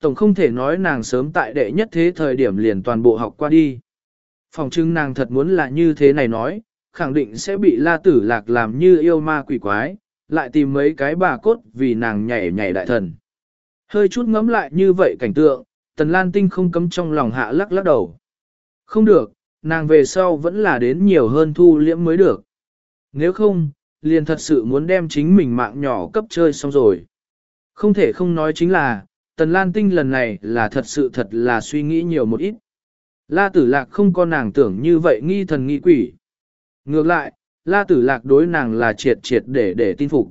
tổng không thể nói nàng sớm tại đệ nhất thế thời điểm liền toàn bộ học qua đi. Phòng trưng nàng thật muốn là như thế này nói, khẳng định sẽ bị la tử lạc làm như yêu ma quỷ quái, lại tìm mấy cái bà cốt vì nàng nhảy nhảy đại thần. Hơi chút ngẫm lại như vậy cảnh tượng, tần lan tinh không cấm trong lòng hạ lắc lắc đầu. Không được, nàng về sau vẫn là đến nhiều hơn thu liễm mới được. Nếu không, liền thật sự muốn đem chính mình mạng nhỏ cấp chơi xong rồi. Không thể không nói chính là, Tần Lan Tinh lần này là thật sự thật là suy nghĩ nhiều một ít. La Tử Lạc không có nàng tưởng như vậy nghi thần nghi quỷ. Ngược lại, La Tử Lạc đối nàng là triệt triệt để để tin phục.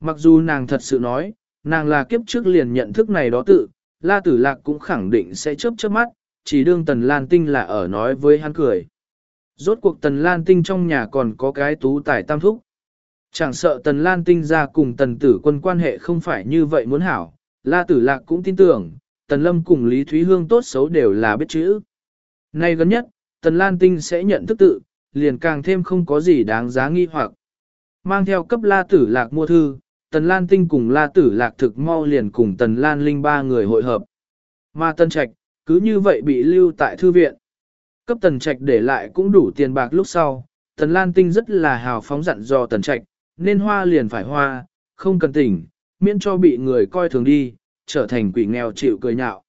Mặc dù nàng thật sự nói, nàng là kiếp trước liền nhận thức này đó tự, La Tử Lạc cũng khẳng định sẽ chớp chớp mắt, chỉ đương Tần Lan Tinh là ở nói với hắn cười. Rốt cuộc Tần Lan Tinh trong nhà còn có cái tú tài tam thúc. Chẳng sợ Tần Lan Tinh ra cùng Tần Tử quân quan hệ không phải như vậy muốn hảo, La Tử Lạc cũng tin tưởng, Tần Lâm cùng Lý Thúy Hương tốt xấu đều là biết chữ. Nay gần nhất, Tần Lan Tinh sẽ nhận thức tự, liền càng thêm không có gì đáng giá nghi hoặc. Mang theo cấp La Tử Lạc mua thư, Tần Lan Tinh cùng La Tử Lạc thực mau liền cùng Tần Lan Linh ba người hội hợp. Mà Tần Trạch, cứ như vậy bị lưu tại thư viện. Cấp Tần Trạch để lại cũng đủ tiền bạc lúc sau, Tần Lan Tinh rất là hào phóng dặn dò Tần Trạch, nên hoa liền phải hoa, không cần tỉnh, miễn cho bị người coi thường đi, trở thành quỷ nghèo chịu cười nhạo.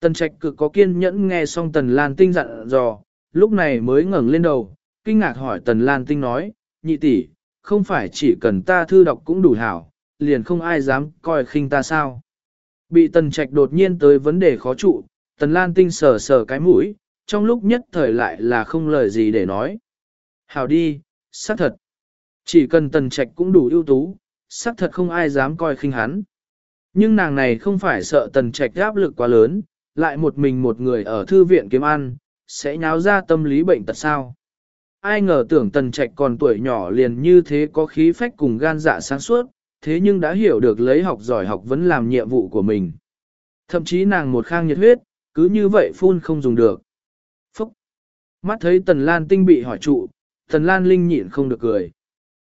Tần Trạch cực có kiên nhẫn nghe xong Tần Lan Tinh dặn dò, lúc này mới ngẩng lên đầu, kinh ngạc hỏi Tần Lan Tinh nói, nhị tỷ, không phải chỉ cần ta thư đọc cũng đủ hảo, liền không ai dám coi khinh ta sao. Bị Tần Trạch đột nhiên tới vấn đề khó trụ, Tần Lan Tinh sờ sờ cái mũi, trong lúc nhất thời lại là không lời gì để nói. Hảo đi, xác thật. Chỉ cần Tần Trạch cũng đủ ưu tú, xác thật không ai dám coi khinh hắn. Nhưng nàng này không phải sợ Tần Trạch áp lực quá lớn, lại một mình một người ở thư viện kiếm ăn, sẽ nháo ra tâm lý bệnh tật sao. Ai ngờ tưởng Tần Trạch còn tuổi nhỏ liền như thế có khí phách cùng gan dạ sáng suốt, thế nhưng đã hiểu được lấy học giỏi học vẫn làm nhiệm vụ của mình. Thậm chí nàng một khang nhiệt huyết, cứ như vậy phun không dùng được. Phúc! Mắt thấy Tần Lan Tinh bị hỏi trụ, Tần Lan Linh nhịn không được cười.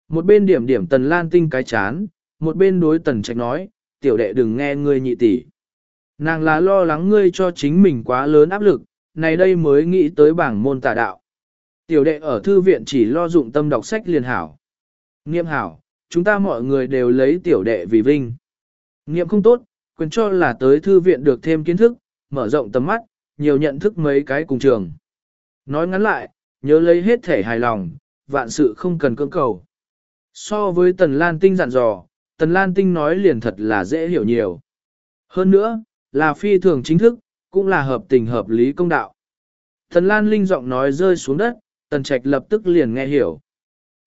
Một bên điểm điểm Tần Lan Tinh cái chán, một bên đối Tần Trạch nói, tiểu đệ đừng nghe ngươi nhị tỷ. Nàng là lo lắng ngươi cho chính mình quá lớn áp lực, này đây mới nghĩ tới bảng môn tà đạo. Tiểu đệ ở thư viện chỉ lo dụng tâm đọc sách liền hảo. Nghiêm hảo, chúng ta mọi người đều lấy tiểu đệ vì vinh. Nghiệm không tốt, quyền cho là tới thư viện được thêm kiến thức, mở rộng tầm mắt, nhiều nhận thức mấy cái cùng trường. Nói ngắn lại, nhớ lấy hết thể hài lòng, vạn sự không cần cưỡng cầu. So với Tần Lan Tinh dặn dò, Tần Lan Tinh nói liền thật là dễ hiểu nhiều. Hơn nữa, là phi thường chính thức, cũng là hợp tình hợp lý công đạo. Tần Lan Linh giọng nói rơi xuống đất, Tần Trạch lập tức liền nghe hiểu.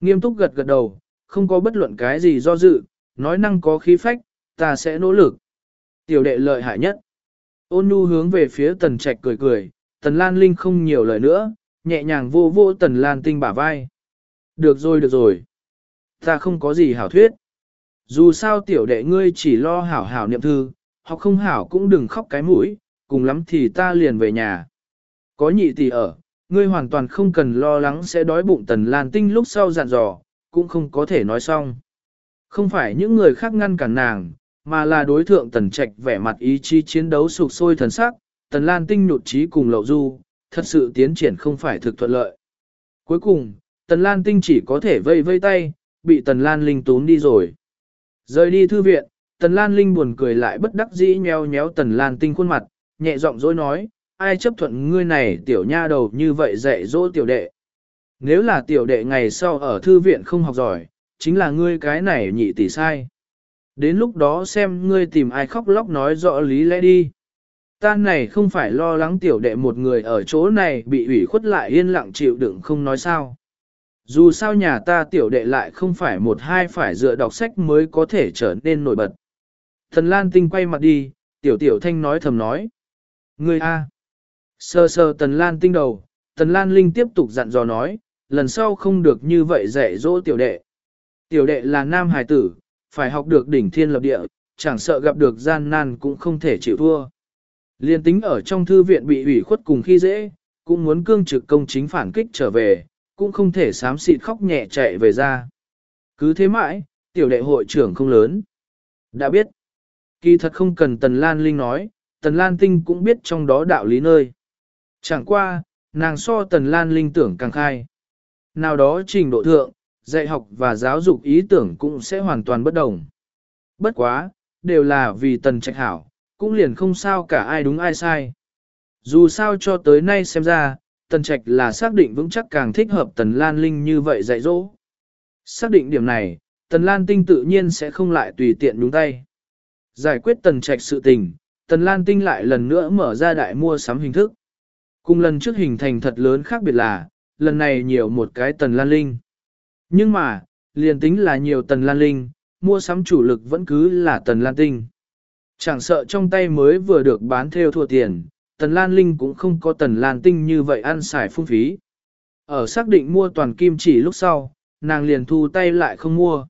Nghiêm túc gật gật đầu, không có bất luận cái gì do dự, nói năng có khí phách, ta sẽ nỗ lực. Tiểu đệ lợi hại nhất. Ôn nhu hướng về phía Tần Trạch cười cười, Tần Lan Linh không nhiều lời nữa, nhẹ nhàng vô vô Tần Lan Tinh bả vai. Được rồi được rồi. Ta không có gì hảo thuyết. Dù sao tiểu đệ ngươi chỉ lo hảo hảo niệm thư, học không hảo cũng đừng khóc cái mũi, cùng lắm thì ta liền về nhà. Có nhị tỷ ở, ngươi hoàn toàn không cần lo lắng sẽ đói bụng tần lan tinh lúc sau dặn dò, cũng không có thể nói xong. Không phải những người khác ngăn cản nàng, mà là đối thượng tần trạch vẻ mặt ý chí chiến đấu sụp sôi thần sắc, tần lan tinh nhụt trí cùng lậu du, thật sự tiến triển không phải thực thuận lợi. Cuối cùng, tần lan tinh chỉ có thể vây vây tay, bị tần lan linh tốn đi rồi. Rời đi thư viện, Tần Lan Linh buồn cười lại bất đắc dĩ nheo nhéo Tần Lan Tinh khuôn mặt, nhẹ giọng dối nói, ai chấp thuận ngươi này tiểu nha đầu như vậy dạy dỗ tiểu đệ. Nếu là tiểu đệ ngày sau ở thư viện không học giỏi, chính là ngươi cái này nhị tỷ sai. Đến lúc đó xem ngươi tìm ai khóc lóc nói rõ lý lẽ đi. Ta này không phải lo lắng tiểu đệ một người ở chỗ này bị ủy khuất lại yên lặng chịu đựng không nói sao. Dù sao nhà ta tiểu đệ lại không phải một hai phải dựa đọc sách mới có thể trở nên nổi bật. Thần Lan Tinh quay mặt đi, tiểu tiểu thanh nói thầm nói. Ngươi A. Sơ sơ Tần Lan Tinh đầu, Tần Lan Linh tiếp tục dặn dò nói, lần sau không được như vậy dạy dỗ tiểu đệ. Tiểu đệ là nam hải tử, phải học được đỉnh thiên lập địa, chẳng sợ gặp được gian nan cũng không thể chịu thua. Liên tính ở trong thư viện bị ủy khuất cùng khi dễ, cũng muốn cương trực công chính phản kích trở về, cũng không thể sám xịt khóc nhẹ chạy về ra. Cứ thế mãi, tiểu đệ hội trưởng không lớn. Đã biết, kỳ thật không cần Tần Lan Linh nói, Tần Lan Tinh cũng biết trong đó đạo lý nơi. Chẳng qua, nàng so Tần Lan Linh tưởng càng khai. Nào đó trình độ thượng, dạy học và giáo dục ý tưởng cũng sẽ hoàn toàn bất đồng. Bất quá, đều là vì Tần Trạch Hảo, cũng liền không sao cả ai đúng ai sai. Dù sao cho tới nay xem ra, Tần Trạch là xác định vững chắc càng thích hợp Tần Lan Linh như vậy dạy dỗ. Xác định điểm này, Tần Lan Tinh tự nhiên sẽ không lại tùy tiện đúng tay. Giải quyết Tần Trạch sự tình, Tần Lan Tinh lại lần nữa mở ra đại mua sắm hình thức. Cùng lần trước hình thành thật lớn khác biệt là, lần này nhiều một cái Tần Lan Linh. Nhưng mà, liền tính là nhiều Tần Lan Linh, mua sắm chủ lực vẫn cứ là Tần Lan Tinh. Chẳng sợ trong tay mới vừa được bán theo thua tiền, Tần Lan Linh cũng không có Tần Lan Tinh như vậy ăn xài phung phí. Ở xác định mua toàn kim chỉ lúc sau, nàng liền thu tay lại không mua.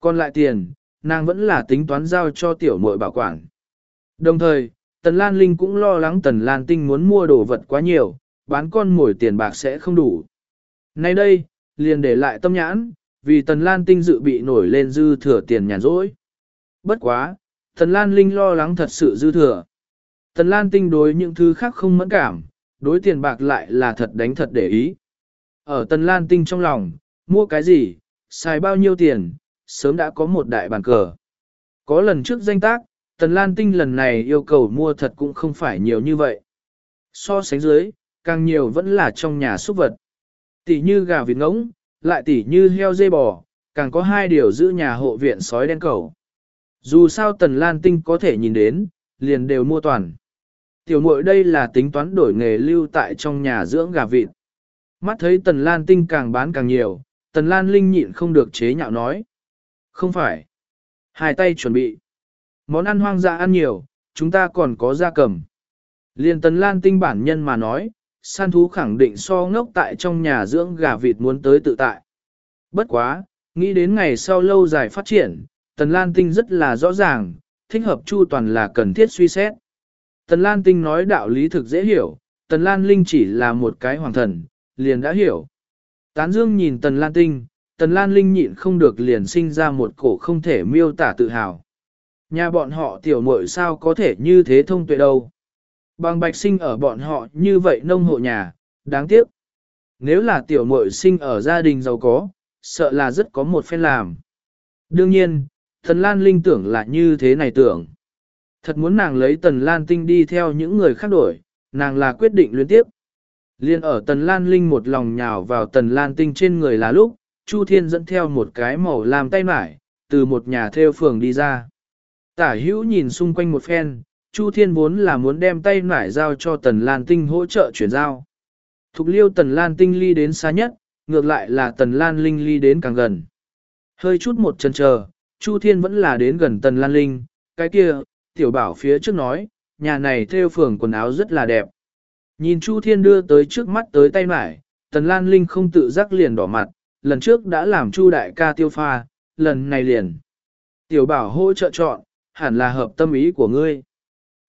Còn lại tiền, nàng vẫn là tính toán giao cho tiểu muội bảo quản. Đồng thời, Tần Lan Linh cũng lo lắng Tần Lan Tinh muốn mua đồ vật quá nhiều, bán con mồi tiền bạc sẽ không đủ. Nay đây, liền để lại tâm nhãn, vì Tần Lan Tinh dự bị nổi lên dư thừa tiền nhàn rỗi. Bất quá, Tần Lan Linh lo lắng thật sự dư thừa. Tần Lan Tinh đối những thứ khác không mẫn cảm, đối tiền bạc lại là thật đánh thật để ý. Ở Tần Lan Tinh trong lòng, mua cái gì, xài bao nhiêu tiền, sớm đã có một đại bàn cờ. Có lần trước danh tác, Tần Lan Tinh lần này yêu cầu mua thật cũng không phải nhiều như vậy. So sánh dưới, càng nhiều vẫn là trong nhà súc vật. Tỷ như gà vịt ngỗng, lại tỷ như heo dê bò, càng có hai điều giữ nhà hộ viện sói đen cầu. Dù sao Tần Lan Tinh có thể nhìn đến, liền đều mua toàn. Tiểu muội đây là tính toán đổi nghề lưu tại trong nhà dưỡng gà vịt. Mắt thấy Tần Lan Tinh càng bán càng nhiều, Tần Lan Linh nhịn không được chế nhạo nói. Không phải. Hai tay chuẩn bị. Món ăn hoang dã ăn nhiều, chúng ta còn có gia cầm. Liên Tần Lan Tinh bản nhân mà nói, San thú khẳng định so ngốc tại trong nhà dưỡng gà vịt muốn tới tự tại. Bất quá, nghĩ đến ngày sau lâu dài phát triển, Tần Lan Tinh rất là rõ ràng, thích hợp chu toàn là cần thiết suy xét. Tần Lan Tinh nói đạo lý thực dễ hiểu, Tần Lan Linh chỉ là một cái hoàng thần, liền đã hiểu. Tán Dương nhìn Tần Lan Tinh, Tần Lan Linh nhịn không được liền sinh ra một cổ không thể miêu tả tự hào. Nhà bọn họ tiểu muội sao có thể như thế thông tuệ đâu. Bằng bạch sinh ở bọn họ như vậy nông hộ nhà, đáng tiếc. Nếu là tiểu muội sinh ở gia đình giàu có, sợ là rất có một phen làm. Đương nhiên, Tần Lan Linh tưởng là như thế này tưởng. Thật muốn nàng lấy Tần Lan Tinh đi theo những người khác đổi, nàng là quyết định liên tiếp. Liên ở Tần Lan Linh một lòng nhào vào Tần Lan Tinh trên người là lúc, Chu Thiên dẫn theo một cái màu làm tay mải, từ một nhà theo phường đi ra. Tả hữu nhìn xung quanh một phen, Chu Thiên vốn là muốn đem tay mải giao cho Tần Lan Tinh hỗ trợ chuyển giao. Thục liêu Tần Lan Tinh ly đến xa nhất, ngược lại là Tần Lan Linh ly đến càng gần. Hơi chút một chân chờ, Chu Thiên vẫn là đến gần Tần Lan Linh, cái kia, tiểu bảo phía trước nói, nhà này theo phường quần áo rất là đẹp. Nhìn Chu Thiên đưa tới trước mắt tới tay mải, Tần Lan Linh không tự giác liền đỏ mặt, lần trước đã làm Chu đại ca tiêu pha, lần này liền. Tiểu bảo hỗ trợ chọn, hẳn là hợp tâm ý của ngươi.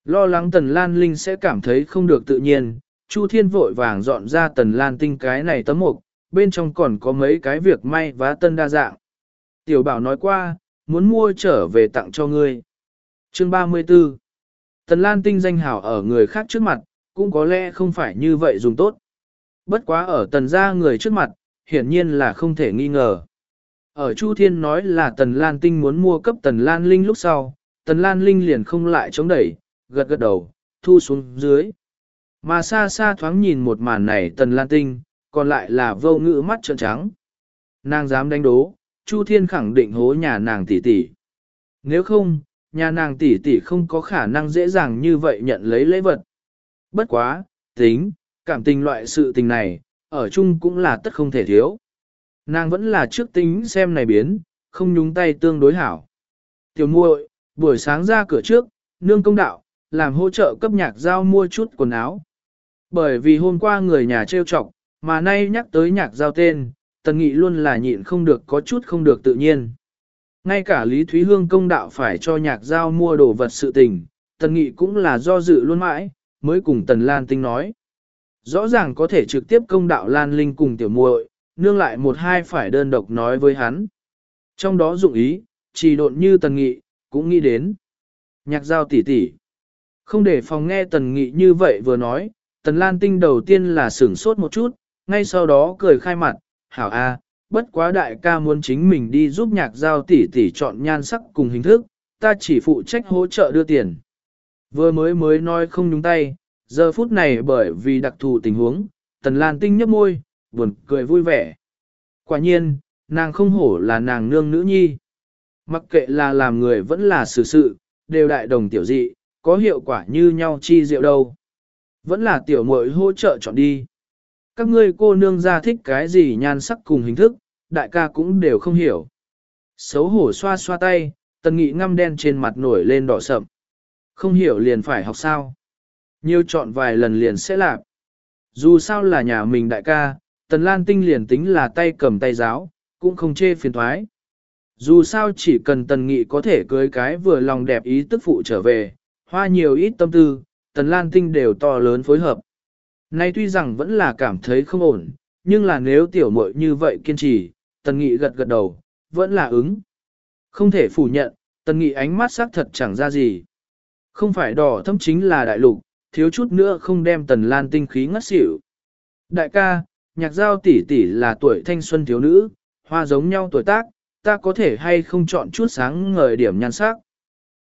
Lo lắng Tần Lan Linh sẽ cảm thấy không được tự nhiên, Chu Thiên vội vàng dọn ra Tần Lan Tinh cái này tấm mục, bên trong còn có mấy cái việc may vá tân đa dạng. Tiểu bảo nói qua, muốn mua trở về tặng cho ngươi. Chương 34 Tần Lan Tinh danh hảo ở người khác trước mặt, cũng có lẽ không phải như vậy dùng tốt. Bất quá ở tần gia người trước mặt, hiển nhiên là không thể nghi ngờ. Ở Chu Thiên nói là Tần Lan Tinh muốn mua cấp Tần Lan Linh lúc sau, Tần Lan Linh liền không lại chống đẩy, gật gật đầu, thu xuống dưới. Mà xa xa thoáng nhìn một màn này Tần Lan Tinh, còn lại là vô ngữ mắt trợn trắng. Nàng dám đánh đố, Chu Thiên khẳng định hố nhà nàng tỷ tỷ. Nếu không, nhà nàng tỷ tỷ không có khả năng dễ dàng như vậy nhận lấy lễ vật. Bất quá, tính, cảm tình loại sự tình này, ở chung cũng là tất không thể thiếu. Nàng vẫn là trước tính xem này biến, không nhúng tay tương đối hảo. Tiểu muội, buổi sáng ra cửa trước, nương công đạo, làm hỗ trợ cấp nhạc giao mua chút quần áo. Bởi vì hôm qua người nhà trêu chọc, mà nay nhắc tới nhạc giao tên, tần nghị luôn là nhịn không được có chút không được tự nhiên. Ngay cả Lý Thúy Hương công đạo phải cho nhạc giao mua đồ vật sự tình, tần nghị cũng là do dự luôn mãi, mới cùng tần Lan Tinh nói. Rõ ràng có thể trực tiếp công đạo Lan Linh cùng tiểu muội, nương lại một hai phải đơn độc nói với hắn. Trong đó dụng ý, chỉ độn như tần nghị, cũng nghĩ đến. Nhạc giao tỉ tỉ, Không để phòng nghe Tần Nghị như vậy vừa nói, Tần Lan Tinh đầu tiên là sửng sốt một chút, ngay sau đó cười khai mặt, hảo a, bất quá đại ca muốn chính mình đi giúp nhạc giao tỷ tỷ chọn nhan sắc cùng hình thức, ta chỉ phụ trách hỗ trợ đưa tiền. Vừa mới mới nói không nhúng tay, giờ phút này bởi vì đặc thù tình huống, Tần Lan Tinh nhấp môi, buồn cười vui vẻ. Quả nhiên, nàng không hổ là nàng nương nữ nhi. Mặc kệ là làm người vẫn là xử sự, đều đại đồng tiểu dị, có hiệu quả như nhau chi diệu đâu. Vẫn là tiểu muội hỗ trợ chọn đi. Các ngươi cô nương ra thích cái gì nhan sắc cùng hình thức, đại ca cũng đều không hiểu. Xấu hổ xoa xoa tay, tần nghị ngăm đen trên mặt nổi lên đỏ sậm. Không hiểu liền phải học sao. Nhiều chọn vài lần liền sẽ làm. Dù sao là nhà mình đại ca, tần lan tinh liền tính là tay cầm tay giáo, cũng không chê phiền thoái. Dù sao chỉ cần tần nghị có thể cưới cái vừa lòng đẹp ý tức phụ trở về, hoa nhiều ít tâm tư, tần lan tinh đều to lớn phối hợp. Nay tuy rằng vẫn là cảm thấy không ổn, nhưng là nếu tiểu muội như vậy kiên trì, tần nghị gật gật đầu, vẫn là ứng. Không thể phủ nhận, tần nghị ánh mắt sắc thật chẳng ra gì. Không phải đỏ thâm chính là đại lục, thiếu chút nữa không đem tần lan tinh khí ngất xỉu. Đại ca, nhạc giao tỷ tỷ là tuổi thanh xuân thiếu nữ, hoa giống nhau tuổi tác, ta có thể hay không chọn chút sáng ngời điểm nhan sắc.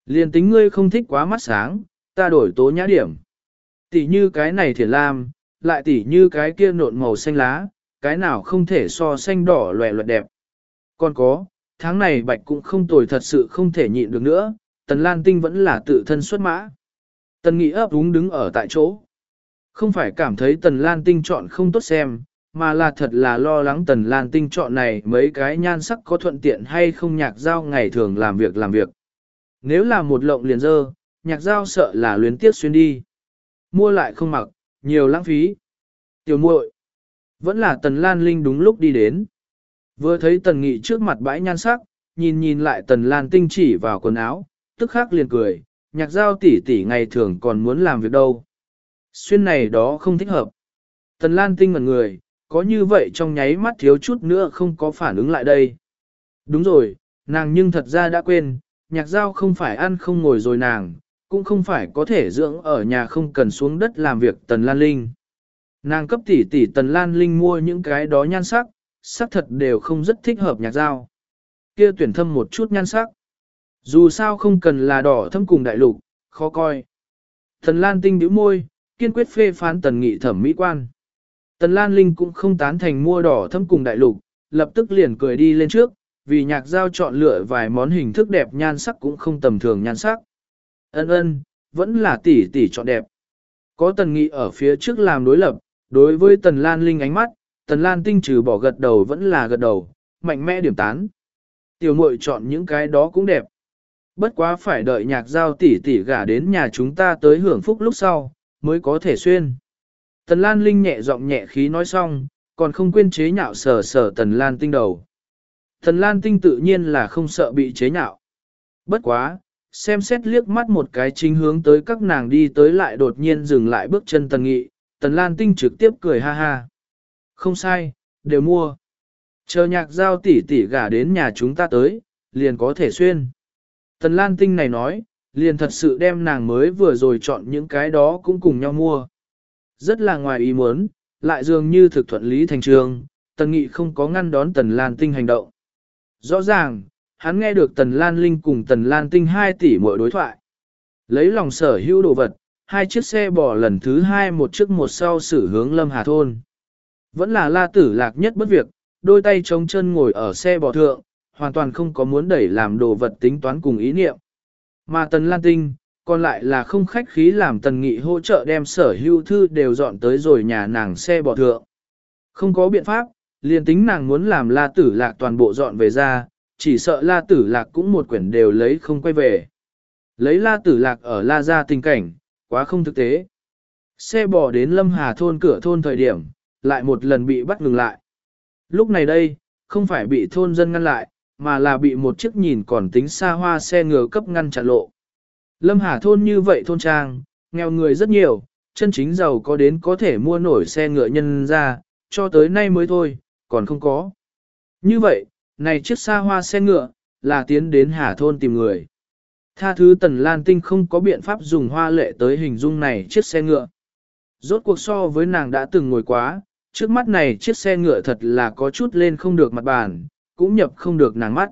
Liên tính ngươi không thích quá mắt sáng, ta đổi tố nhã điểm. Tỷ như cái này thiền lam, lại tỷ như cái kia nộn màu xanh lá, cái nào không thể so xanh đỏ loẹ loẹt đẹp. Còn có, tháng này bạch cũng không tồi thật sự không thể nhịn được nữa, tần lan tinh vẫn là tự thân xuất mã. Tần nghị ấp úng đứng ở tại chỗ. Không phải cảm thấy tần lan tinh chọn không tốt xem, mà là thật là lo lắng tần lan tinh chọn này mấy cái nhan sắc có thuận tiện hay không nhạc giao ngày thường làm việc làm việc. Nếu là một lộng liền dơ, nhạc giao sợ là luyến tiếc xuyên đi. Mua lại không mặc, nhiều lãng phí. Tiểu muội vẫn là tần lan linh đúng lúc đi đến. Vừa thấy tần nghị trước mặt bãi nhan sắc, nhìn nhìn lại tần lan tinh chỉ vào quần áo, tức khắc liền cười, nhạc giao tỷ tỷ ngày thường còn muốn làm việc đâu. Xuyên này đó không thích hợp. Tần lan tinh ngẩn người, có như vậy trong nháy mắt thiếu chút nữa không có phản ứng lại đây. Đúng rồi, nàng nhưng thật ra đã quên, nhạc giao không phải ăn không ngồi rồi nàng, cũng không phải có thể dưỡng ở nhà không cần xuống đất làm việc Tần Lan Linh. Nàng cấp tỷ tỷ Tần Lan Linh mua những cái đó nhan sắc, sắc thật đều không rất thích hợp nhạc dao, Kia tuyển thâm một chút nhan sắc. Dù sao không cần là đỏ thâm cùng đại lục, khó coi. Tần Lan Tinh bĩu môi, kiên quyết phê phán Tần Nghị thẩm mỹ quan. Tần Lan Linh cũng không tán thành mua đỏ thâm cùng đại lục, lập tức liền cười đi lên trước, vì nhạc giao chọn lựa vài món hình thức đẹp nhan sắc cũng không tầm thường nhan sắc. Ân ân, vẫn là tỷ tỷ chọn đẹp. Có tần nghị ở phía trước làm đối lập, đối với tần lan linh ánh mắt, tần lan tinh trừ bỏ gật đầu vẫn là gật đầu, mạnh mẽ điểm tán. Tiểu muội chọn những cái đó cũng đẹp. Bất quá phải đợi nhạc giao tỷ tỷ gả đến nhà chúng ta tới hưởng phúc lúc sau, mới có thể xuyên. Tần Lan Linh nhẹ giọng nhẹ khí nói xong, còn không quên chế nhạo sờ sờ Tần Lan Tinh đầu. Tần Lan Tinh tự nhiên là không sợ bị chế nhạo. Bất quá, xem xét liếc mắt một cái chính hướng tới các nàng đi tới lại đột nhiên dừng lại bước chân Tần Nghị, Tần Lan Tinh trực tiếp cười ha ha. Không sai, đều mua. Chờ nhạc giao tỷ tỷ gả đến nhà chúng ta tới, liền có thể xuyên. Tần Lan Tinh này nói, liền thật sự đem nàng mới vừa rồi chọn những cái đó cũng cùng nhau mua. Rất là ngoài ý muốn, lại dường như thực thuận lý thành trường, Tần Nghị không có ngăn đón Tần Lan Tinh hành động. Rõ ràng, hắn nghe được Tần Lan Linh cùng Tần Lan Tinh hai tỷ mỗi đối thoại. Lấy lòng sở hữu đồ vật, hai chiếc xe bò lần thứ hai một trước một sau xử hướng Lâm Hà Thôn. Vẫn là la tử lạc nhất bất việc, đôi tay chống chân ngồi ở xe bò thượng, hoàn toàn không có muốn đẩy làm đồ vật tính toán cùng ý niệm. Mà Tần Lan Tinh, còn lại là không khách khí làm Tần Nghị hỗ trợ đem sở hữu thư đều dọn tới rồi nhà nàng xe bò thượng. Không có biện pháp, liền tính nàng muốn làm la tử lạc toàn bộ dọn về ra, chỉ sợ la tử lạc cũng một quyển đều lấy không quay về. Lấy la tử lạc ở la ra tình cảnh, quá không thực tế. Xe bò đến lâm hà thôn cửa thôn thời điểm, lại một lần bị bắt ngừng lại. Lúc này đây, không phải bị thôn dân ngăn lại, mà là bị một chiếc nhìn còn tính xa hoa xe ngựa cấp ngăn chặn lộ. Lâm Hà thôn như vậy thôn trang, nghèo người rất nhiều, chân chính giàu có đến có thể mua nổi xe ngựa nhân ra, cho tới nay mới thôi, còn không có. Như vậy, này chiếc xa hoa xe ngựa, là tiến đến Hà thôn tìm người. Tha thứ Tần Lan Tinh không có biện pháp dùng hoa lệ tới hình dung này chiếc xe ngựa. Rốt cuộc so với nàng đã từng ngồi quá, trước mắt này chiếc xe ngựa thật là có chút lên không được mặt bàn, cũng nhập không được nàng mắt.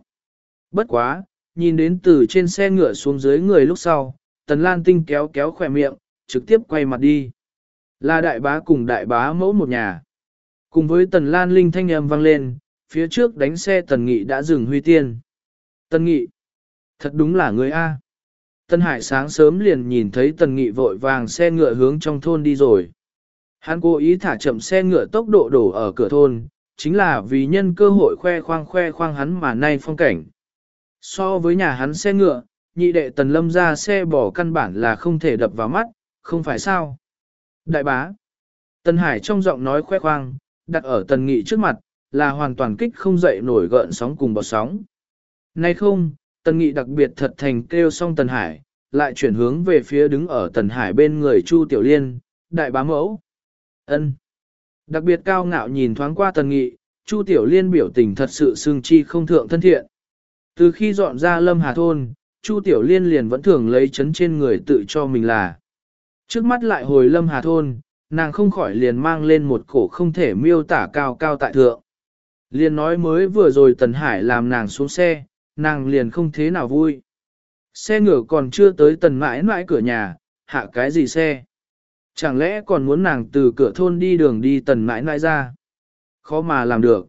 Bất quá, nhìn đến từ trên xe ngựa xuống dưới người lúc sau, Tần Lan Tinh kéo kéo khỏe miệng, trực tiếp quay mặt đi. Là đại bá cùng đại bá mẫu một nhà. Cùng với Tần Lan Linh thanh âm vang lên, phía trước đánh xe Tần Nghị đã dừng huy tiên. Tần Nghị, thật đúng là người A. Tân Hải sáng sớm liền nhìn thấy Tần Nghị vội vàng xe ngựa hướng trong thôn đi rồi. Hắn cố ý thả chậm xe ngựa tốc độ đổ ở cửa thôn, chính là vì nhân cơ hội khoe khoang khoe khoang hắn mà nay phong cảnh. So với nhà hắn xe ngựa, nhị đệ Tần Lâm ra xe bỏ căn bản là không thể đập vào mắt, không phải sao. Đại bá, Tần Hải trong giọng nói khoe khoang, đặt ở Tần Nghị trước mặt, là hoàn toàn kích không dậy nổi gợn sóng cùng bọt sóng. Nay không, Tần Nghị đặc biệt thật thành kêu xong Tần Hải, lại chuyển hướng về phía đứng ở Tần Hải bên người Chu Tiểu Liên, đại bá mẫu. ân Đặc biệt cao ngạo nhìn thoáng qua Tần Nghị, Chu Tiểu Liên biểu tình thật sự xương chi không thượng thân thiện. Từ khi dọn ra Lâm Hà Thôn, Chu Tiểu Liên liền vẫn thường lấy chấn trên người tự cho mình là. Trước mắt lại hồi Lâm Hà Thôn, nàng không khỏi liền mang lên một cổ không thể miêu tả cao cao tại thượng. Liền nói mới vừa rồi Tần Hải làm nàng xuống xe, nàng liền không thế nào vui. Xe ngựa còn chưa tới tần mãi mãi cửa nhà, hạ cái gì xe? Chẳng lẽ còn muốn nàng từ cửa thôn đi đường đi tần mãi mãi ra? Khó mà làm được.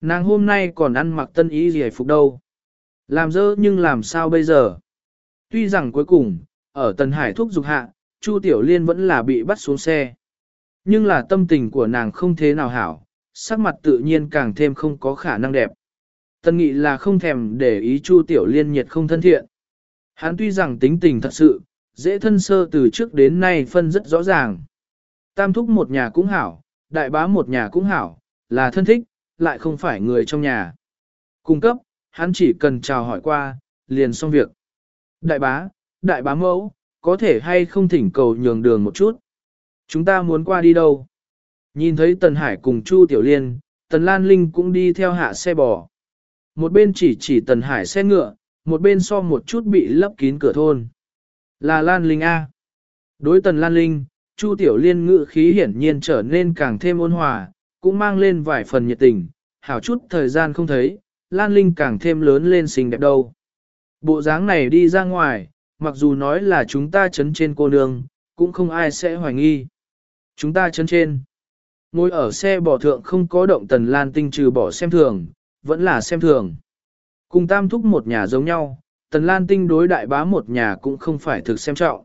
Nàng hôm nay còn ăn mặc tân ý gì phục đâu. Làm dơ nhưng làm sao bây giờ? Tuy rằng cuối cùng, ở tần hải thúc dục hạ, Chu Tiểu Liên vẫn là bị bắt xuống xe. Nhưng là tâm tình của nàng không thế nào hảo, sắc mặt tự nhiên càng thêm không có khả năng đẹp. Tân nghị là không thèm để ý Chu Tiểu Liên nhiệt không thân thiện. Hắn tuy rằng tính tình thật sự, dễ thân sơ từ trước đến nay phân rất rõ ràng. Tam thúc một nhà cũng hảo, đại bá một nhà cũng hảo, là thân thích, lại không phải người trong nhà. Cung cấp, hắn chỉ cần chào hỏi qua, liền xong việc. Đại bá, đại bá mẫu, có thể hay không thỉnh cầu nhường đường một chút. Chúng ta muốn qua đi đâu? Nhìn thấy Tần Hải cùng Chu Tiểu Liên, Tần Lan Linh cũng đi theo hạ xe bò. Một bên chỉ chỉ Tần Hải xe ngựa, một bên so một chút bị lấp kín cửa thôn. Là Lan Linh A. Đối Tần Lan Linh, Chu Tiểu Liên ngự khí hiển nhiên trở nên càng thêm ôn hòa, cũng mang lên vài phần nhiệt tình, hảo chút thời gian không thấy, Lan Linh càng thêm lớn lên xinh đẹp đâu. Bộ dáng này đi ra ngoài, mặc dù nói là chúng ta chấn trên cô nương, cũng không ai sẽ hoài nghi. Chúng ta chấn trên. Ngồi ở xe bỏ thượng không có động tần lan tinh trừ bỏ xem thường, vẫn là xem thường. Cùng tam thúc một nhà giống nhau, tần lan tinh đối đại bá một nhà cũng không phải thực xem trọng.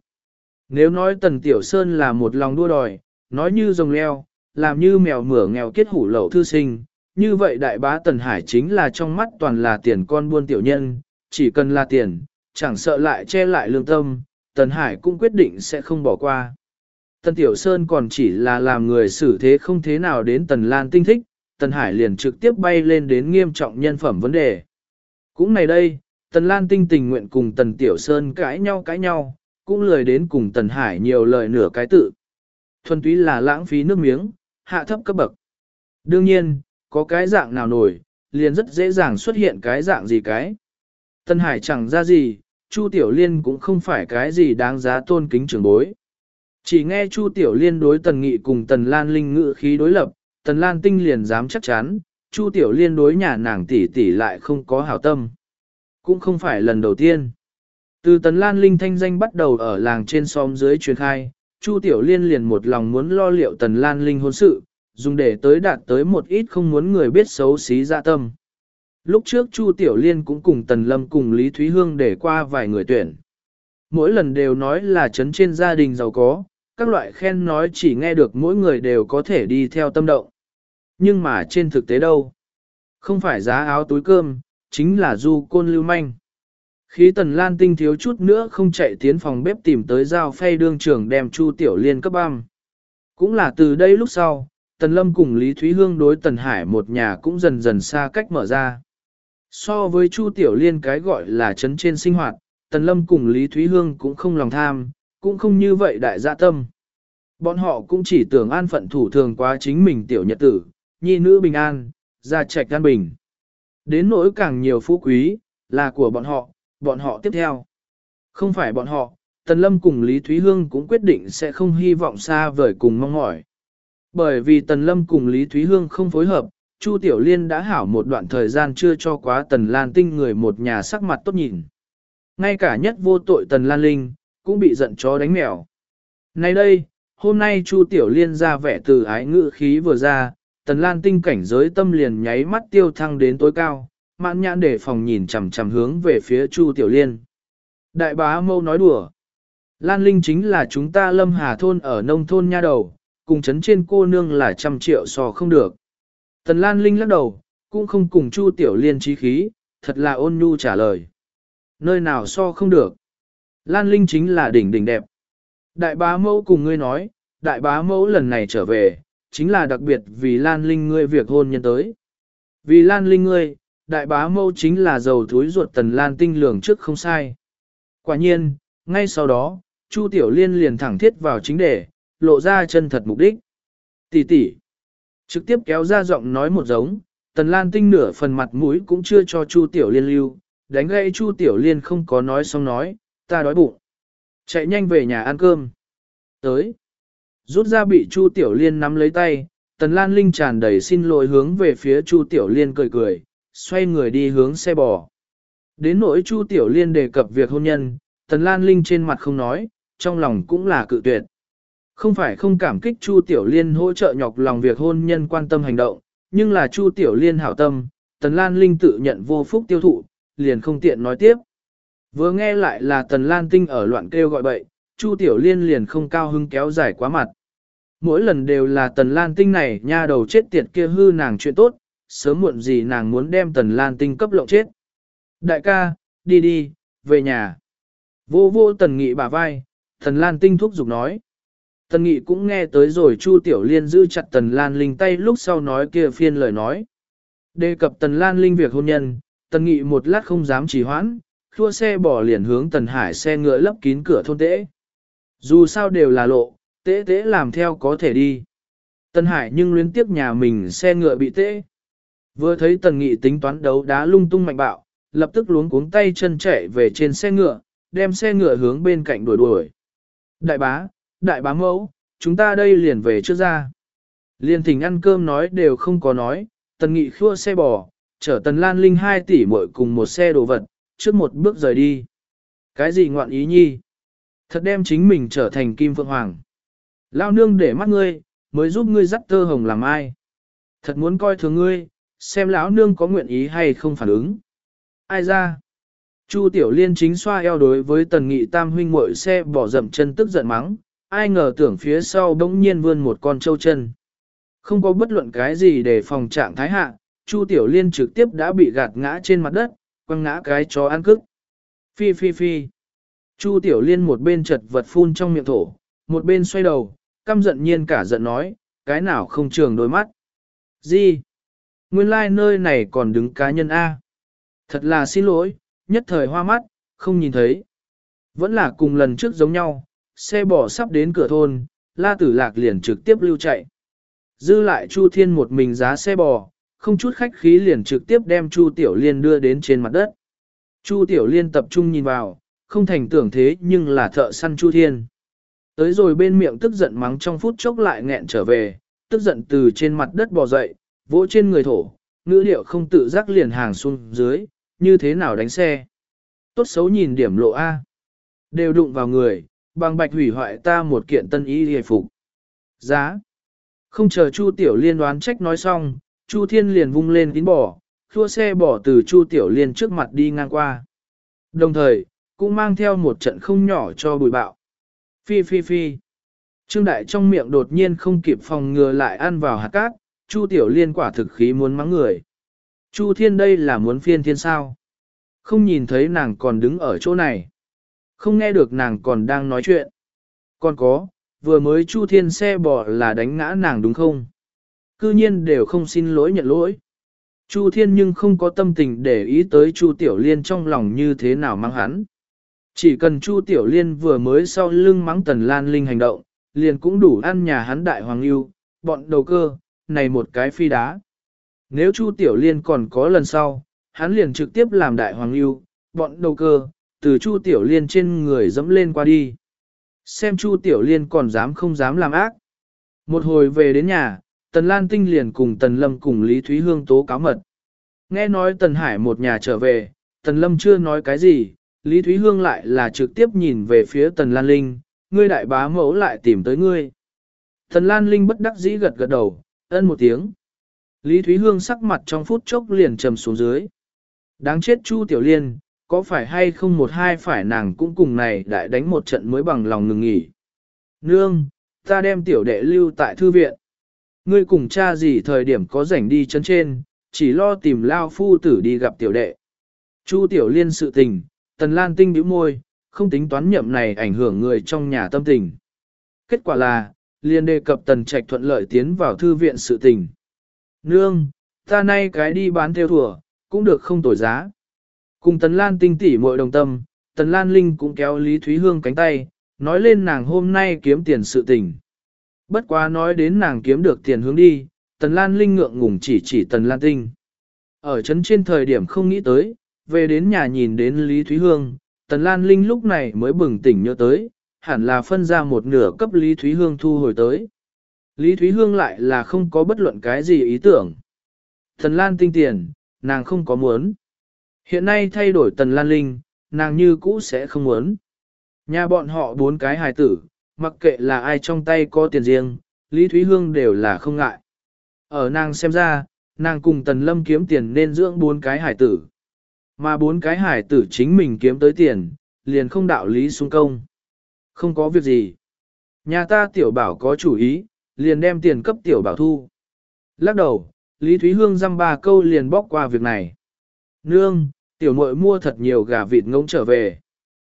Nếu nói tần tiểu sơn là một lòng đua đòi, nói như rồng leo, làm như mèo mửa nghèo kết hủ lậu thư sinh, như vậy đại bá tần hải chính là trong mắt toàn là tiền con buôn tiểu nhân, chỉ cần là tiền, chẳng sợ lại che lại lương tâm, tần hải cũng quyết định sẽ không bỏ qua. Tần Tiểu Sơn còn chỉ là làm người xử thế không thế nào đến Tần Lan tinh thích, Tần Hải liền trực tiếp bay lên đến nghiêm trọng nhân phẩm vấn đề. Cũng này đây, Tần Lan tinh tình nguyện cùng Tần Tiểu Sơn cãi nhau cãi nhau, cũng lời đến cùng Tần Hải nhiều lời nửa cái tự. Thuần túy là lãng phí nước miếng, hạ thấp cấp bậc. Đương nhiên, có cái dạng nào nổi, liền rất dễ dàng xuất hiện cái dạng gì cái. Tần Hải chẳng ra gì, Chu Tiểu Liên cũng không phải cái gì đáng giá tôn kính trưởng bối. Chỉ nghe Chu Tiểu Liên đối Tần Nghị cùng Tần Lan Linh ngự khí đối lập, Tần Lan Tinh liền dám chắc chắn, Chu Tiểu Liên đối nhà nàng tỷ tỷ lại không có hảo tâm. Cũng không phải lần đầu tiên. Từ Tần Lan Linh thanh danh bắt đầu ở làng trên xóm dưới truyền khai, Chu Tiểu Liên liền một lòng muốn lo liệu Tần Lan Linh hôn sự, dùng để tới đạt tới một ít không muốn người biết xấu xí dạ tâm. Lúc trước Chu Tiểu Liên cũng cùng Tần Lâm cùng Lý Thúy Hương để qua vài người tuyển. Mỗi lần đều nói là chấn trên gia đình giàu có, các loại khen nói chỉ nghe được mỗi người đều có thể đi theo tâm động. Nhưng mà trên thực tế đâu? Không phải giá áo túi cơm, chính là du côn lưu manh. Khí tần lan tinh thiếu chút nữa không chạy tiến phòng bếp tìm tới dao phay đương trưởng đem Chu Tiểu Liên cấp băm. Cũng là từ đây lúc sau, Tần Lâm cùng Lý Thúy Hương đối Tần Hải một nhà cũng dần dần xa cách mở ra. So với Chu Tiểu Liên cái gọi là chấn trên sinh hoạt, Tần Lâm cùng Lý Thúy Hương cũng không lòng tham, cũng không như vậy đại dạ tâm. Bọn họ cũng chỉ tưởng an phận thủ thường quá chính mình tiểu nhật tử, nhi nữ bình an, gia trạch an bình. Đến nỗi càng nhiều phú quý, là của bọn họ, bọn họ tiếp theo. Không phải bọn họ, Tần Lâm cùng Lý Thúy Hương cũng quyết định sẽ không hy vọng xa vời cùng mong mỏi. Bởi vì Tần Lâm cùng Lý Thúy Hương không phối hợp, Chu Tiểu Liên đã hảo một đoạn thời gian chưa cho quá Tần Lan Tinh người một nhà sắc mặt tốt nhìn. Ngay cả nhất vô tội Tần Lan Linh, cũng bị giận chó đánh mèo. Nay đây, hôm nay Chu Tiểu Liên ra vẻ từ ái ngữ khí vừa ra, Tần Lan Tinh cảnh giới tâm liền nháy mắt tiêu thăng đến tối cao, mãn nhãn để phòng nhìn chằm chằm hướng về phía Chu Tiểu Liên. Đại bá mâu nói đùa. Lan Linh chính là chúng ta lâm hà thôn ở nông thôn nha đầu, cùng chấn trên cô nương là trăm triệu so không được. Tần Lan Linh lắc đầu, cũng không cùng Chu Tiểu Liên trí khí, thật là ôn nhu trả lời. Nơi nào so không được. Lan Linh chính là đỉnh đỉnh đẹp. Đại bá mẫu cùng ngươi nói, đại bá mẫu lần này trở về, chính là đặc biệt vì Lan Linh ngươi việc hôn nhân tới. Vì Lan Linh ngươi, đại bá mẫu chính là giàu thúi ruột tần Lan tinh lường trước không sai. Quả nhiên, ngay sau đó, Chu Tiểu Liên liền thẳng thiết vào chính đề, lộ ra chân thật mục đích. Tỷ tỷ, trực tiếp kéo ra giọng nói một giống, Tần Lan Tinh nửa phần mặt mũi cũng chưa cho Chu Tiểu Liên lưu, đánh gãy Chu Tiểu Liên không có nói xong nói, ta đói bụng. Chạy nhanh về nhà ăn cơm. Tới. Rút ra bị Chu Tiểu Liên nắm lấy tay, Tần Lan Linh tràn đầy xin lỗi hướng về phía Chu Tiểu Liên cười cười, xoay người đi hướng xe bò. Đến nỗi Chu Tiểu Liên đề cập việc hôn nhân, Tần Lan Linh trên mặt không nói, trong lòng cũng là cự tuyệt. Không phải không cảm kích Chu Tiểu Liên hỗ trợ nhọc lòng việc hôn nhân quan tâm hành động, nhưng là Chu Tiểu Liên hảo tâm, Tần Lan Linh tự nhận vô phúc tiêu thụ, liền không tiện nói tiếp. Vừa nghe lại là Tần Lan Tinh ở loạn kêu gọi bậy, Chu Tiểu Liên liền không cao hứng kéo dài quá mặt. Mỗi lần đều là Tần Lan Tinh này nha đầu chết tiệt kia hư nàng chuyện tốt, sớm muộn gì nàng muốn đem Tần Lan Tinh cấp lộng chết. Đại ca, đi đi, về nhà. Vô vô Tần Nghị bả vai, Tần Lan Tinh thúc giục nói. Tần Nghị cũng nghe tới rồi Chu Tiểu Liên giữ chặt Tần Lan Linh tay lúc sau nói kia phiên lời nói. Đề cập Tần Lan Linh việc hôn nhân, Tần Nghị một lát không dám trì hoãn, thua xe bỏ liền hướng Tần Hải xe ngựa lấp kín cửa thôn tễ. Dù sao đều là lộ, tễ tễ làm theo có thể đi. Tần Hải nhưng luyến tiếc nhà mình xe ngựa bị tễ. Vừa thấy Tần Nghị tính toán đấu đá lung tung mạnh bạo, lập tức luống cuống tay chân chạy về trên xe ngựa, đem xe ngựa hướng bên cạnh đuổi đuổi. Đại bá, đại bá mẫu, chúng ta đây liền về trước ra. Liên thỉnh ăn cơm nói đều không có nói, Tần Nghị khua xe bò, chở Tần Lan Linh hai tỷ muội cùng một xe đồ vật, trước một bước rời đi. Cái gì ngoạn ý nhi? Thật đem chính mình trở thành Kim Phượng Hoàng. Lao nương để mắt ngươi, mới giúp ngươi dắt tơ hồng làm ai. Thật muốn coi thường ngươi, xem lão nương có nguyện ý hay không phản ứng. Ai ra? Chu Tiểu Liên chính xoa eo đối với Tần Nghị Tam huynh muội xe bỏ dậm chân tức giận mắng, ai ngờ tưởng phía sau bỗng nhiên vươn một con trâu chân. Không có bất luận cái gì để phòng trạng thái hạ, Chu Tiểu Liên trực tiếp đã bị gạt ngã trên mặt đất, quăng ngã cái chó ăn cức. Phi phi phi. Chu Tiểu Liên một bên chật vật phun trong miệng thổ, một bên xoay đầu, căm giận nhiên cả giận nói, cái nào không trường đôi mắt. Gì? Nguyên lai like nơi này còn đứng cá nhân A. Thật là xin lỗi, nhất thời hoa mắt, không nhìn thấy. Vẫn là cùng lần trước giống nhau, xe bỏ sắp đến cửa thôn, la tử lạc liền trực tiếp lưu chạy. Dư lại Chu Thiên một mình giá xe bò, không chút khách khí liền trực tiếp đem Chu Tiểu Liên đưa đến trên mặt đất. Chu Tiểu Liên tập trung nhìn vào, không thành tưởng thế nhưng là thợ săn Chu Thiên. Tới rồi bên miệng tức giận mắng trong phút chốc lại nghẹn trở về, tức giận từ trên mặt đất bò dậy, vỗ trên người thổ, ngữ điệu không tự giác liền hàng xuống dưới, như thế nào đánh xe. Tốt xấu nhìn điểm lộ A. Đều đụng vào người, bằng bạch hủy hoại ta một kiện tân y hề phục. Giá. Không chờ Chu Tiểu Liên đoán trách nói xong, Chu Thiên liền vung lên tín bỏ, thua xe bỏ từ Chu Tiểu Liên trước mặt đi ngang qua. Đồng thời, cũng mang theo một trận không nhỏ cho bùi bạo. Phi phi phi. Trương Đại trong miệng đột nhiên không kịp phòng ngừa lại ăn vào hạt cát, Chu Tiểu Liên quả thực khí muốn mắng người. Chu Thiên đây là muốn phiên thiên sao. Không nhìn thấy nàng còn đứng ở chỗ này. Không nghe được nàng còn đang nói chuyện. Còn có, vừa mới Chu Thiên xe bỏ là đánh ngã nàng đúng không? Cư nhiên đều không xin lỗi nhận lỗi. Chu Thiên nhưng không có tâm tình để ý tới Chu Tiểu Liên trong lòng như thế nào mang hắn. Chỉ cần Chu Tiểu Liên vừa mới sau lưng mắng Tần Lan Linh hành động, liền cũng đủ ăn nhà hắn đại hoàng lưu, bọn đầu cơ, này một cái phi đá. Nếu Chu Tiểu Liên còn có lần sau, hắn liền trực tiếp làm đại hoàng lưu, bọn đầu cơ, từ Chu Tiểu Liên trên người dẫm lên qua đi. Xem Chu Tiểu Liên còn dám không dám làm ác. Một hồi về đến nhà, Tần Lan Tinh liền cùng Tần Lâm cùng Lý Thúy Hương tố cáo mật. Nghe nói Tần Hải một nhà trở về, Tần Lâm chưa nói cái gì, Lý Thúy Hương lại là trực tiếp nhìn về phía Tần Lan Linh, ngươi đại bá mẫu lại tìm tới ngươi. Tần Lan Linh bất đắc dĩ gật gật đầu, ân một tiếng. Lý Thúy Hương sắc mặt trong phút chốc liền trầm xuống dưới. Đáng chết Chu Tiểu Liên, có phải hay không một hai phải nàng cũng cùng này đại đánh một trận mới bằng lòng ngừng nghỉ. Nương, ta đem tiểu đệ lưu tại thư viện. Ngươi cùng cha gì thời điểm có rảnh đi chân trên, chỉ lo tìm lao phu tử đi gặp tiểu đệ. Chu tiểu liên sự tình, tần lan tinh bĩu môi, không tính toán nhậm này ảnh hưởng người trong nhà tâm tình. Kết quả là, liên đề cập tần trạch thuận lợi tiến vào thư viện sự tình. Nương, ta nay cái đi bán theo thùa, cũng được không tồi giá. Cùng tần lan tinh tỉ muội đồng tâm, tần lan linh cũng kéo Lý Thúy Hương cánh tay, nói lên nàng hôm nay kiếm tiền sự tình. Bất quá nói đến nàng kiếm được tiền hướng đi, Tần Lan Linh ngượng ngùng chỉ chỉ Tần Lan Tinh. Ở chấn trên thời điểm không nghĩ tới, về đến nhà nhìn đến Lý Thúy Hương, Tần Lan Linh lúc này mới bừng tỉnh nhớ tới, hẳn là phân ra một nửa cấp Lý Thúy Hương thu hồi tới. Lý Thúy Hương lại là không có bất luận cái gì ý tưởng. Tần Lan Tinh tiền, nàng không có muốn. Hiện nay thay đổi Tần Lan Linh, nàng như cũ sẽ không muốn. Nhà bọn họ bốn cái hài tử, mặc kệ là ai trong tay có tiền riêng, Lý Thúy Hương đều là không ngại. Ở nàng xem ra, nàng cùng Tần Lâm kiếm tiền nên dưỡng bốn cái hải tử. Mà bốn cái hải tử chính mình kiếm tới tiền, liền không đạo lý xung công. Không có việc gì. Nhà ta tiểu bảo có chủ ý, liền đem tiền cấp tiểu bảo thu. Lắc đầu, Lý Thúy Hương dăm ba câu liền bóc qua việc này. Nương, tiểu muội mua thật nhiều gà vịt ngỗng trở về.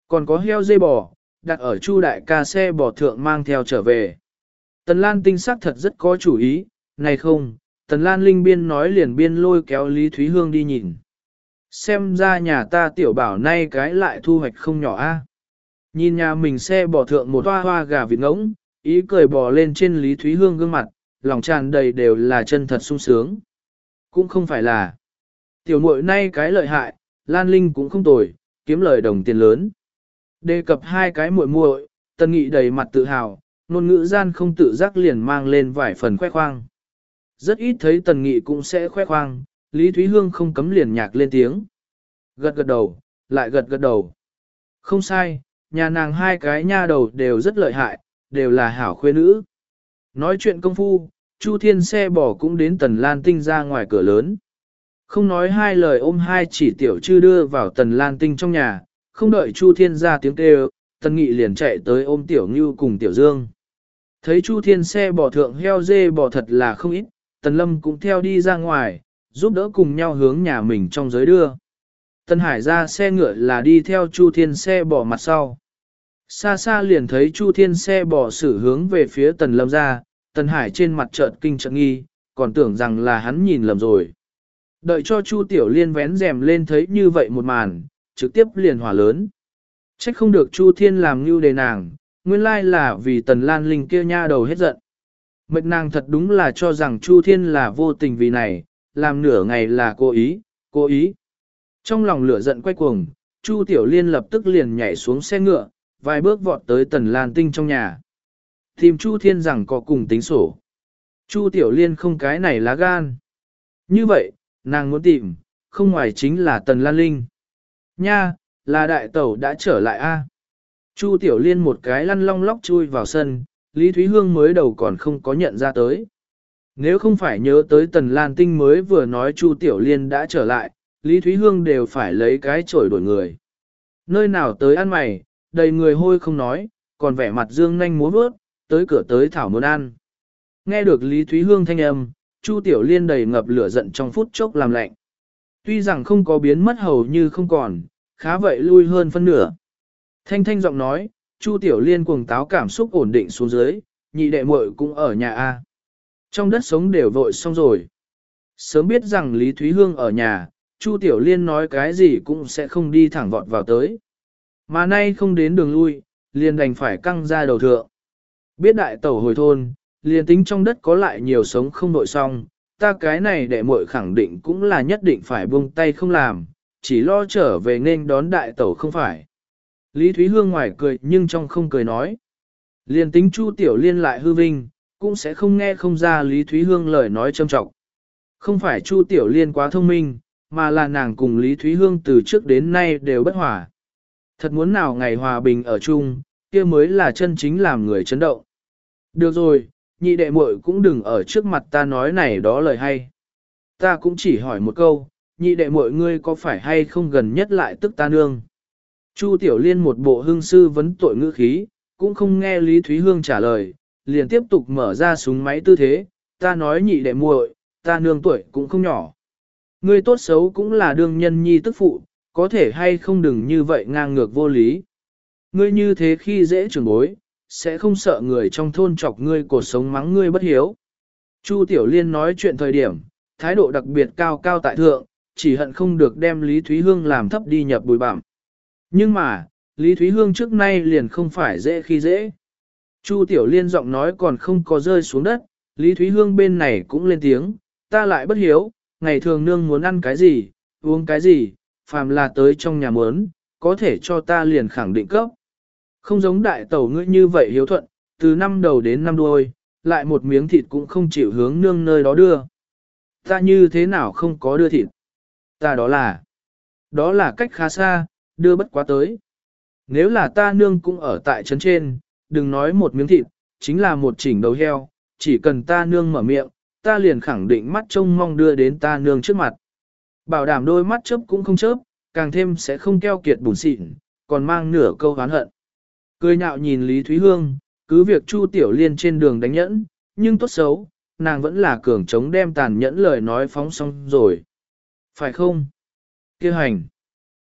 Còn có heo dây bò, đặt ở chu đại ca xe bò thượng mang theo trở về. Tần Lan tinh sắc thật rất có chủ ý, này không, Tần Lan Linh biên nói liền biên lôi kéo Lý Thúy Hương đi nhìn. Xem ra nhà ta tiểu bảo nay cái lại thu hoạch không nhỏ a. Nhìn nhà mình xe bò thượng một hoa hoa gà vịt ngỗng, ý cười bò lên trên Lý Thúy Hương gương mặt, lòng tràn đầy đều là chân thật sung sướng. Cũng không phải là. Tiểu muội nay cái lợi hại, Lan Linh cũng không tồi, kiếm lời đồng tiền lớn. Đề cập hai cái muội muội, Tần Nghị đầy mặt tự hào, ngôn ngữ gian không tự giác liền mang lên vài phần khoe khoang. Rất ít thấy Tần Nghị cũng sẽ khoe khoang, Lý Thúy Hương không cấm liền nhạc lên tiếng. Gật gật đầu, lại gật gật đầu. Không sai, nhà nàng hai cái nha đầu đều rất lợi hại, đều là hảo khuê nữ. Nói chuyện công phu, Chu Thiên xe bỏ cũng đến Tần Lan Tinh ra ngoài cửa lớn. Không nói hai lời ôm hai chỉ tiểu chư đưa vào Tần Lan Tinh trong nhà, không đợi Chu Thiên ra tiếng kêu, Tần Nghị liền chạy tới ôm Tiểu Ngưu cùng Tiểu Dương. Thấy Chu Thiên xe bò thượng heo dê bò thật là không ít, Tần Lâm cũng theo đi ra ngoài, giúp đỡ cùng nhau hướng nhà mình trong giới đưa. Tần Hải ra xe ngựa là đi theo Chu Thiên xe bò mặt sau. Xa xa liền thấy Chu Thiên xe bò xử hướng về phía Tần Lâm ra, Tần Hải trên mặt chợt kinh trận nghi, còn tưởng rằng là hắn nhìn lầm rồi. Đợi cho Chu Tiểu Liên vén rèm lên thấy như vậy một màn, trực tiếp liền hỏa lớn. Trách không được Chu Thiên làm như đề nàng, nguyên lai là vì Tần Lan Linh kia nha đầu hết giận. Mệt nàng thật đúng là cho rằng Chu Thiên là vô tình vì này, làm nửa ngày là cố ý, cố ý. Trong lòng lửa giận quay cuồng, Chu Tiểu Liên lập tức liền nhảy xuống xe ngựa, vài bước vọt tới Tần Lan Tinh trong nhà. Tìm Chu Thiên rằng có cùng tính sổ. Chu Tiểu Liên không cái này lá gan. Như vậy, nàng muốn tìm, không ngoài chính là Tần Lan Linh. Nha, là đại tẩu đã trở lại a. Chu Tiểu Liên một cái lăn long lóc chui vào sân, Lý Thúy Hương mới đầu còn không có nhận ra tới. Nếu không phải nhớ tới Tần Lan Tinh mới vừa nói Chu Tiểu Liên đã trở lại, Lý Thúy Hương đều phải lấy cái chổi đổi người. Nơi nào tới ăn mày, đầy người hôi không nói, còn vẻ mặt dương nhanh múa vớt, tới cửa tới thảo muốn ăn. Nghe được Lý Thúy Hương thanh âm, Chu Tiểu Liên đầy ngập lửa giận trong phút chốc làm lạnh. Tuy rằng không có biến mất hầu như không còn, khá vậy lui hơn phân nửa. Thanh thanh giọng nói, Chu Tiểu Liên cuồng táo cảm xúc ổn định xuống dưới, nhị đệ muội cũng ở nhà A. Trong đất sống đều vội xong rồi. Sớm biết rằng Lý Thúy Hương ở nhà, Chu Tiểu Liên nói cái gì cũng sẽ không đi thẳng vọt vào tới. Mà nay không đến đường lui, liền đành phải căng ra đầu thượng. Biết đại tẩu hồi thôn, liền tính trong đất có lại nhiều sống không nội xong, ta cái này đệ muội khẳng định cũng là nhất định phải buông tay không làm, chỉ lo trở về nên đón đại tẩu không phải. Lý Thúy Hương ngoài cười nhưng trong không cười nói. Liên tính Chu Tiểu Liên lại hư vinh, cũng sẽ không nghe không ra Lý Thúy Hương lời nói châm trọng. Không phải Chu Tiểu Liên quá thông minh, mà là nàng cùng Lý Thúy Hương từ trước đến nay đều bất hòa. Thật muốn nào ngày hòa bình ở chung, kia mới là chân chính làm người chấn động. Được rồi, nhị đệ muội cũng đừng ở trước mặt ta nói này đó lời hay. Ta cũng chỉ hỏi một câu, nhị đệ muội ngươi có phải hay không gần nhất lại tức ta nương. Chu Tiểu Liên một bộ hương sư vấn tội ngữ khí, cũng không nghe Lý Thúy Hương trả lời, liền tiếp tục mở ra súng máy tư thế, ta nói nhị đệ muội, ta nương tuổi cũng không nhỏ. Ngươi tốt xấu cũng là đương nhân nhi tức phụ, có thể hay không đừng như vậy ngang ngược vô lý. Ngươi như thế khi dễ trưởng bối, sẽ không sợ người trong thôn chọc ngươi cuộc sống mắng ngươi bất hiếu. Chu Tiểu Liên nói chuyện thời điểm, thái độ đặc biệt cao cao tại thượng, chỉ hận không được đem Lý Thúy Hương làm thấp đi nhập bùi bặm. Nhưng mà, Lý Thúy Hương trước nay liền không phải dễ khi dễ. Chu Tiểu Liên giọng nói còn không có rơi xuống đất, Lý Thúy Hương bên này cũng lên tiếng, ta lại bất hiếu, ngày thường nương muốn ăn cái gì, uống cái gì, phàm là tới trong nhà muốn, có thể cho ta liền khẳng định cấp. Không giống đại tẩu ngươi như vậy hiếu thuận, từ năm đầu đến năm đuôi, lại một miếng thịt cũng không chịu hướng nương nơi đó đưa. Ta như thế nào không có đưa thịt? Ta đó là, đó là cách khá xa, đưa bất quá tới. Nếu là ta nương cũng ở tại trấn trên, đừng nói một miếng thịt, chính là một chỉnh đầu heo, chỉ cần ta nương mở miệng, ta liền khẳng định mắt trông mong đưa đến ta nương trước mặt. Bảo đảm đôi mắt chớp cũng không chớp, càng thêm sẽ không keo kiệt bùn xịn, còn mang nửa câu hán hận. Cười nhạo nhìn Lý Thúy Hương, cứ việc Chu Tiểu Liên trên đường đánh nhẫn, nhưng tốt xấu, nàng vẫn là cường chống đem tàn nhẫn lời nói phóng xong rồi. Phải không? Kêu hành.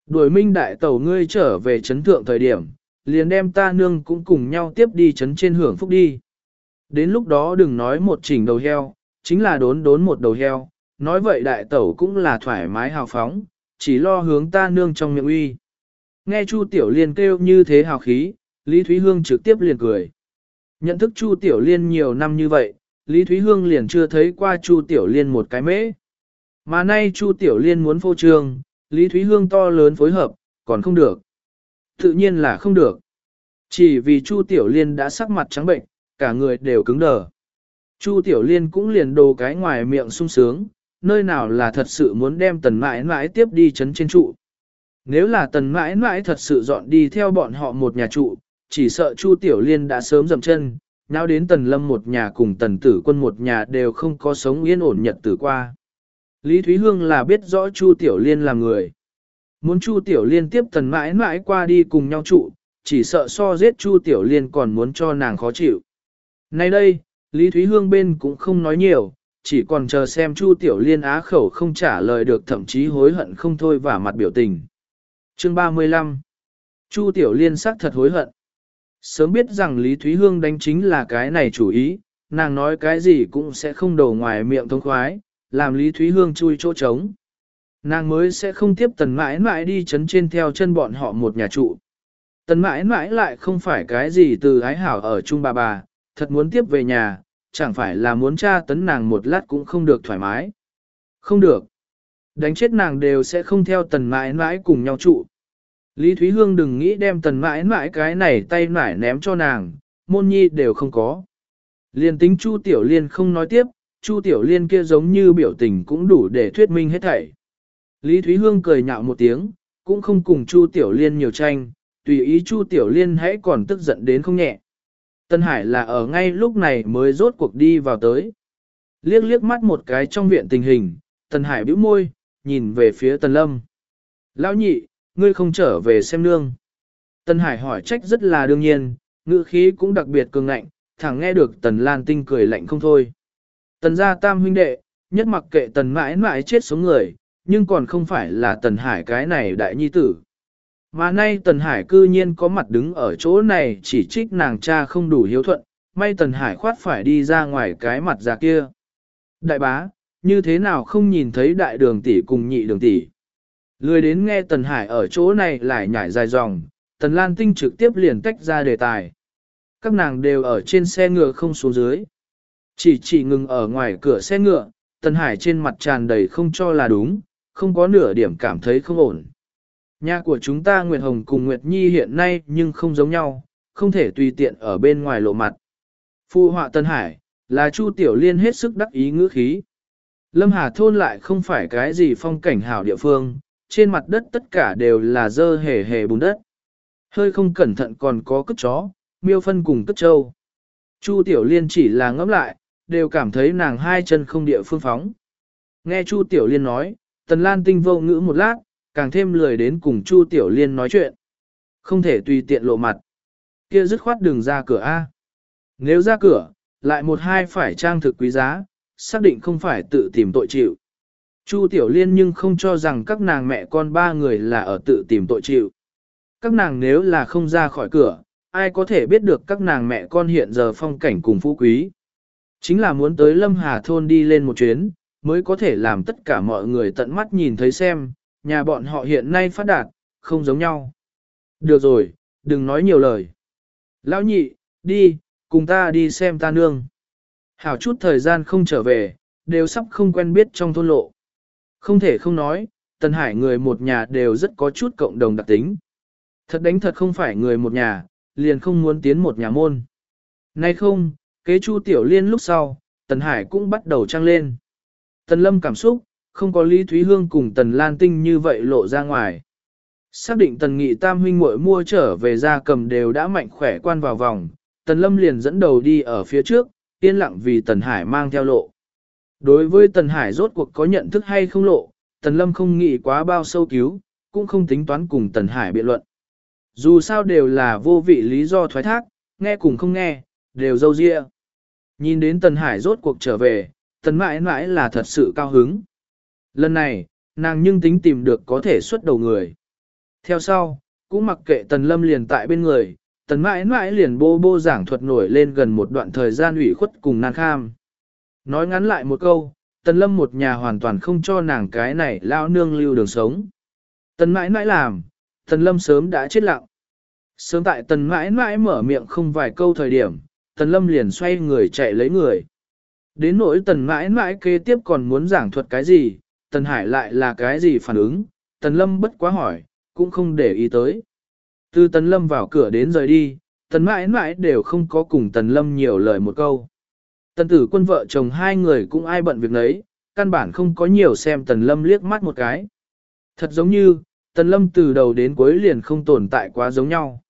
Đuổi minh đại tẩu ngươi trở về chấn thượng thời điểm, liền đem ta nương cũng cùng nhau tiếp đi chấn trên hưởng phúc đi. Đến lúc đó đừng nói một chỉnh đầu heo, chính là đốn đốn một đầu heo, nói vậy đại tẩu cũng là thoải mái hào phóng, chỉ lo hướng ta nương trong miệng uy. Nghe Chu Tiểu Liên kêu như thế hào khí, Lý Thúy Hương trực tiếp liền cười. Nhận thức Chu Tiểu Liên nhiều năm như vậy, Lý Thúy Hương liền chưa thấy qua Chu Tiểu Liên một cái mễ. Mà nay Chu Tiểu Liên muốn phô trương, Lý Thúy Hương to lớn phối hợp, còn không được. Tự nhiên là không được. Chỉ vì Chu Tiểu Liên đã sắc mặt trắng bệnh, cả người đều cứng đờ. Chu Tiểu Liên cũng liền đồ cái ngoài miệng sung sướng, nơi nào là thật sự muốn đem tần mãi mãi tiếp đi chấn trên trụ. Nếu là tần mãi mãi thật sự dọn đi theo bọn họ một nhà trụ, chỉ sợ Chu Tiểu Liên đã sớm dầm chân, nào đến tần lâm một nhà cùng tần tử quân một nhà đều không có sống yên ổn nhật tử qua. Lý Thúy Hương là biết rõ Chu Tiểu Liên là người. Muốn Chu Tiểu Liên tiếp tần mãi mãi qua đi cùng nhau trụ, chỉ sợ so giết Chu Tiểu Liên còn muốn cho nàng khó chịu. Nay đây, Lý Thúy Hương bên cũng không nói nhiều, chỉ còn chờ xem Chu Tiểu Liên á khẩu không trả lời được thậm chí hối hận không thôi và mặt biểu tình. Chương 35 Chu Tiểu Liên xác thật hối hận. Sớm biết rằng Lý Thúy Hương đánh chính là cái này chủ ý, nàng nói cái gì cũng sẽ không đổ ngoài miệng thông khoái, làm Lý Thúy Hương chui chỗ trống. Nàng mới sẽ không tiếp tần mãi mãi đi chấn trên theo chân bọn họ một nhà trụ. Tần mãi mãi lại không phải cái gì từ ái hảo ở chung bà bà, thật muốn tiếp về nhà, chẳng phải là muốn tra tấn nàng một lát cũng không được thoải mái. Không được. Đánh chết nàng đều sẽ không theo tần mãi mãi cùng nhau trụ. Lý Thúy Hương đừng nghĩ đem tần mãi mãi cái này tay mãi ném cho nàng, môn nhi đều không có. Liên tính Chu Tiểu Liên không nói tiếp, Chu Tiểu Liên kia giống như biểu tình cũng đủ để thuyết minh hết thảy. Lý Thúy Hương cười nhạo một tiếng, cũng không cùng Chu Tiểu Liên nhiều tranh, tùy ý Chu Tiểu Liên hãy còn tức giận đến không nhẹ. Tân Hải là ở ngay lúc này mới rốt cuộc đi vào tới. Liếc liếc mắt một cái trong viện tình hình, Tân Hải bĩu môi, nhìn về phía Tần Lâm. Lão nhị, ngươi không trở về xem nương. Tân Hải hỏi trách rất là đương nhiên, ngữ khí cũng đặc biệt cường ngạnh, thẳng nghe được Tần Lan Tinh cười lạnh không thôi. Tần gia tam huynh đệ, nhất mặc kệ Tần mãi mãi chết sống người, nhưng còn không phải là Tần Hải cái này đại nhi tử. Mà nay Tần Hải cư nhiên có mặt đứng ở chỗ này chỉ trích nàng cha không đủ hiếu thuận, may Tần Hải khoát phải đi ra ngoài cái mặt già kia. Đại bá, như thế nào không nhìn thấy đại đường tỷ cùng nhị đường tỷ? Lười đến nghe Tần Hải ở chỗ này lại nhảy dài dòng, Tần Lan Tinh trực tiếp liền tách ra đề tài. Các nàng đều ở trên xe ngựa không xuống dưới. Chỉ chỉ ngừng ở ngoài cửa xe ngựa, Tần Hải trên mặt tràn đầy không cho là đúng, không có nửa điểm cảm thấy không ổn. Nhà của chúng ta Nguyệt Hồng cùng Nguyệt Nhi hiện nay nhưng không giống nhau, không thể tùy tiện ở bên ngoài lộ mặt. Phu họa Tân Hải, là Chu Tiểu Liên hết sức đắc ý ngữ khí. Lâm Hà thôn lại không phải cái gì phong cảnh hảo địa phương, trên mặt đất tất cả đều là dơ hề hề bùn đất. Hơi không cẩn thận còn có cất chó, miêu phân cùng cất trâu. Chu Tiểu Liên chỉ là ngẫm lại, đều cảm thấy nàng hai chân không địa phương phóng. Nghe Chu Tiểu Liên nói, Tần Lan tinh vô ngữ một lát, càng thêm lười đến cùng Chu Tiểu Liên nói chuyện. Không thể tùy tiện lộ mặt. Kia dứt khoát đường ra cửa A. Nếu ra cửa, lại một hai phải trang thực quý giá, xác định không phải tự tìm tội chịu. Chu Tiểu Liên nhưng không cho rằng các nàng mẹ con ba người là ở tự tìm tội chịu. Các nàng nếu là không ra khỏi cửa, ai có thể biết được các nàng mẹ con hiện giờ phong cảnh cùng phú quý. Chính là muốn tới Lâm Hà Thôn đi lên một chuyến, mới có thể làm tất cả mọi người tận mắt nhìn thấy xem, nhà bọn họ hiện nay phát đạt, không giống nhau. Được rồi, đừng nói nhiều lời. Lão nhị, đi, cùng ta đi xem ta nương. Hảo chút thời gian không trở về, đều sắp không quen biết trong thôn lộ. Không thể không nói, Tần Hải người một nhà đều rất có chút cộng đồng đặc tính. Thật đánh thật không phải người một nhà, liền không muốn tiến một nhà môn. Nay không, kế chu tiểu liên lúc sau, Tần Hải cũng bắt đầu trăng lên. Tần Lâm cảm xúc, không có Lý Thúy Hương cùng Tần Lan Tinh như vậy lộ ra ngoài. Xác định Tần Nghị Tam huynh muội mua trở về ra cầm đều đã mạnh khỏe quan vào vòng, Tần Lâm liền dẫn đầu đi ở phía trước, yên lặng vì Tần Hải mang theo lộ. Đối với Tần Hải rốt cuộc có nhận thức hay không lộ, Tần Lâm không nghĩ quá bao sâu cứu, cũng không tính toán cùng Tần Hải biện luận. Dù sao đều là vô vị lý do thoái thác, nghe cùng không nghe, đều dâu dịa. Nhìn đến Tần Hải rốt cuộc trở về, Tần mãi mãi là thật sự cao hứng. Lần này, nàng nhưng tính tìm được có thể xuất đầu người. Theo sau, cũng mặc kệ Tần Lâm liền tại bên người, Tần mãi mãi liền bô bô giảng thuật nổi lên gần một đoạn thời gian ủy khuất cùng nan kham. Nói ngắn lại một câu, Tần Lâm một nhà hoàn toàn không cho nàng cái này lao nương lưu đường sống. Tần mãi mãi làm, Tần Lâm sớm đã chết lặng. Sớm tại Tần mãi mãi mở miệng không vài câu thời điểm, Tần Lâm liền xoay người chạy lấy người. Đến nỗi Tần mãi mãi kế tiếp còn muốn giảng thuật cái gì, Tần Hải lại là cái gì phản ứng, Tần Lâm bất quá hỏi, cũng không để ý tới. Từ Tần Lâm vào cửa đến rời đi, Tần mãi mãi đều không có cùng Tần Lâm nhiều lời một câu. Tần tử quân vợ chồng hai người cũng ai bận việc nấy, căn bản không có nhiều xem Tần Lâm liếc mắt một cái. Thật giống như, Tần Lâm từ đầu đến cuối liền không tồn tại quá giống nhau.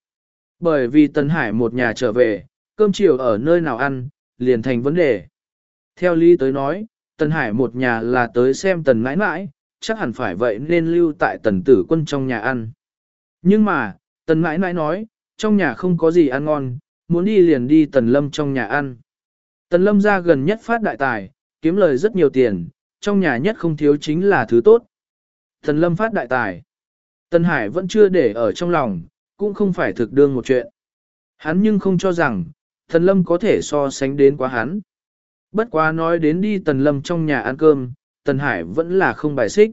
Bởi vì Tần Hải một nhà trở về, cơm chiều ở nơi nào ăn, liền thành vấn đề. Theo lý tới nói, Tần Hải một nhà là tới xem Tần mãi mãi, chắc hẳn phải vậy nên lưu tại Tần tử quân trong nhà ăn. Nhưng mà, Tần mãi mãi nói, trong nhà không có gì ăn ngon, muốn đi liền đi Tần Lâm trong nhà ăn. Tần Lâm ra gần nhất phát đại tài, kiếm lời rất nhiều tiền, trong nhà nhất không thiếu chính là thứ tốt. Tần Lâm phát đại tài. Tần Hải vẫn chưa để ở trong lòng, cũng không phải thực đương một chuyện. Hắn nhưng không cho rằng, Tần Lâm có thể so sánh đến quá hắn. Bất quá nói đến đi Tần Lâm trong nhà ăn cơm, Tần Hải vẫn là không bài xích.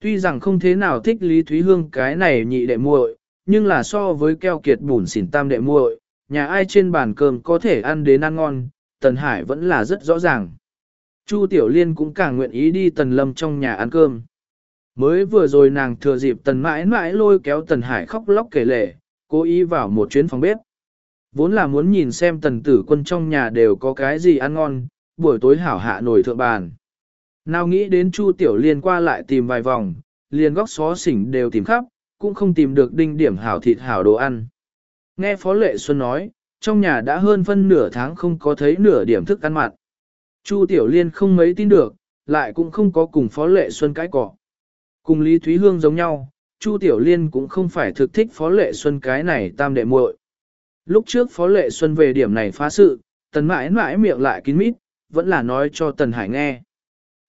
Tuy rằng không thế nào thích Lý Thúy Hương cái này nhị đệ muội, nhưng là so với keo kiệt bùn xỉn tam đệ muội, nhà ai trên bàn cơm có thể ăn đến ăn ngon, Tần Hải vẫn là rất rõ ràng. Chu Tiểu Liên cũng càng nguyện ý đi Tần Lâm trong nhà ăn cơm. Mới vừa rồi nàng thừa dịp Tần mãi mãi lôi kéo Tần Hải khóc lóc kể lể, cố ý vào một chuyến phòng bếp. Vốn là muốn nhìn xem Tần tử quân trong nhà đều có cái gì ăn ngon, buổi tối hảo hạ nổi thượng bàn. Nào nghĩ đến Chu Tiểu Liên qua lại tìm vài vòng, liền góc xó xỉnh đều tìm khắp, cũng không tìm được đinh điểm hảo thịt hảo đồ ăn. Nghe Phó Lệ Xuân nói, trong nhà đã hơn phân nửa tháng không có thấy nửa điểm thức ăn mặn. Chu Tiểu Liên không mấy tin được, lại cũng không có cùng Phó Lệ Xuân cái cỏ. Cùng Lý Thúy Hương giống nhau, Chu Tiểu Liên cũng không phải thực thích Phó Lệ Xuân cái này tam đệ muội. Lúc trước Phó Lệ Xuân về điểm này phá sự, tần mãi mãi miệng lại kín mít, vẫn là nói cho tần hải nghe.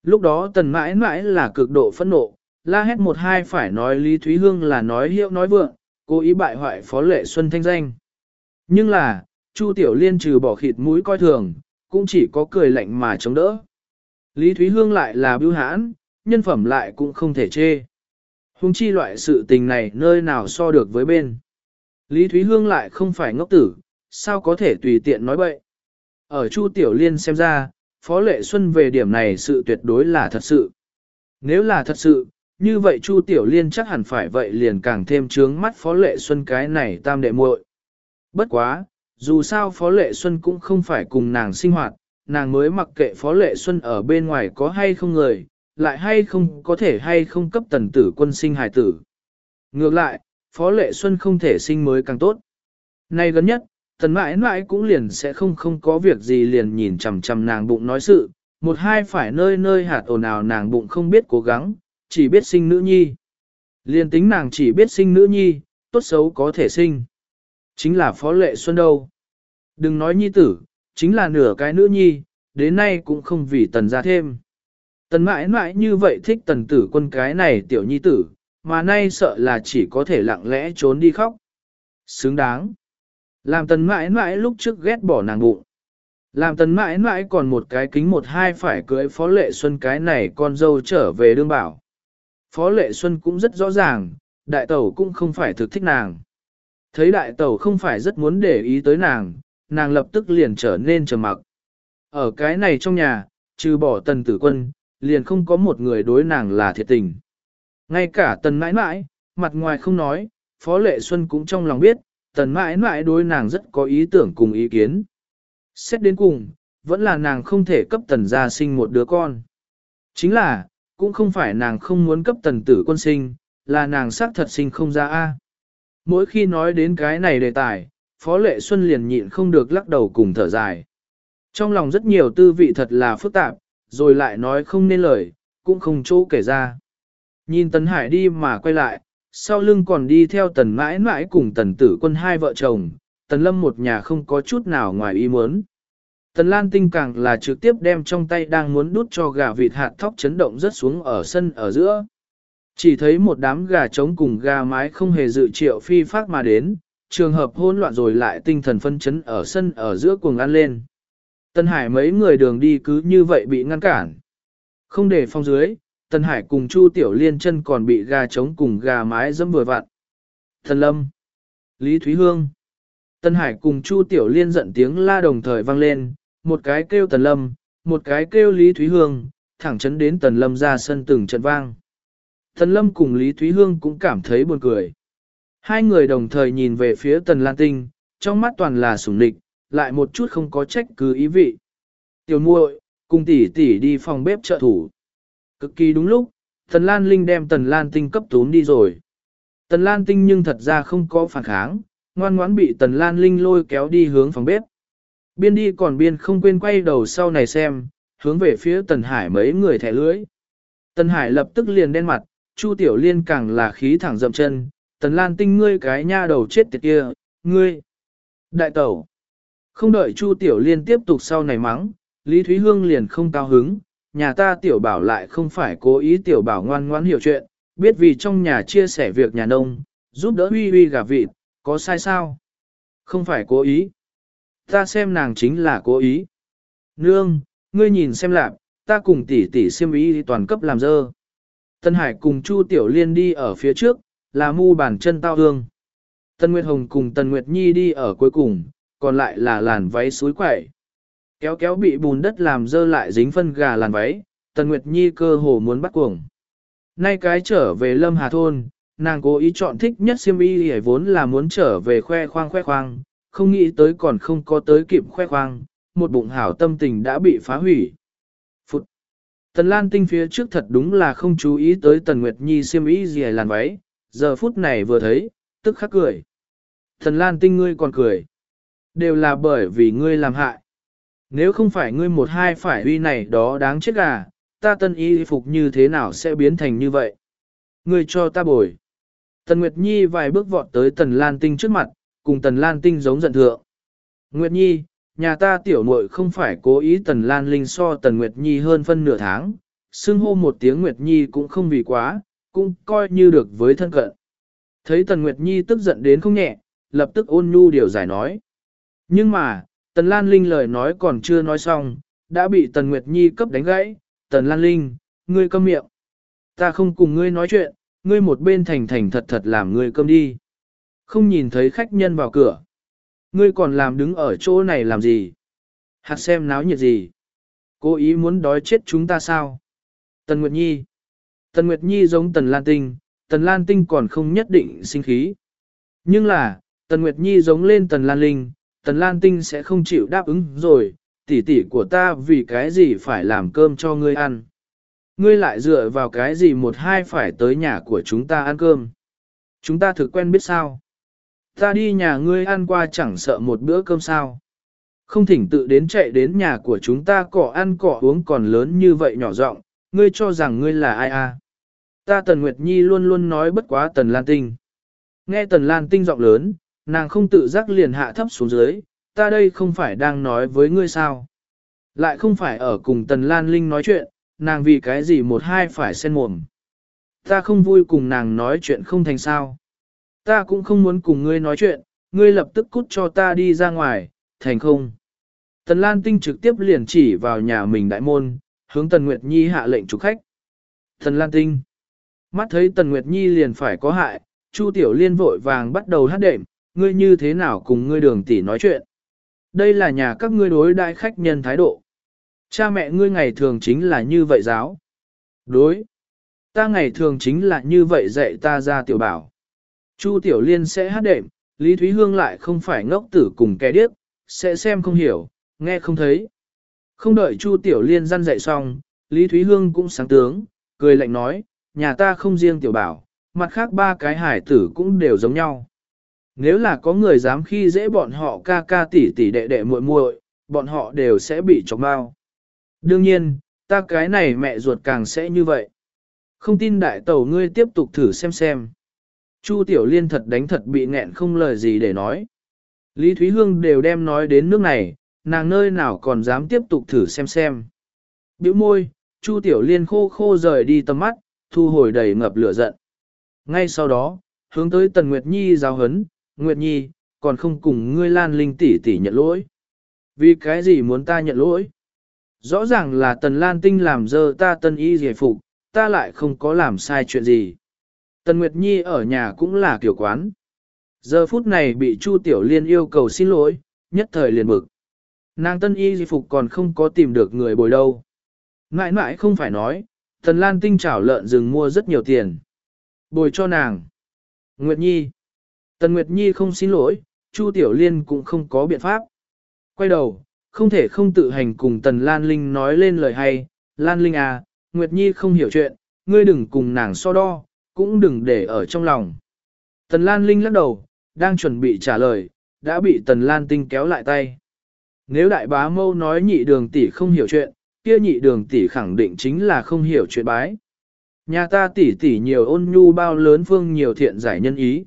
Lúc đó tần mãi mãi là cực độ phẫn nộ, la hét một hai phải nói Lý Thúy Hương là nói hiệu nói vượng, cố ý bại hoại Phó Lệ Xuân thanh danh. Nhưng là, Chu Tiểu Liên trừ bỏ khịt mũi coi thường, cũng chỉ có cười lạnh mà chống đỡ. Lý Thúy Hương lại là bưu hãn, nhân phẩm lại cũng không thể chê. Hùng chi loại sự tình này nơi nào so được với bên. Lý Thúy Hương lại không phải ngốc tử, sao có thể tùy tiện nói bậy. Ở Chu Tiểu Liên xem ra, Phó Lệ Xuân về điểm này sự tuyệt đối là thật sự. Nếu là thật sự, như vậy Chu Tiểu Liên chắc hẳn phải vậy liền càng thêm trướng mắt Phó Lệ Xuân cái này tam đệ muội. Bất quá, dù sao Phó Lệ Xuân cũng không phải cùng nàng sinh hoạt, nàng mới mặc kệ Phó Lệ Xuân ở bên ngoài có hay không người, lại hay không có thể hay không cấp tần tử quân sinh hài tử. Ngược lại, Phó Lệ Xuân không thể sinh mới càng tốt. Nay gần nhất, tần mãi mãi cũng liền sẽ không không có việc gì liền nhìn chằm chằm nàng bụng nói sự, một hai phải nơi nơi hạt ồn ào nàng bụng không biết cố gắng, chỉ biết sinh nữ nhi. Liền tính nàng chỉ biết sinh nữ nhi, tốt xấu có thể sinh. Chính là Phó Lệ Xuân đâu. Đừng nói nhi tử, chính là nửa cái nữ nhi, đến nay cũng không vì tần ra thêm. Tần mãi mãi như vậy thích tần tử quân cái này tiểu nhi tử, mà nay sợ là chỉ có thể lặng lẽ trốn đi khóc. Xứng đáng. Làm tần mãi mãi lúc trước ghét bỏ nàng bụng. Làm tần mãi mãi còn một cái kính một hai phải cưới phó lệ xuân cái này con dâu trở về đương bảo. Phó lệ xuân cũng rất rõ ràng, đại tẩu cũng không phải thực thích nàng. Thấy đại tẩu không phải rất muốn để ý tới nàng, nàng lập tức liền trở nên trầm mặc. Ở cái này trong nhà, trừ bỏ tần tử quân, liền không có một người đối nàng là thiệt tình. Ngay cả tần mãi mãi, mặt ngoài không nói, Phó Lệ Xuân cũng trong lòng biết, tần mãi mãi đối nàng rất có ý tưởng cùng ý kiến. Xét đến cùng, vẫn là nàng không thể cấp tần gia sinh một đứa con. Chính là, cũng không phải nàng không muốn cấp tần tử quân sinh, là nàng xác thật sinh không ra A. Mỗi khi nói đến cái này đề tài, Phó Lệ Xuân liền nhịn không được lắc đầu cùng thở dài. Trong lòng rất nhiều tư vị thật là phức tạp, rồi lại nói không nên lời, cũng không chỗ kể ra. Nhìn Tần Hải đi mà quay lại, sau lưng còn đi theo Tần mãi mãi cùng Tần tử quân hai vợ chồng, Tần Lâm một nhà không có chút nào ngoài ý muốn. Tần Lan Tinh càng là trực tiếp đem trong tay đang muốn đút cho gà vịt hạt thóc chấn động rất xuống ở sân ở giữa. Chỉ thấy một đám gà trống cùng gà mái không hề dự triệu phi phát mà đến, trường hợp hỗn loạn rồi lại tinh thần phân chấn ở sân ở giữa cuồng ăn lên. Tân Hải mấy người đường đi cứ như vậy bị ngăn cản. Không để phong dưới, Tân Hải cùng Chu Tiểu Liên chân còn bị gà trống cùng gà mái dẫm vừa vặn. Thần Lâm, Lý Thúy Hương. Tân Hải cùng Chu Tiểu Liên giận tiếng la đồng thời vang lên, một cái kêu Tần Lâm, một cái kêu Lý Thúy Hương, thẳng chấn đến Tần Lâm ra sân từng trận vang. Tần Lâm cùng Lý Thúy Hương cũng cảm thấy buồn cười. Hai người đồng thời nhìn về phía Tần Lan Tinh, trong mắt toàn là sủng địch, lại một chút không có trách cứ ý vị. Tiểu muội, cùng tỷ tỷ đi phòng bếp trợ thủ. Cực kỳ đúng lúc, Tần Lan Linh đem Tần Lan Tinh cấp tốn đi rồi. Tần Lan Tinh nhưng thật ra không có phản kháng, ngoan ngoãn bị Tần Lan Linh lôi kéo đi hướng phòng bếp. Biên đi còn biên không quên quay đầu sau này xem, hướng về phía Tần Hải mấy người thẻ lưới. Tần Hải lập tức liền đen mặt, Chu Tiểu Liên càng là khí thẳng dậm chân, Tần Lan Tinh ngươi cái nha đầu chết tiệt kia, ngươi. Đại tẩu. Không đợi Chu Tiểu Liên tiếp tục sau này mắng, Lý Thúy Hương liền không cao hứng, nhà ta Tiểu Bảo lại không phải cố ý Tiểu Bảo ngoan ngoãn hiểu chuyện, biết vì trong nhà chia sẻ việc nhà nông, giúp đỡ huy huy gà vịt, có sai sao? Không phải cố ý. Ta xem nàng chính là cố ý. Nương, ngươi nhìn xem lạc, ta cùng tỷ tỷ siêm ý toàn cấp làm dơ. Tân Hải cùng Chu Tiểu Liên đi ở phía trước, là mu bàn chân tao hương. Tân Nguyệt Hồng cùng Tân Nguyệt Nhi đi ở cuối cùng, còn lại là làn váy suối quẩy. Kéo kéo bị bùn đất làm dơ lại dính phân gà làn váy, Tân Nguyệt Nhi cơ hồ muốn bắt cuồng. Nay cái trở về Lâm Hà Thôn, nàng cố ý chọn thích nhất siêm y hề vốn là muốn trở về khoe khoang khoe khoang, không nghĩ tới còn không có tới kịp khoe khoang, một bụng hảo tâm tình đã bị phá hủy. Tần Lan Tinh phía trước thật đúng là không chú ý tới Tần Nguyệt Nhi xiêm ý gì làn váy, giờ phút này vừa thấy, tức khắc cười. Tần Lan Tinh ngươi còn cười. Đều là bởi vì ngươi làm hại. Nếu không phải ngươi một hai phải uy này đó đáng chết gà, ta tân y phục như thế nào sẽ biến thành như vậy? Ngươi cho ta bồi. Tần Nguyệt Nhi vài bước vọt tới Tần Lan Tinh trước mặt, cùng Tần Lan Tinh giống giận thượng. Nguyệt Nhi, nhà ta tiểu muội không phải cố ý Tần Lan Linh so Tần Nguyệt Nhi hơn phân nửa tháng, xưng hô một tiếng Nguyệt Nhi cũng không vì quá, cũng coi như được với thân cận. Thấy Tần Nguyệt Nhi tức giận đến không nhẹ, lập tức ôn nhu điều giải nói. Nhưng mà, Tần Lan Linh lời nói còn chưa nói xong, đã bị Tần Nguyệt Nhi cấp đánh gãy. Tần Lan Linh, ngươi câm miệng. Ta không cùng ngươi nói chuyện, ngươi một bên thành thành thật thật làm ngươi câm đi. Không nhìn thấy khách nhân vào cửa. Ngươi còn làm đứng ở chỗ này làm gì? Hạt xem náo nhiệt gì? Cố ý muốn đói chết chúng ta sao? Tần Nguyệt Nhi. Tần Nguyệt Nhi giống Tần Lan Tinh, Tần Lan Tinh còn không nhất định sinh khí. Nhưng là, Tần Nguyệt Nhi giống lên Tần Lan Linh, Tần Lan Tinh sẽ không chịu đáp ứng rồi, tỷ tỷ của ta vì cái gì phải làm cơm cho ngươi ăn. Ngươi lại dựa vào cái gì một hai phải tới nhà của chúng ta ăn cơm. Chúng ta thực quen biết sao. Ta đi nhà ngươi ăn qua chẳng sợ một bữa cơm sao. Không thỉnh tự đến chạy đến nhà của chúng ta cỏ ăn cỏ uống còn lớn như vậy nhỏ giọng, ngươi cho rằng ngươi là ai à. Ta Tần Nguyệt Nhi luôn luôn nói bất quá Tần Lan Tinh. Nghe Tần Lan Tinh giọng lớn, nàng không tự giác liền hạ thấp xuống dưới, ta đây không phải đang nói với ngươi sao. Lại không phải ở cùng Tần Lan Linh nói chuyện, nàng vì cái gì một hai phải xen mồm. Ta không vui cùng nàng nói chuyện không thành sao. Ta cũng không muốn cùng ngươi nói chuyện, ngươi lập tức cút cho ta đi ra ngoài, thành không. Tần Lan Tinh trực tiếp liền chỉ vào nhà mình đại môn, hướng Tần Nguyệt Nhi hạ lệnh chủ khách. Tần Lan Tinh. Mắt thấy Tần Nguyệt Nhi liền phải có hại, Chu Tiểu Liên vội vàng bắt đầu hát đệm, ngươi như thế nào cùng ngươi đường tỷ nói chuyện. Đây là nhà các ngươi đối đại khách nhân thái độ. Cha mẹ ngươi ngày thường chính là như vậy giáo. Đối. Ta ngày thường chính là như vậy dạy ta ra tiểu bảo. Chu Tiểu Liên sẽ hát đệm, Lý Thúy Hương lại không phải ngốc tử cùng kẻ điếc, sẽ xem không hiểu, nghe không thấy. Không đợi Chu Tiểu Liên răn dạy xong, Lý Thúy Hương cũng sáng tướng, cười lạnh nói, nhà ta không riêng tiểu bảo, mặt khác ba cái hải tử cũng đều giống nhau. Nếu là có người dám khi dễ bọn họ ca ca tỷ tỷ đệ đệ muội muội, bọn họ đều sẽ bị chọc bao. Đương nhiên, ta cái này mẹ ruột càng sẽ như vậy. Không tin đại tẩu ngươi tiếp tục thử xem xem. Chu Tiểu Liên thật đánh thật bị nghẹn không lời gì để nói. Lý Thúy Hương đều đem nói đến nước này, nàng nơi nào còn dám tiếp tục thử xem xem. Biểu môi, Chu Tiểu Liên khô khô rời đi tầm mắt, thu hồi đầy ngập lửa giận. Ngay sau đó, hướng tới Tần Nguyệt Nhi giáo hấn, Nguyệt Nhi, còn không cùng ngươi Lan Linh tỷ tỷ nhận lỗi. Vì cái gì muốn ta nhận lỗi? Rõ ràng là Tần Lan Tinh làm dơ ta tân y giải phục, ta lại không có làm sai chuyện gì. Tần Nguyệt Nhi ở nhà cũng là kiểu quán. Giờ phút này bị Chu Tiểu Liên yêu cầu xin lỗi, nhất thời liền bực. Nàng tân y di phục còn không có tìm được người bồi đâu. Mãi mãi không phải nói, Tần Lan Tinh chảo lợn rừng mua rất nhiều tiền. Bồi cho nàng. Nguyệt Nhi. Tần Nguyệt Nhi không xin lỗi, Chu Tiểu Liên cũng không có biện pháp. Quay đầu, không thể không tự hành cùng Tần Lan Linh nói lên lời hay. Lan Linh à, Nguyệt Nhi không hiểu chuyện, ngươi đừng cùng nàng so đo, cũng đừng để ở trong lòng. Tần Lan Linh lắc đầu, đang chuẩn bị trả lời, đã bị Tần Lan Tinh kéo lại tay. Nếu đại bá mâu nói nhị đường tỷ không hiểu chuyện, kia nhị đường tỷ khẳng định chính là không hiểu chuyện bái. Nhà ta tỷ tỷ nhiều ôn nhu bao lớn phương nhiều thiện giải nhân ý.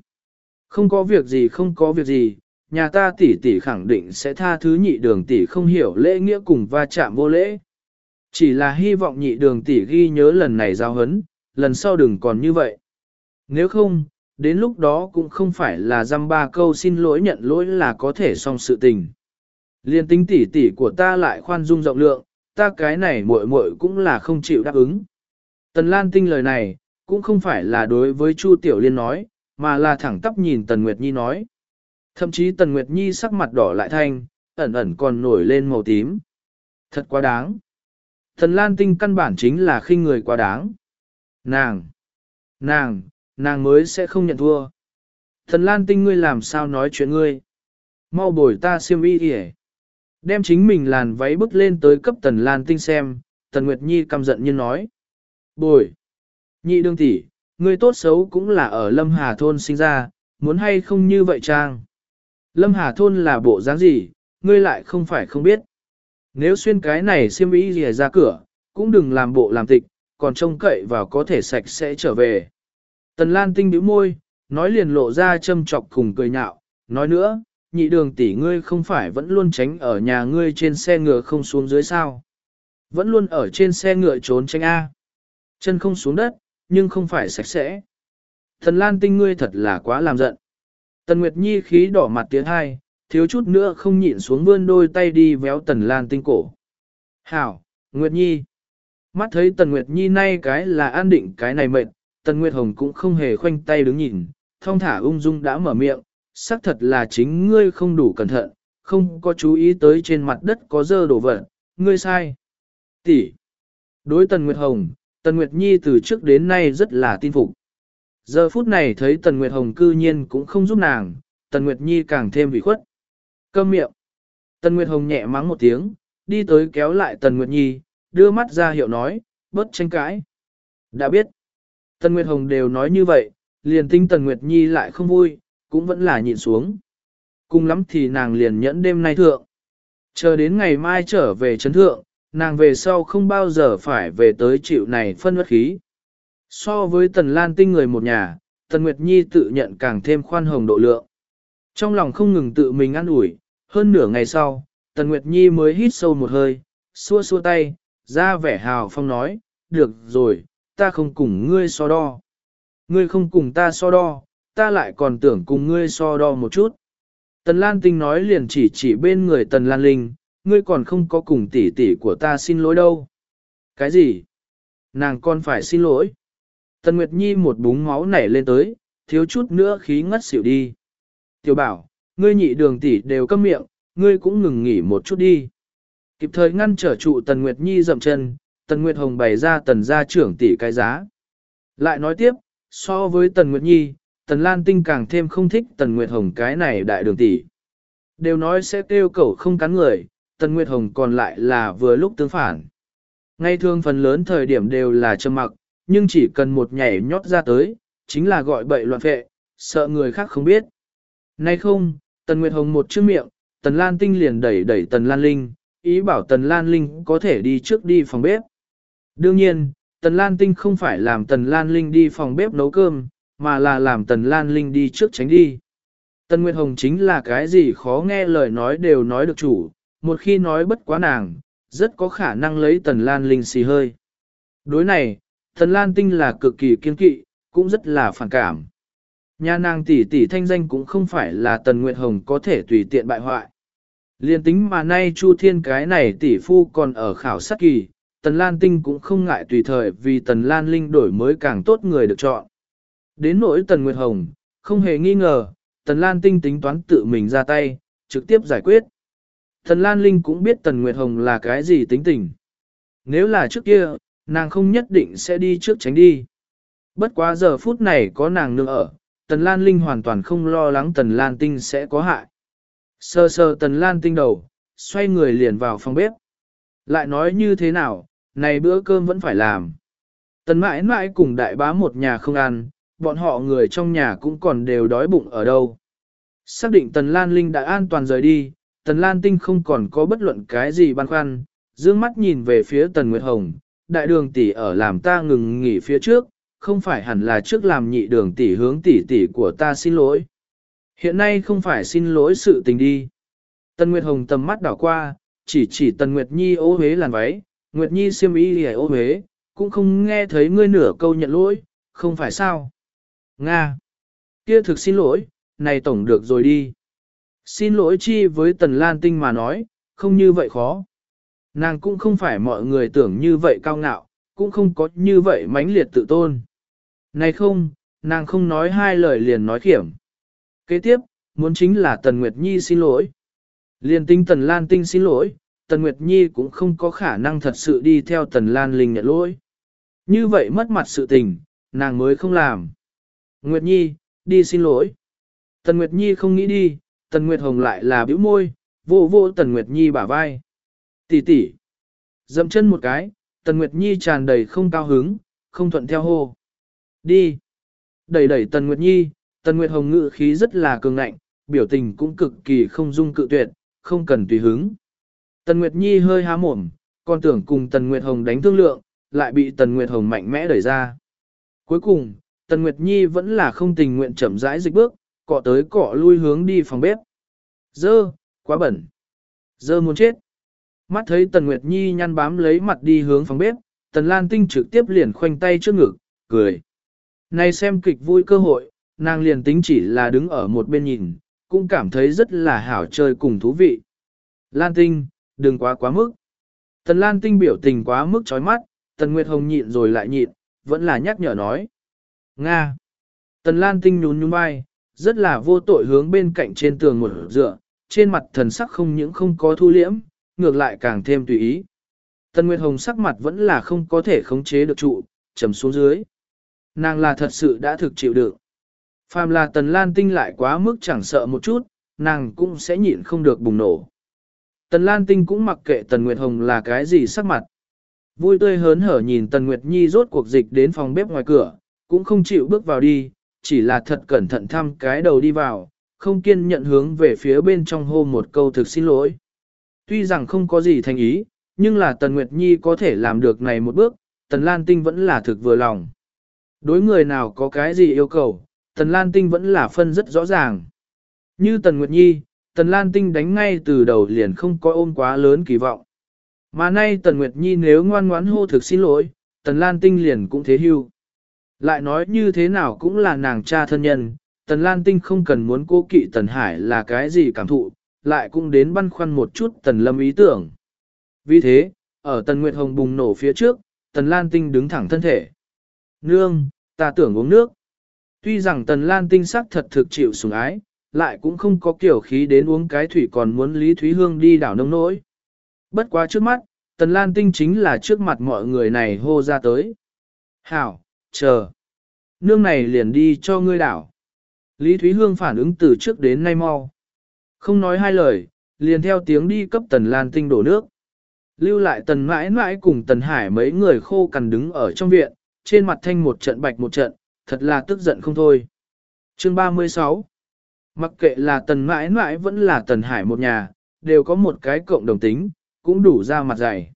Không có việc gì không có việc gì, nhà ta tỷ tỷ khẳng định sẽ tha thứ nhị đường tỷ không hiểu lễ nghĩa cùng va chạm vô lễ. Chỉ là hy vọng nhị đường tỷ ghi nhớ lần này giao hấn, lần sau đừng còn như vậy. Nếu không, đến lúc đó cũng không phải là dăm ba câu xin lỗi nhận lỗi là có thể xong sự tình. Liên tính tỷ tỷ của ta lại khoan dung rộng lượng, ta cái này muội muội cũng là không chịu đáp ứng. Tần Lan Tinh lời này, cũng không phải là đối với Chu Tiểu Liên nói, mà là thẳng tắp nhìn Tần Nguyệt Nhi nói. Thậm chí Tần Nguyệt Nhi sắc mặt đỏ lại thanh, ẩn ẩn còn nổi lên màu tím. Thật quá đáng. Tần Lan Tinh căn bản chính là khinh người quá đáng. Nàng! Nàng! Nàng mới sẽ không nhận thua. Thần Lan Tinh ngươi làm sao nói chuyện ngươi? Mau bồi ta siêm y kìa. Đem chính mình làn váy bước lên tới cấp Tần Lan Tinh xem, Tần Nguyệt Nhi căm giận như nói. Bồi! Nhị đương tỷ, ngươi tốt xấu cũng là ở Lâm Hà Thôn sinh ra, muốn hay không như vậy trang. Lâm Hà Thôn là bộ dáng gì, ngươi lại không phải không biết. Nếu xuyên cái này xiêm y gì ra cửa, cũng đừng làm bộ làm tịch, còn trông cậy vào có thể sạch sẽ trở về. Tần Lan tinh bĩu môi, nói liền lộ ra châm chọc cùng cười nhạo, nói nữa, nhị đường tỷ ngươi không phải vẫn luôn tránh ở nhà ngươi trên xe ngựa không xuống dưới sao. Vẫn luôn ở trên xe ngựa trốn tránh A. Chân không xuống đất, nhưng không phải sạch sẽ. Tần Lan tinh ngươi thật là quá làm giận. Tần Nguyệt Nhi khí đỏ mặt tiếng hai, thiếu chút nữa không nhịn xuống vươn đôi tay đi véo Tần Lan tinh cổ. Hảo, Nguyệt Nhi. Mắt thấy Tần Nguyệt Nhi nay cái là an định cái này mệt, Tần Nguyệt Hồng cũng không hề khoanh tay đứng nhìn, thong thả ung dung đã mở miệng, xác thật là chính ngươi không đủ cẩn thận, không có chú ý tới trên mặt đất có dơ đổ vật, ngươi sai. Tỷ. Đối Tần Nguyệt Hồng, Tần Nguyệt Nhi từ trước đến nay rất là tin phục. Giờ phút này thấy Tần Nguyệt Hồng cư nhiên cũng không giúp nàng, Tần Nguyệt Nhi càng thêm bị khuất. Câm miệng. Tần Nguyệt Hồng nhẹ mắng một tiếng, đi tới kéo lại Tần Nguyệt Nhi, đưa mắt ra hiệu nói, bớt tranh cãi. Đã biết. Tần Nguyệt Hồng đều nói như vậy, liền tinh Tần Nguyệt Nhi lại không vui, cũng vẫn là nhịn xuống. Cùng lắm thì nàng liền nhẫn đêm nay thượng. Chờ đến ngày mai trở về chấn thượng, nàng về sau không bao giờ phải về tới chịu này phân bất khí. So với Tần Lan Tinh người một nhà, Tần Nguyệt Nhi tự nhận càng thêm khoan hồng độ lượng. Trong lòng không ngừng tự mình ăn ủi, hơn nửa ngày sau, Tần Nguyệt Nhi mới hít sâu một hơi, xua xua tay, ra vẻ hào phong nói, được rồi, ta không cùng ngươi so đo. Ngươi không cùng ta so đo, ta lại còn tưởng cùng ngươi so đo một chút. Tần Lan Tinh nói liền chỉ chỉ bên người Tần Lan Linh, ngươi còn không có cùng tỷ tỷ của ta xin lỗi đâu. Cái gì? Nàng còn phải xin lỗi. Tần Nguyệt Nhi một búng máu nảy lên tới, thiếu chút nữa khí ngất xỉu đi. Tiểu bảo, ngươi nhị đường tỷ đều câm miệng, ngươi cũng ngừng nghỉ một chút đi. Kịp thời ngăn trở trụ Tần Nguyệt Nhi dậm chân, Tần Nguyệt Hồng bày ra tần gia trưởng tỷ cái giá. Lại nói tiếp, so với Tần Nguyệt Nhi, Tần Lan Tinh càng thêm không thích Tần Nguyệt Hồng cái này đại đường tỷ. Đều nói sẽ kêu cẩu không cắn người, Tần Nguyệt Hồng còn lại là vừa lúc tương phản. Ngay thường phần lớn thời điểm đều là trầm mặc, nhưng chỉ cần một nhảy nhót ra tới, chính là gọi bậy loạn phệ, sợ người khác không biết. Nay không, Tần Nguyệt Hồng một chữ miệng, Tần Lan Tinh liền đẩy đẩy Tần Lan Linh, ý bảo Tần Lan Linh có thể đi trước đi phòng bếp. Đương nhiên, Tần Lan Tinh không phải làm Tần Lan Linh đi phòng bếp nấu cơm, mà là làm Tần Lan Linh đi trước tránh đi. Tần Nguyệt Hồng chính là cái gì khó nghe lời nói đều nói được chủ, một khi nói bất quá nàng, rất có khả năng lấy Tần Lan Linh xì hơi. Đối này, Tần Lan Tinh là cực kỳ kiên kỵ, cũng rất là phản cảm. Nhà nàng tỷ tỷ thanh danh cũng không phải là Tần Nguyệt Hồng có thể tùy tiện bại hoại. Liên tính mà nay Chu Thiên cái này tỷ phu còn ở khảo sát kỳ, Tần Lan Tinh cũng không ngại tùy thời vì Tần Lan Linh đổi mới càng tốt người được chọn. Đến nỗi Tần Nguyệt Hồng, không hề nghi ngờ, Tần Lan Tinh tính toán tự mình ra tay, trực tiếp giải quyết. Tần Lan Linh cũng biết Tần Nguyệt Hồng là cái gì tính tình. Nếu là trước kia, nàng không nhất định sẽ đi trước tránh đi. Bất quá giờ phút này có nàng nương ở, Tần Lan Linh hoàn toàn không lo lắng Tần Lan Tinh sẽ có hại. Sơ sơ Tần Lan Tinh đầu, xoay người liền vào phòng bếp. Lại nói như thế nào, này bữa cơm vẫn phải làm. Tần mãi mãi cùng đại bá một nhà không ăn, bọn họ người trong nhà cũng còn đều đói bụng ở đâu. Xác định Tần Lan Linh đã an toàn rời đi, Tần Lan Tinh không còn có bất luận cái gì băn khoăn, dương mắt nhìn về phía Tần Nguyệt Hồng, đại đường tỷ ở làm ta ngừng nghỉ phía trước, không phải hẳn là trước làm nhị đường tỷ hướng tỷ tỷ của ta xin lỗi. Hiện nay không phải xin lỗi sự tình đi. Tần Nguyệt Hồng tầm mắt đảo qua, chỉ chỉ Tần Nguyệt Nhi ố hế làn váy, Nguyệt Nhi siêm y lìa ô huế, cũng không nghe thấy ngươi nửa câu nhận lỗi, không phải sao. Nga! Kia thực xin lỗi, này tổng được rồi đi. Xin lỗi chi với Tần Lan Tinh mà nói, không như vậy khó. Nàng cũng không phải mọi người tưởng như vậy cao ngạo, cũng không có như vậy mãnh liệt tự tôn. Này không, nàng không nói hai lời liền nói khiểm. Kế tiếp, muốn chính là Tần Nguyệt Nhi xin lỗi. Liền tinh Tần Lan Tinh xin lỗi, Tần Nguyệt Nhi cũng không có khả năng thật sự đi theo Tần Lan Linh nhận lỗi. Như vậy mất mặt sự tình, nàng mới không làm. Nguyệt Nhi, đi xin lỗi. Tần Nguyệt Nhi không nghĩ đi, Tần Nguyệt Hồng lại là bĩu môi, vô vô Tần Nguyệt Nhi bả vai. Tỷ tỷ, dậm chân một cái, Tần Nguyệt Nhi tràn đầy không cao hứng, không thuận theo hô. Đi. Đẩy đẩy Tần Nguyệt Nhi, Tần Nguyệt Hồng ngự khí rất là cường ngạnh, biểu tình cũng cực kỳ không dung cự tuyệt, không cần tùy hứng. Tần Nguyệt Nhi hơi há mồm, còn tưởng cùng Tần Nguyệt Hồng đánh thương lượng, lại bị Tần Nguyệt Hồng mạnh mẽ đẩy ra. Cuối cùng, Tần Nguyệt Nhi vẫn là không tình nguyện chậm rãi dịch bước, cọ tới cọ lui hướng đi phòng bếp. Dơ, quá bẩn. Dơ muốn chết. Mắt thấy Tần Nguyệt Nhi nhăn bám lấy mặt đi hướng phòng bếp, Tần Lan Tinh trực tiếp liền khoanh tay trước ngực, cười. Này xem kịch vui cơ hội, nàng liền tính chỉ là đứng ở một bên nhìn, cũng cảm thấy rất là hảo chơi cùng thú vị. Lan Tinh, đừng quá quá mức. Tần Lan Tinh biểu tình quá mức chói mắt, Tần Nguyệt Hồng nhịn rồi lại nhịn, vẫn là nhắc nhở nói. Nga. Tần Lan Tinh nhún nhún vai, rất là vô tội hướng bên cạnh trên tường một dựa, trên mặt thần sắc không những không có thu liễm, ngược lại càng thêm tùy ý. Tần Nguyệt Hồng sắc mặt vẫn là không có thể khống chế được trụ, trầm xuống dưới. Nàng là thật sự đã thực chịu được. Phàm là tần lan tinh lại quá mức chẳng sợ một chút, nàng cũng sẽ nhịn không được bùng nổ. Tần Lan Tinh cũng mặc kệ Tần Nguyệt Hồng là cái gì sắc mặt. Vui tươi hớn hở nhìn Tần Nguyệt Nhi rốt cuộc dịch đến phòng bếp ngoài cửa, cũng không chịu bước vào đi, chỉ là thật cẩn thận thăm cái đầu đi vào, không kiên nhận hướng về phía bên trong hô một câu thực xin lỗi. Tuy rằng không có gì thành ý, nhưng là Tần Nguyệt Nhi có thể làm được này một bước, Tần Lan Tinh vẫn là thực vừa lòng. Đối người nào có cái gì yêu cầu, Tần Lan Tinh vẫn là phân rất rõ ràng. Như Tần Nguyệt Nhi, Tần Lan Tinh đánh ngay từ đầu liền không có ôm quá lớn kỳ vọng. Mà nay Tần Nguyệt Nhi nếu ngoan ngoãn hô thực xin lỗi, Tần Lan Tinh liền cũng thế hưu. Lại nói như thế nào cũng là nàng cha thân nhân, Tần Lan Tinh không cần muốn cố kỵ Tần Hải là cái gì cảm thụ, lại cũng đến băn khoăn một chút Tần Lâm ý tưởng. Vì thế, ở Tần Nguyệt Hồng bùng nổ phía trước, Tần Lan Tinh đứng thẳng thân thể. Nương, ta tưởng uống nước. Tuy rằng Tần Lan Tinh sắc thật thực chịu sủng ái, lại cũng không có kiểu khí đến uống cái thủy còn muốn Lý Thúy Hương đi đảo nông nỗi. Bất quá trước mắt, Tần Lan Tinh chính là trước mặt mọi người này hô ra tới. Hảo, chờ. Nương này liền đi cho ngươi đảo. Lý Thúy Hương phản ứng từ trước đến nay mau. Không nói hai lời, liền theo tiếng đi cấp Tần Lan Tinh đổ nước. Lưu lại Tần mãi mãi cùng Tần Hải mấy người khô cằn đứng ở trong viện, trên mặt thanh một trận bạch một trận, thật là tức giận không thôi. Chương 36 Mặc kệ là tần mãi mãi vẫn là tần hải một nhà, đều có một cái cộng đồng tính, cũng đủ ra mặt dày.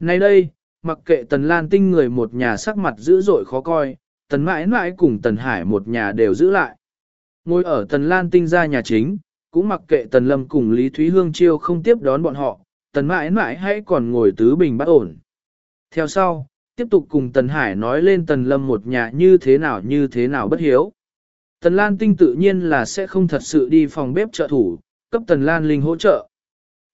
Nay đây, mặc kệ tần lan tinh người một nhà sắc mặt dữ dội khó coi, tần mãi mãi cùng tần hải một nhà đều giữ lại. Ngồi ở tần lan tinh ra nhà chính, cũng mặc kệ tần lâm cùng Lý Thúy Hương chiêu không tiếp đón bọn họ, tần mãi mãi hãy còn ngồi tứ bình bắt ổn. Theo sau, tiếp tục cùng tần hải nói lên tần lâm một nhà như thế nào như thế nào bất hiếu. Tần Lan Tinh tự nhiên là sẽ không thật sự đi phòng bếp trợ thủ, cấp Tần Lan Linh hỗ trợ.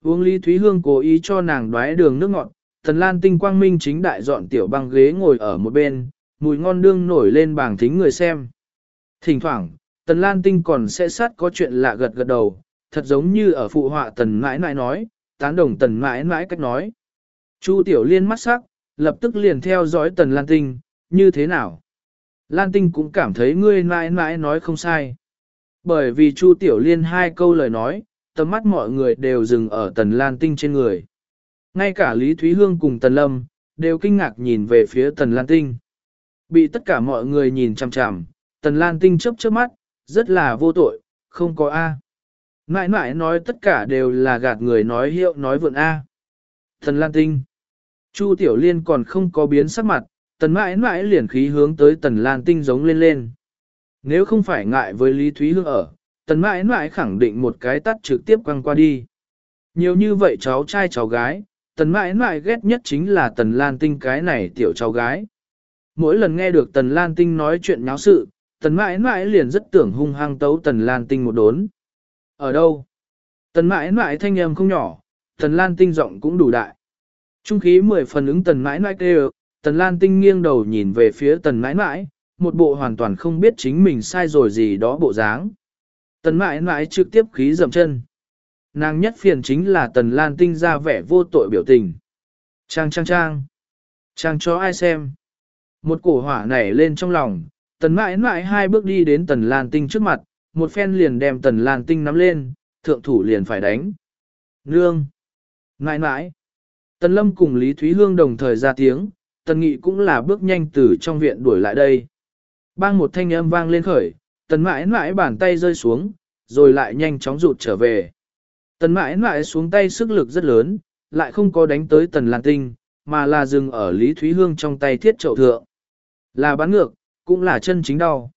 Uống Lý Thúy Hương cố ý cho nàng đoái đường nước ngọt, Tần Lan Tinh quang minh chính đại dọn tiểu băng ghế ngồi ở một bên, mùi ngon đương nổi lên bảng thính người xem. Thỉnh thoảng, Tần Lan Tinh còn sẽ sát có chuyện lạ gật gật đầu, thật giống như ở phụ họa Tần mãi mãi nói, tán đồng Tần mãi mãi cách nói. Chu Tiểu Liên mắt sắc, lập tức liền theo dõi Tần Lan Tinh, như thế nào? Lan Tinh cũng cảm thấy ngươi mãi mãi nói không sai. Bởi vì Chu Tiểu Liên hai câu lời nói, tầm mắt mọi người đều dừng ở Tần Lan Tinh trên người. Ngay cả Lý Thúy Hương cùng Tần Lâm, đều kinh ngạc nhìn về phía Tần Lan Tinh. Bị tất cả mọi người nhìn chằm chằm, Tần Lan Tinh chớp chớp mắt, rất là vô tội, không có A. Mãi mãi nói tất cả đều là gạt người nói hiệu nói vượn A. Tần Lan Tinh. Chu Tiểu Liên còn không có biến sắc mặt, tần mãi mãi liền khí hướng tới tần lan tinh giống lên lên. Nếu không phải ngại với Lý Thúy Hương ở, tần mãi mãi khẳng định một cái tắt trực tiếp quăng qua đi. Nhiều như vậy cháu trai cháu gái, tần mãi mãi ghét nhất chính là tần lan tinh cái này tiểu cháu gái. Mỗi lần nghe được tần lan tinh nói chuyện nháo sự, tần mãi mãi liền rất tưởng hung hăng tấu tần lan tinh một đốn. Ở đâu? Tần mãi mãi thanh âm không nhỏ, tần lan tinh giọng cũng đủ đại. Trung khí mười phần ứng tần mãi mãi kêu, Tần Lan Tinh nghiêng đầu nhìn về phía Tần mãi mãi, một bộ hoàn toàn không biết chính mình sai rồi gì đó bộ dáng. Tần mãi mãi trực tiếp khí dầm chân. Nàng nhất phiền chính là Tần Lan Tinh ra vẻ vô tội biểu tình. Trang trang trang. Trang cho ai xem. Một cổ hỏa nảy lên trong lòng, Tần mãi mãi hai bước đi đến Tần Lan Tinh trước mặt, một phen liền đem Tần Lan Tinh nắm lên, thượng thủ liền phải đánh. Nương. Mãi mãi. Tần Lâm cùng Lý Thúy Hương đồng thời ra tiếng, Tần Nghị cũng là bước nhanh từ trong viện đuổi lại đây. Bang một thanh âm vang lên khởi, tần mãi mãi bàn tay rơi xuống, rồi lại nhanh chóng rụt trở về. Tần mãi mãi xuống tay sức lực rất lớn, lại không có đánh tới tần lan tinh, mà là dừng ở Lý Thúy Hương trong tay thiết trậu thượng. Là bán ngược, cũng là chân chính đau.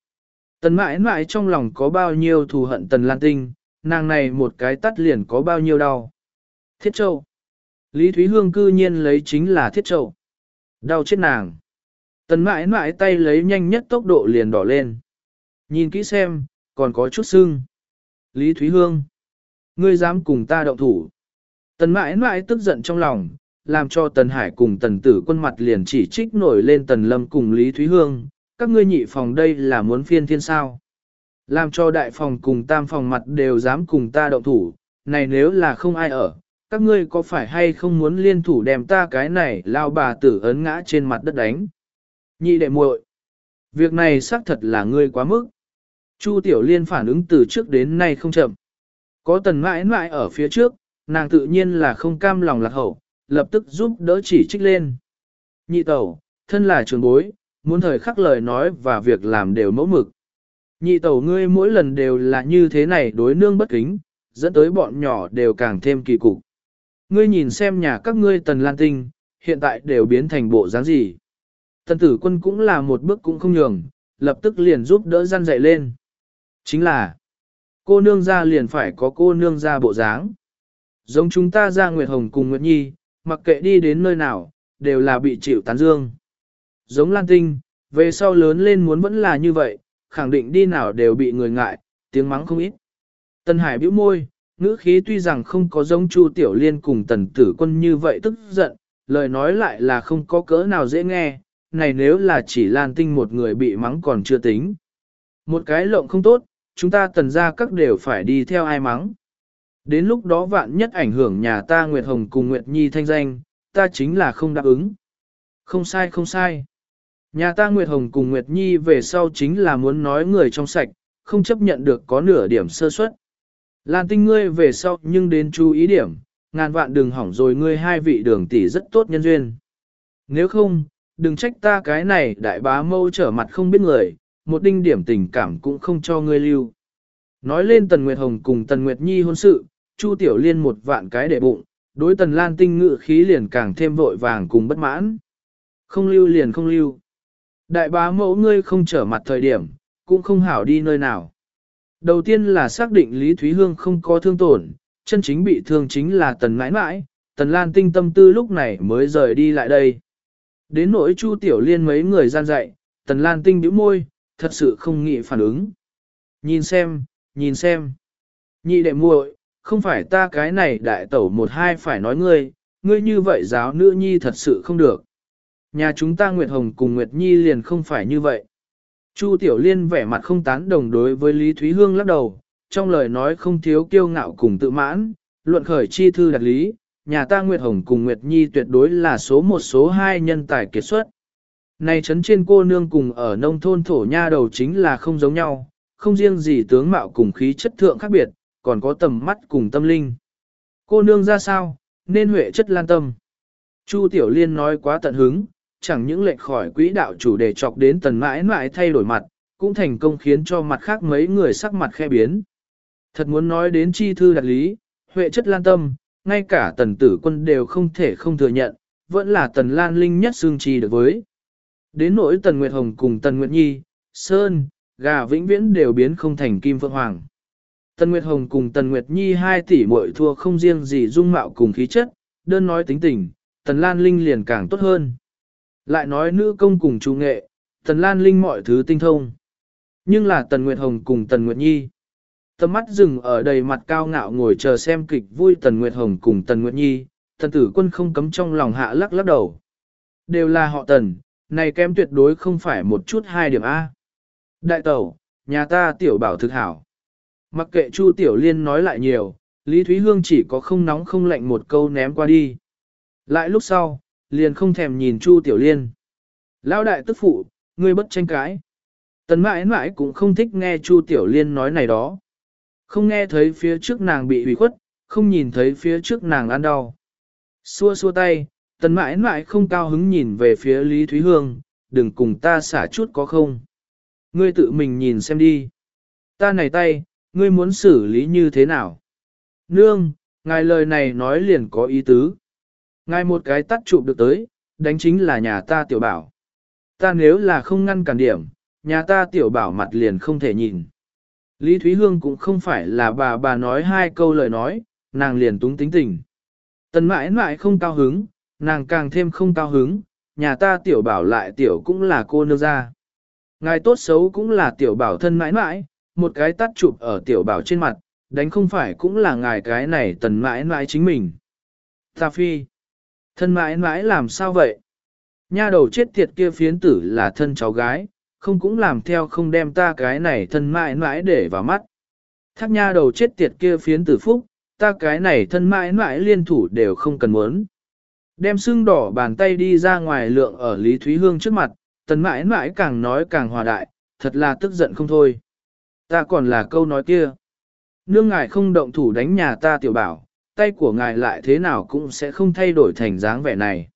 Tần mãi mãi trong lòng có bao nhiêu thù hận tần lan tinh, nàng này một cái tắt liền có bao nhiêu đau. Thiết châu. Lý Thúy Hương cư nhiên lấy chính là thiết châu. Đau chết nàng. Tần mãi mãi tay lấy nhanh nhất tốc độ liền đỏ lên. Nhìn kỹ xem, còn có chút sưng. Lý Thúy Hương. Ngươi dám cùng ta động thủ. Tần mãi mãi tức giận trong lòng, làm cho Tần Hải cùng Tần Tử quân mặt liền chỉ trích nổi lên Tần Lâm cùng Lý Thúy Hương. Các ngươi nhị phòng đây là muốn phiên thiên sao. Làm cho đại phòng cùng tam phòng mặt đều dám cùng ta động thủ. Này nếu là không ai ở, các ngươi có phải hay không muốn liên thủ đem ta cái này lao bà tử ấn ngã trên mặt đất đánh. Nhị đệ muội, việc này xác thật là ngươi quá mức. Chu Tiểu Liên phản ứng từ trước đến nay không chậm. Có tần mãi mãi ở phía trước, nàng tự nhiên là không cam lòng lạc hậu, lập tức giúp đỡ chỉ trích lên. Nhị tẩu, thân là trường bối, muốn thời khắc lời nói và việc làm đều mẫu mực. Nhị tẩu ngươi mỗi lần đều là như thế này đối nương bất kính, dẫn tới bọn nhỏ đều càng thêm kỳ cục. Ngươi nhìn xem nhà các ngươi tần lan tinh, hiện tại đều biến thành bộ dáng gì. Tần tử quân cũng là một bước cũng không nhường, lập tức liền giúp đỡ gian dậy lên. Chính là, cô nương ra liền phải có cô nương ra bộ dáng. Giống chúng ta ra Nguyệt Hồng cùng Nguyệt Nhi, mặc kệ đi đến nơi nào, đều là bị chịu tán dương. Giống Lan Tinh, về sau lớn lên muốn vẫn là như vậy, khẳng định đi nào đều bị người ngại, tiếng mắng không ít. Tân Hải bĩu môi, ngữ khí tuy rằng không có giống Chu Tiểu Liên cùng tần tử quân như vậy tức giận, lời nói lại là không có cỡ nào dễ nghe, này nếu là chỉ Lan Tinh một người bị mắng còn chưa tính. Một cái lộng không tốt, chúng ta tần ra các đều phải đi theo ai mắng. Đến lúc đó vạn nhất ảnh hưởng nhà ta Nguyệt Hồng cùng Nguyệt Nhi thanh danh, ta chính là không đáp ứng. Không sai không sai. Nhà ta Nguyệt Hồng cùng Nguyệt Nhi về sau chính là muốn nói người trong sạch, không chấp nhận được có nửa điểm sơ suất. Lan tinh ngươi về sau nhưng đến chú ý điểm, ngàn vạn đừng hỏng rồi ngươi hai vị đường tỷ rất tốt nhân duyên. Nếu không, đừng trách ta cái này đại bá mâu trở mặt không biết người, một đinh điểm tình cảm cũng không cho ngươi lưu. Nói lên Tần Nguyệt Hồng cùng Tần Nguyệt Nhi hôn sự, Chu Tiểu Liên một vạn cái để bụng, đối Tần Lan Tinh ngự khí liền càng thêm vội vàng cùng bất mãn. Không lưu liền không lưu. Đại bá mẫu ngươi không trở mặt thời điểm, cũng không hảo đi nơi nào. Đầu tiên là xác định Lý Thúy Hương không có thương tổn, chân chính bị thương chính là Tần mãi mãi, Tần Lan Tinh tâm tư lúc này mới rời đi lại đây. Đến nỗi Chu Tiểu Liên mấy người gian dạy, Tần Lan Tinh bĩu môi, thật sự không nghĩ phản ứng. Nhìn xem, nhìn xem. Nhị đệ muội, không phải ta cái này đại tẩu một hai phải nói ngươi, ngươi như vậy giáo nữ nhi thật sự không được. Nhà chúng ta Nguyệt Hồng cùng Nguyệt Nhi liền không phải như vậy. Chu Tiểu Liên vẻ mặt không tán đồng đối với Lý Thúy Hương lắc đầu, trong lời nói không thiếu kiêu ngạo cùng tự mãn, luận khởi chi thư đặt lý, nhà ta Nguyệt Hồng cùng Nguyệt Nhi tuyệt đối là số một số hai nhân tài kiệt xuất. Này chấn trên cô nương cùng ở nông thôn thổ nha đầu chính là không giống nhau, không riêng gì tướng mạo cùng khí chất thượng khác biệt, còn có tầm mắt cùng tâm linh. Cô nương ra sao, nên huệ chất lan tâm. Chu Tiểu Liên nói quá tận hứng, chẳng những lệch khỏi quỹ đạo chủ đề chọc đến tần mãi mãi thay đổi mặt, cũng thành công khiến cho mặt khác mấy người sắc mặt khe biến. Thật muốn nói đến chi thư đặc lý, huệ chất lan tâm, ngay cả tần tử quân đều không thể không thừa nhận, vẫn là tần lan linh nhất xương chi được với. Đến nỗi tần Nguyệt Hồng cùng tần Nguyệt Nhi, Sơn, gà vĩnh viễn đều biến không thành kim phượng hoàng. Tần Nguyệt Hồng cùng Tần Nguyệt Nhi hai tỷ muội thua không riêng gì dung mạo cùng khí chất, đơn nói tính tình, Tần Lan Linh liền càng tốt hơn. Lại nói nữ công cùng chú nghệ, Tần Lan Linh mọi thứ tinh thông. Nhưng là Tần Nguyệt Hồng cùng Tần Nguyệt Nhi. Tầm mắt dừng ở đầy mặt cao ngạo ngồi chờ xem kịch vui Tần Nguyệt Hồng cùng Tần Nguyệt Nhi, Tần Tử Quân không cấm trong lòng hạ lắc lắc đầu. Đều là họ Tần, này kém tuyệt đối không phải một chút hai điểm A. Đại tẩu, nhà ta tiểu bảo thực hảo. Mặc kệ Chu Tiểu Liên nói lại nhiều, Lý Thúy Hương chỉ có không nóng không lạnh một câu ném qua đi. Lại lúc sau, liền không thèm nhìn Chu Tiểu Liên. Lão đại tức phụ, ngươi bất tranh cãi. Tần mãi mãi cũng không thích nghe Chu Tiểu Liên nói này đó. Không nghe thấy phía trước nàng bị hủy khuất, không nhìn thấy phía trước nàng ăn đau. Xua xua tay, tần mãi mãi không cao hứng nhìn về phía Lý Thúy Hương, đừng cùng ta xả chút có không. Ngươi tự mình nhìn xem đi. Ta này tay, ngươi muốn xử lý như thế nào? Nương, ngài lời này nói liền có ý tứ. Ngài một cái tắt chụp được tới, đánh chính là nhà ta tiểu bảo. Ta nếu là không ngăn cản điểm, nhà ta tiểu bảo mặt liền không thể nhìn. Lý Thúy Hương cũng không phải là bà bà nói hai câu lời nói, nàng liền túng tính tình. Tần mãi mãi không cao hứng, nàng càng thêm không cao hứng, nhà ta tiểu bảo lại tiểu cũng là cô nương gia. Ngài tốt xấu cũng là tiểu bảo thân mãi mãi, một cái tắt chụp ở tiểu bảo trên mặt, đánh không phải cũng là ngài cái này tần mãi mãi chính mình. Ta phi, thân mãi mãi làm sao vậy? Nha đầu chết tiệt kia phiến tử là thân cháu gái, không cũng làm theo không đem ta cái này thân mãi mãi để vào mắt. Thác nha đầu chết tiệt kia phiến tử phúc, ta cái này thân mãi mãi liên thủ đều không cần muốn. Đem xương đỏ bàn tay đi ra ngoài lượng ở Lý Thúy Hương trước mặt, tần mãi mãi càng nói càng hòa đại, thật là tức giận không thôi. Ta còn là câu nói kia. Nương ngài không động thủ đánh nhà ta tiểu bảo, tay của ngài lại thế nào cũng sẽ không thay đổi thành dáng vẻ này.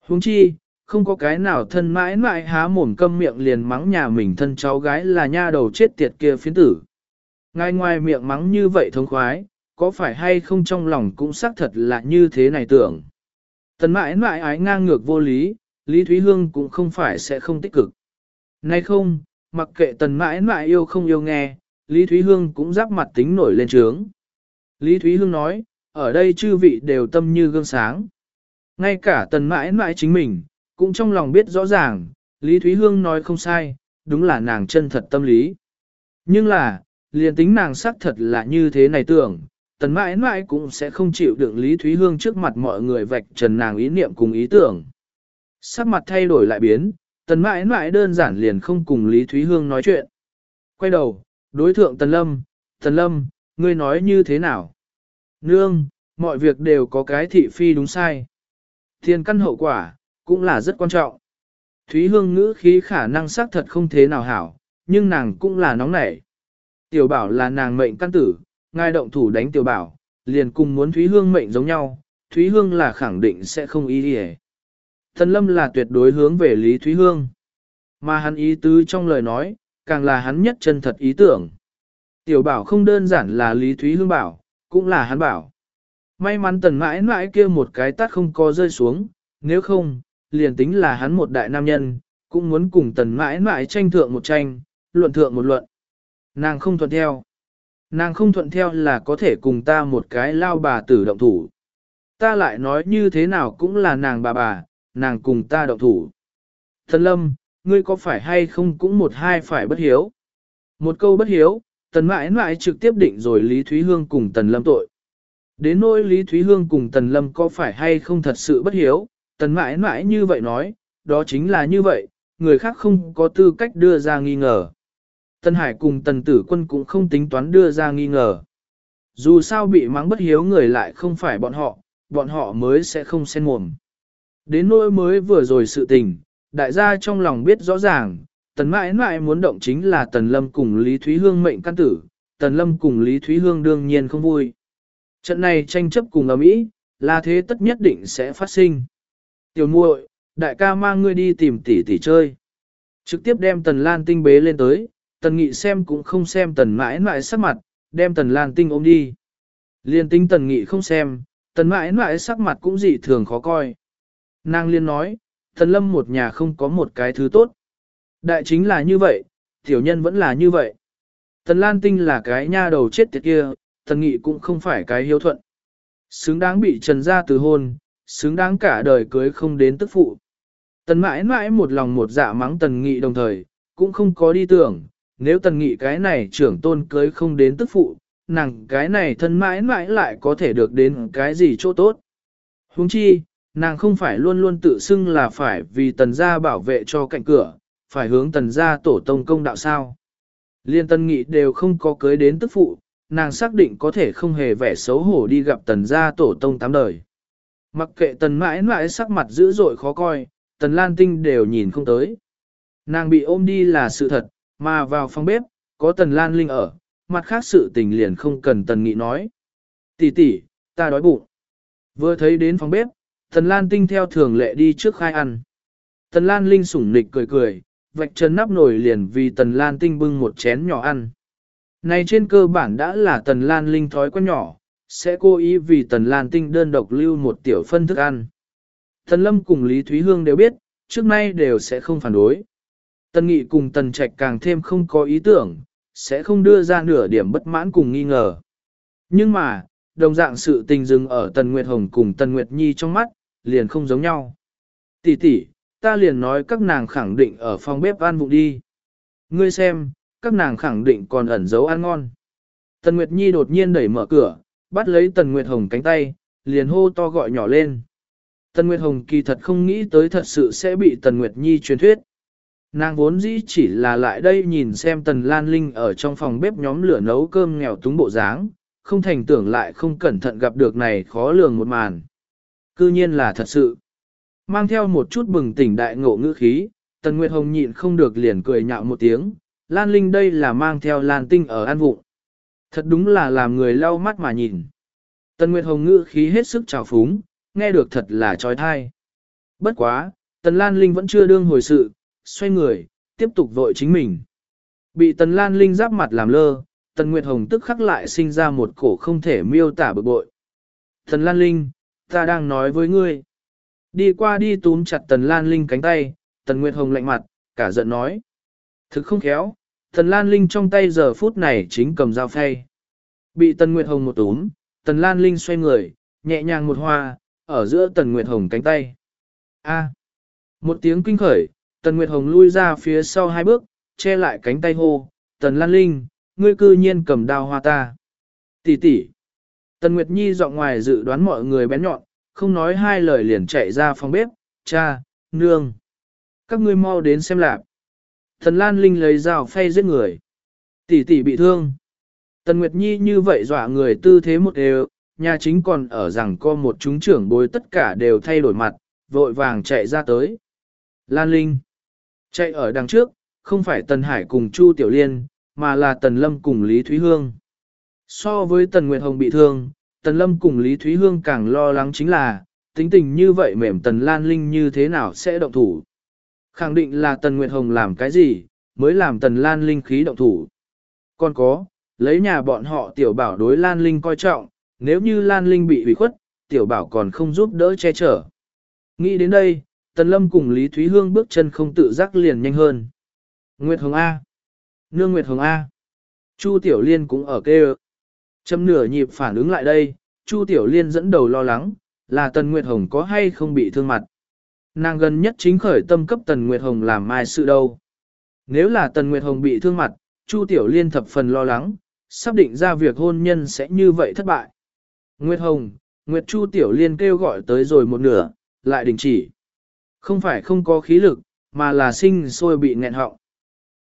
Huống chi, không có cái nào thân mãi mãi há mồm câm miệng liền mắng nhà mình thân cháu gái là nha đầu chết tiệt kia phiến tử. Ngài ngoài miệng mắng như vậy thông khoái, có phải hay không trong lòng cũng xác thật là như thế này tưởng. Tần mãi mãi ái ngang ngược vô lý, Lý Thúy Hương cũng không phải sẽ không tích cực. Nay không, mặc kệ tần mãi mãi yêu không yêu nghe, Lý Thúy Hương cũng giáp mặt tính nổi lên trướng. Lý Thúy Hương nói, ở đây chư vị đều tâm như gương sáng. Ngay cả tần mãi mãi chính mình, cũng trong lòng biết rõ ràng, Lý Thúy Hương nói không sai, đúng là nàng chân thật tâm lý. Nhưng là, liền tính nàng xác thật là như thế này tưởng, tần mãi mãi cũng sẽ không chịu đựng Lý Thúy Hương trước mặt mọi người vạch trần nàng ý niệm cùng ý tưởng. Sắc mặt thay đổi lại biến, tần mãi mãi đơn giản liền không cùng Lý Thúy Hương nói chuyện. Quay đầu, đối thượng tần lâm, tần lâm, ngươi nói như thế nào? Nương, mọi việc đều có cái thị phi đúng sai. Thiên căn hậu quả, cũng là rất quan trọng. Thúy Hương ngữ khí khả năng xác thật không thế nào hảo, nhưng nàng cũng là nóng nảy. Tiểu bảo là nàng mệnh căn tử, ngài động thủ đánh tiểu bảo, liền cùng muốn Thúy Hương mệnh giống nhau, Thúy Hương là khẳng định sẽ không ý đi Thần Lâm là tuyệt đối hướng về Lý Thúy Hương. Mà hắn ý tứ trong lời nói, càng là hắn nhất chân thật ý tưởng. Tiểu bảo không đơn giản là Lý Thúy Hương bảo, cũng là hắn bảo. May mắn tần mãi mãi kia một cái tắt không có rơi xuống, nếu không, liền tính là hắn một đại nam nhân, cũng muốn cùng tần mãi mãi tranh thượng một tranh, luận thượng một luận. Nàng không thuận theo. Nàng không thuận theo là có thể cùng ta một cái lao bà tử động thủ. Ta lại nói như thế nào cũng là nàng bà bà, nàng cùng ta động thủ. Thần lâm, ngươi có phải hay không cũng một hai phải bất hiếu. Một câu bất hiếu, tần mãi mãi trực tiếp định rồi Lý Thúy Hương cùng tần lâm tội. Đến nỗi Lý Thúy Hương cùng tần lâm có phải hay không thật sự bất hiếu, tần mãi mãi như vậy nói, đó chính là như vậy, người khác không có tư cách đưa ra nghi ngờ. Tần Hải cùng tần tử quân cũng không tính toán đưa ra nghi ngờ. Dù sao bị mắng bất hiếu người lại không phải bọn họ, bọn họ mới sẽ không xen mồm. Đến nỗi mới vừa rồi sự tình, đại gia trong lòng biết rõ ràng, tần mãi mãi muốn động chính là tần lâm cùng Lý Thúy Hương mệnh căn tử, tần lâm cùng Lý Thúy Hương đương nhiên không vui. Trận này tranh chấp cùng ầm ĩ, là thế tất nhất định sẽ phát sinh. Tiểu muội, đại ca mang ngươi đi tìm tỷ tỷ chơi. Trực tiếp đem tần lan tinh bế lên tới, tần nghị xem cũng không xem tần mãi mãi sắc mặt, đem tần lan tinh ôm đi. Liên tinh tần nghị không xem, tần mãi mãi sắc mặt cũng dị thường khó coi. Nàng liên nói, tần lâm một nhà không có một cái thứ tốt. Đại chính là như vậy, tiểu nhân vẫn là như vậy. Tần lan tinh là cái nha đầu chết tiệt kia, tần nghị cũng không phải cái hiếu thuận. Xứng đáng bị trần ra từ hôn, xứng đáng cả đời cưới không đến tức phụ. Tần mãi mãi một lòng một dạ mắng tần nghị đồng thời, cũng không có đi tưởng, nếu tần nghị cái này trưởng tôn cưới không đến tức phụ, nàng cái này thân mãi mãi lại có thể được đến cái gì chỗ tốt. Huống chi, nàng không phải luôn luôn tự xưng là phải vì tần gia bảo vệ cho cạnh cửa, phải hướng tần gia tổ tông công đạo sao. Liên tân nghị đều không có cưới đến tức phụ, nàng xác định có thể không hề vẻ xấu hổ đi gặp tần gia tổ tông tám đời. Mặc kệ tần mãi mãi sắc mặt dữ dội khó coi, tần lan tinh đều nhìn không tới. Nàng bị ôm đi là sự thật, mà vào phòng bếp, có tần lan linh ở, mặt khác sự tình liền không cần tần nghị nói. Tỷ tỷ, ta đói bụng. Vừa thấy đến phòng bếp, tần lan tinh theo thường lệ đi trước khai ăn. Tần lan linh sủng nịch cười cười, vạch chân nắp nổi liền vì tần lan tinh bưng một chén nhỏ ăn. Này trên cơ bản đã là tần lan linh thói quen nhỏ, sẽ cố ý vì tần lan tinh đơn độc lưu một tiểu phân thức ăn. Tần lâm cùng Lý Thúy Hương đều biết, trước nay đều sẽ không phản đối. Tần nghị cùng tần trạch càng thêm không có ý tưởng, sẽ không đưa ra nửa điểm bất mãn cùng nghi ngờ. Nhưng mà, đồng dạng sự tình dừng ở tần Nguyệt Hồng cùng tần Nguyệt Nhi trong mắt, liền không giống nhau. Tỷ tỷ, ta liền nói các nàng khẳng định ở phòng bếp ăn vụng đi. Ngươi xem, các nàng khẳng định còn ẩn giấu ăn ngon. Tần Nguyệt Nhi đột nhiên đẩy mở cửa, bắt lấy Tần Nguyệt Hồng cánh tay, liền hô to gọi nhỏ lên. Tần Nguyệt Hồng kỳ thật không nghĩ tới thật sự sẽ bị Tần Nguyệt Nhi truyền thuyết. Nàng vốn dĩ chỉ là lại đây nhìn xem Tần Lan Linh ở trong phòng bếp nhóm lửa nấu cơm nghèo túng bộ dáng, không thành tưởng lại không cẩn thận gặp được này khó lường một màn. Cư nhiên là thật sự. Mang theo một chút bừng tỉnh đại ngộ ngữ khí, Tần Nguyệt Hồng nhịn không được liền cười nhạo một tiếng, Lan Linh đây là mang theo Lan Tinh ở an vụng. Thật đúng là làm người lau mắt mà nhìn. Tần Nguyệt Hồng ngữ khí hết sức trào phúng, nghe được thật là trói thai. Bất quá, Tần Lan Linh vẫn chưa đương hồi sự, xoay người, tiếp tục vội chính mình. Bị Tần Lan Linh giáp mặt làm lơ, Tần Nguyệt Hồng tức khắc lại sinh ra một cổ không thể miêu tả bực bội. Tần Lan Linh, ta đang nói với ngươi. Đi qua đi túm chặt Tần Lan Linh cánh tay, Tần Nguyệt Hồng lạnh mặt, cả giận nói. Thực không khéo, Tần Lan Linh trong tay giờ phút này chính cầm dao phay. Bị Tần Nguyệt Hồng một túm, Tần Lan Linh xoay người, nhẹ nhàng một hoa, ở giữa Tần Nguyệt Hồng cánh tay. A. Một tiếng kinh khởi, Tần Nguyệt Hồng lui ra phía sau hai bước, che lại cánh tay hô, Tần Lan Linh, ngươi cư nhiên cầm đao hoa ta. Tỷ tỷ. Tần Nguyệt Nhi dọn ngoài dự đoán mọi người bén nhọn, không nói hai lời liền chạy ra phòng bếp, cha, nương. Các ngươi mau đến xem lạc. Thần Lan Linh lấy dao phay giết người. Tỷ tỷ bị thương. Tần Nguyệt Nhi như vậy dọa người tư thế một đều, nhà chính còn ở rằng có một chúng trưởng bối tất cả đều thay đổi mặt, vội vàng chạy ra tới. Lan Linh. Chạy ở đằng trước, không phải Tần Hải cùng Chu Tiểu Liên, mà là Tần Lâm cùng Lý Thúy Hương. So với Tần Nguyệt Hồng bị thương, Tần Lâm cùng Lý Thúy Hương càng lo lắng chính là, tính tình như vậy mềm Tần Lan Linh như thế nào sẽ động thủ. Khẳng định là Tần Nguyệt Hồng làm cái gì, mới làm Tần Lan Linh khí động thủ. Còn có, lấy nhà bọn họ tiểu bảo đối Lan Linh coi trọng, nếu như Lan Linh bị hủy khuất, tiểu bảo còn không giúp đỡ che chở. Nghĩ đến đây, Tần Lâm cùng Lý Thúy Hương bước chân không tự giác liền nhanh hơn. Nguyệt Hồng A. Nương Nguyệt Hồng A. Chu Tiểu Liên cũng ở kêu. Châm nửa nhịp phản ứng lại đây, Chu Tiểu Liên dẫn đầu lo lắng, là Tần Nguyệt Hồng có hay không bị thương mặt. Nàng gần nhất chính khởi tâm cấp Tần Nguyệt Hồng làm mai sự đâu. Nếu là Tần Nguyệt Hồng bị thương mặt, Chu Tiểu Liên thập phần lo lắng, sắp định ra việc hôn nhân sẽ như vậy thất bại. Nguyệt Hồng, Nguyệt Chu Tiểu Liên kêu gọi tới rồi một nửa, lại đình chỉ. Không phải không có khí lực, mà là sinh sôi bị nghẹn họng.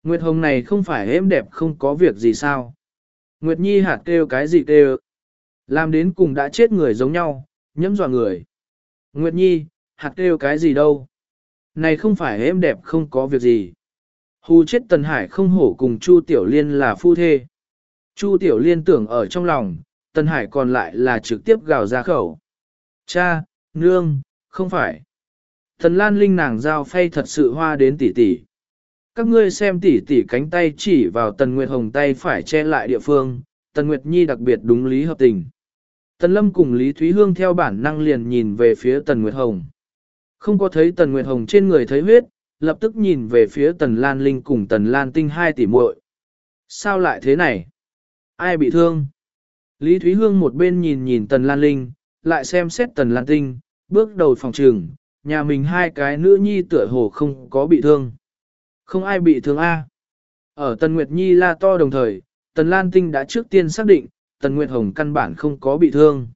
Nguyệt Hồng này không phải êm đẹp không có việc gì sao. Nguyệt Nhi hạt kêu cái gì kêu. Làm đến cùng đã chết người giống nhau, nhẫm dọa người. Nguyệt Nhi, hạt kêu cái gì đâu. Này không phải em đẹp không có việc gì. Hù chết Tần Hải không hổ cùng Chu Tiểu Liên là phu thê. Chu Tiểu Liên tưởng ở trong lòng, Tần Hải còn lại là trực tiếp gào ra khẩu. Cha, nương, không phải. Thần Lan Linh nàng giao phay thật sự hoa đến tỉ tỉ. Các ngươi xem tỉ tỉ cánh tay chỉ vào Tần Nguyệt Hồng tay phải che lại địa phương, Tần Nguyệt Nhi đặc biệt đúng lý hợp tình. Tần Lâm cùng Lý Thúy Hương theo bản năng liền nhìn về phía Tần Nguyệt Hồng. Không có thấy Tần Nguyệt Hồng trên người thấy huyết, lập tức nhìn về phía Tần Lan Linh cùng Tần Lan Tinh hai tỷ muội. Sao lại thế này? Ai bị thương? Lý Thúy Hương một bên nhìn nhìn Tần Lan Linh, lại xem xét Tần Lan Tinh, bước đầu phòng trường, nhà mình hai cái nữ nhi tựa hồ không có bị thương. Không ai bị thương A. Ở Tần Nguyệt Nhi la to đồng thời, Tần Lan Tinh đã trước tiên xác định, Tần Nguyệt Hồng căn bản không có bị thương.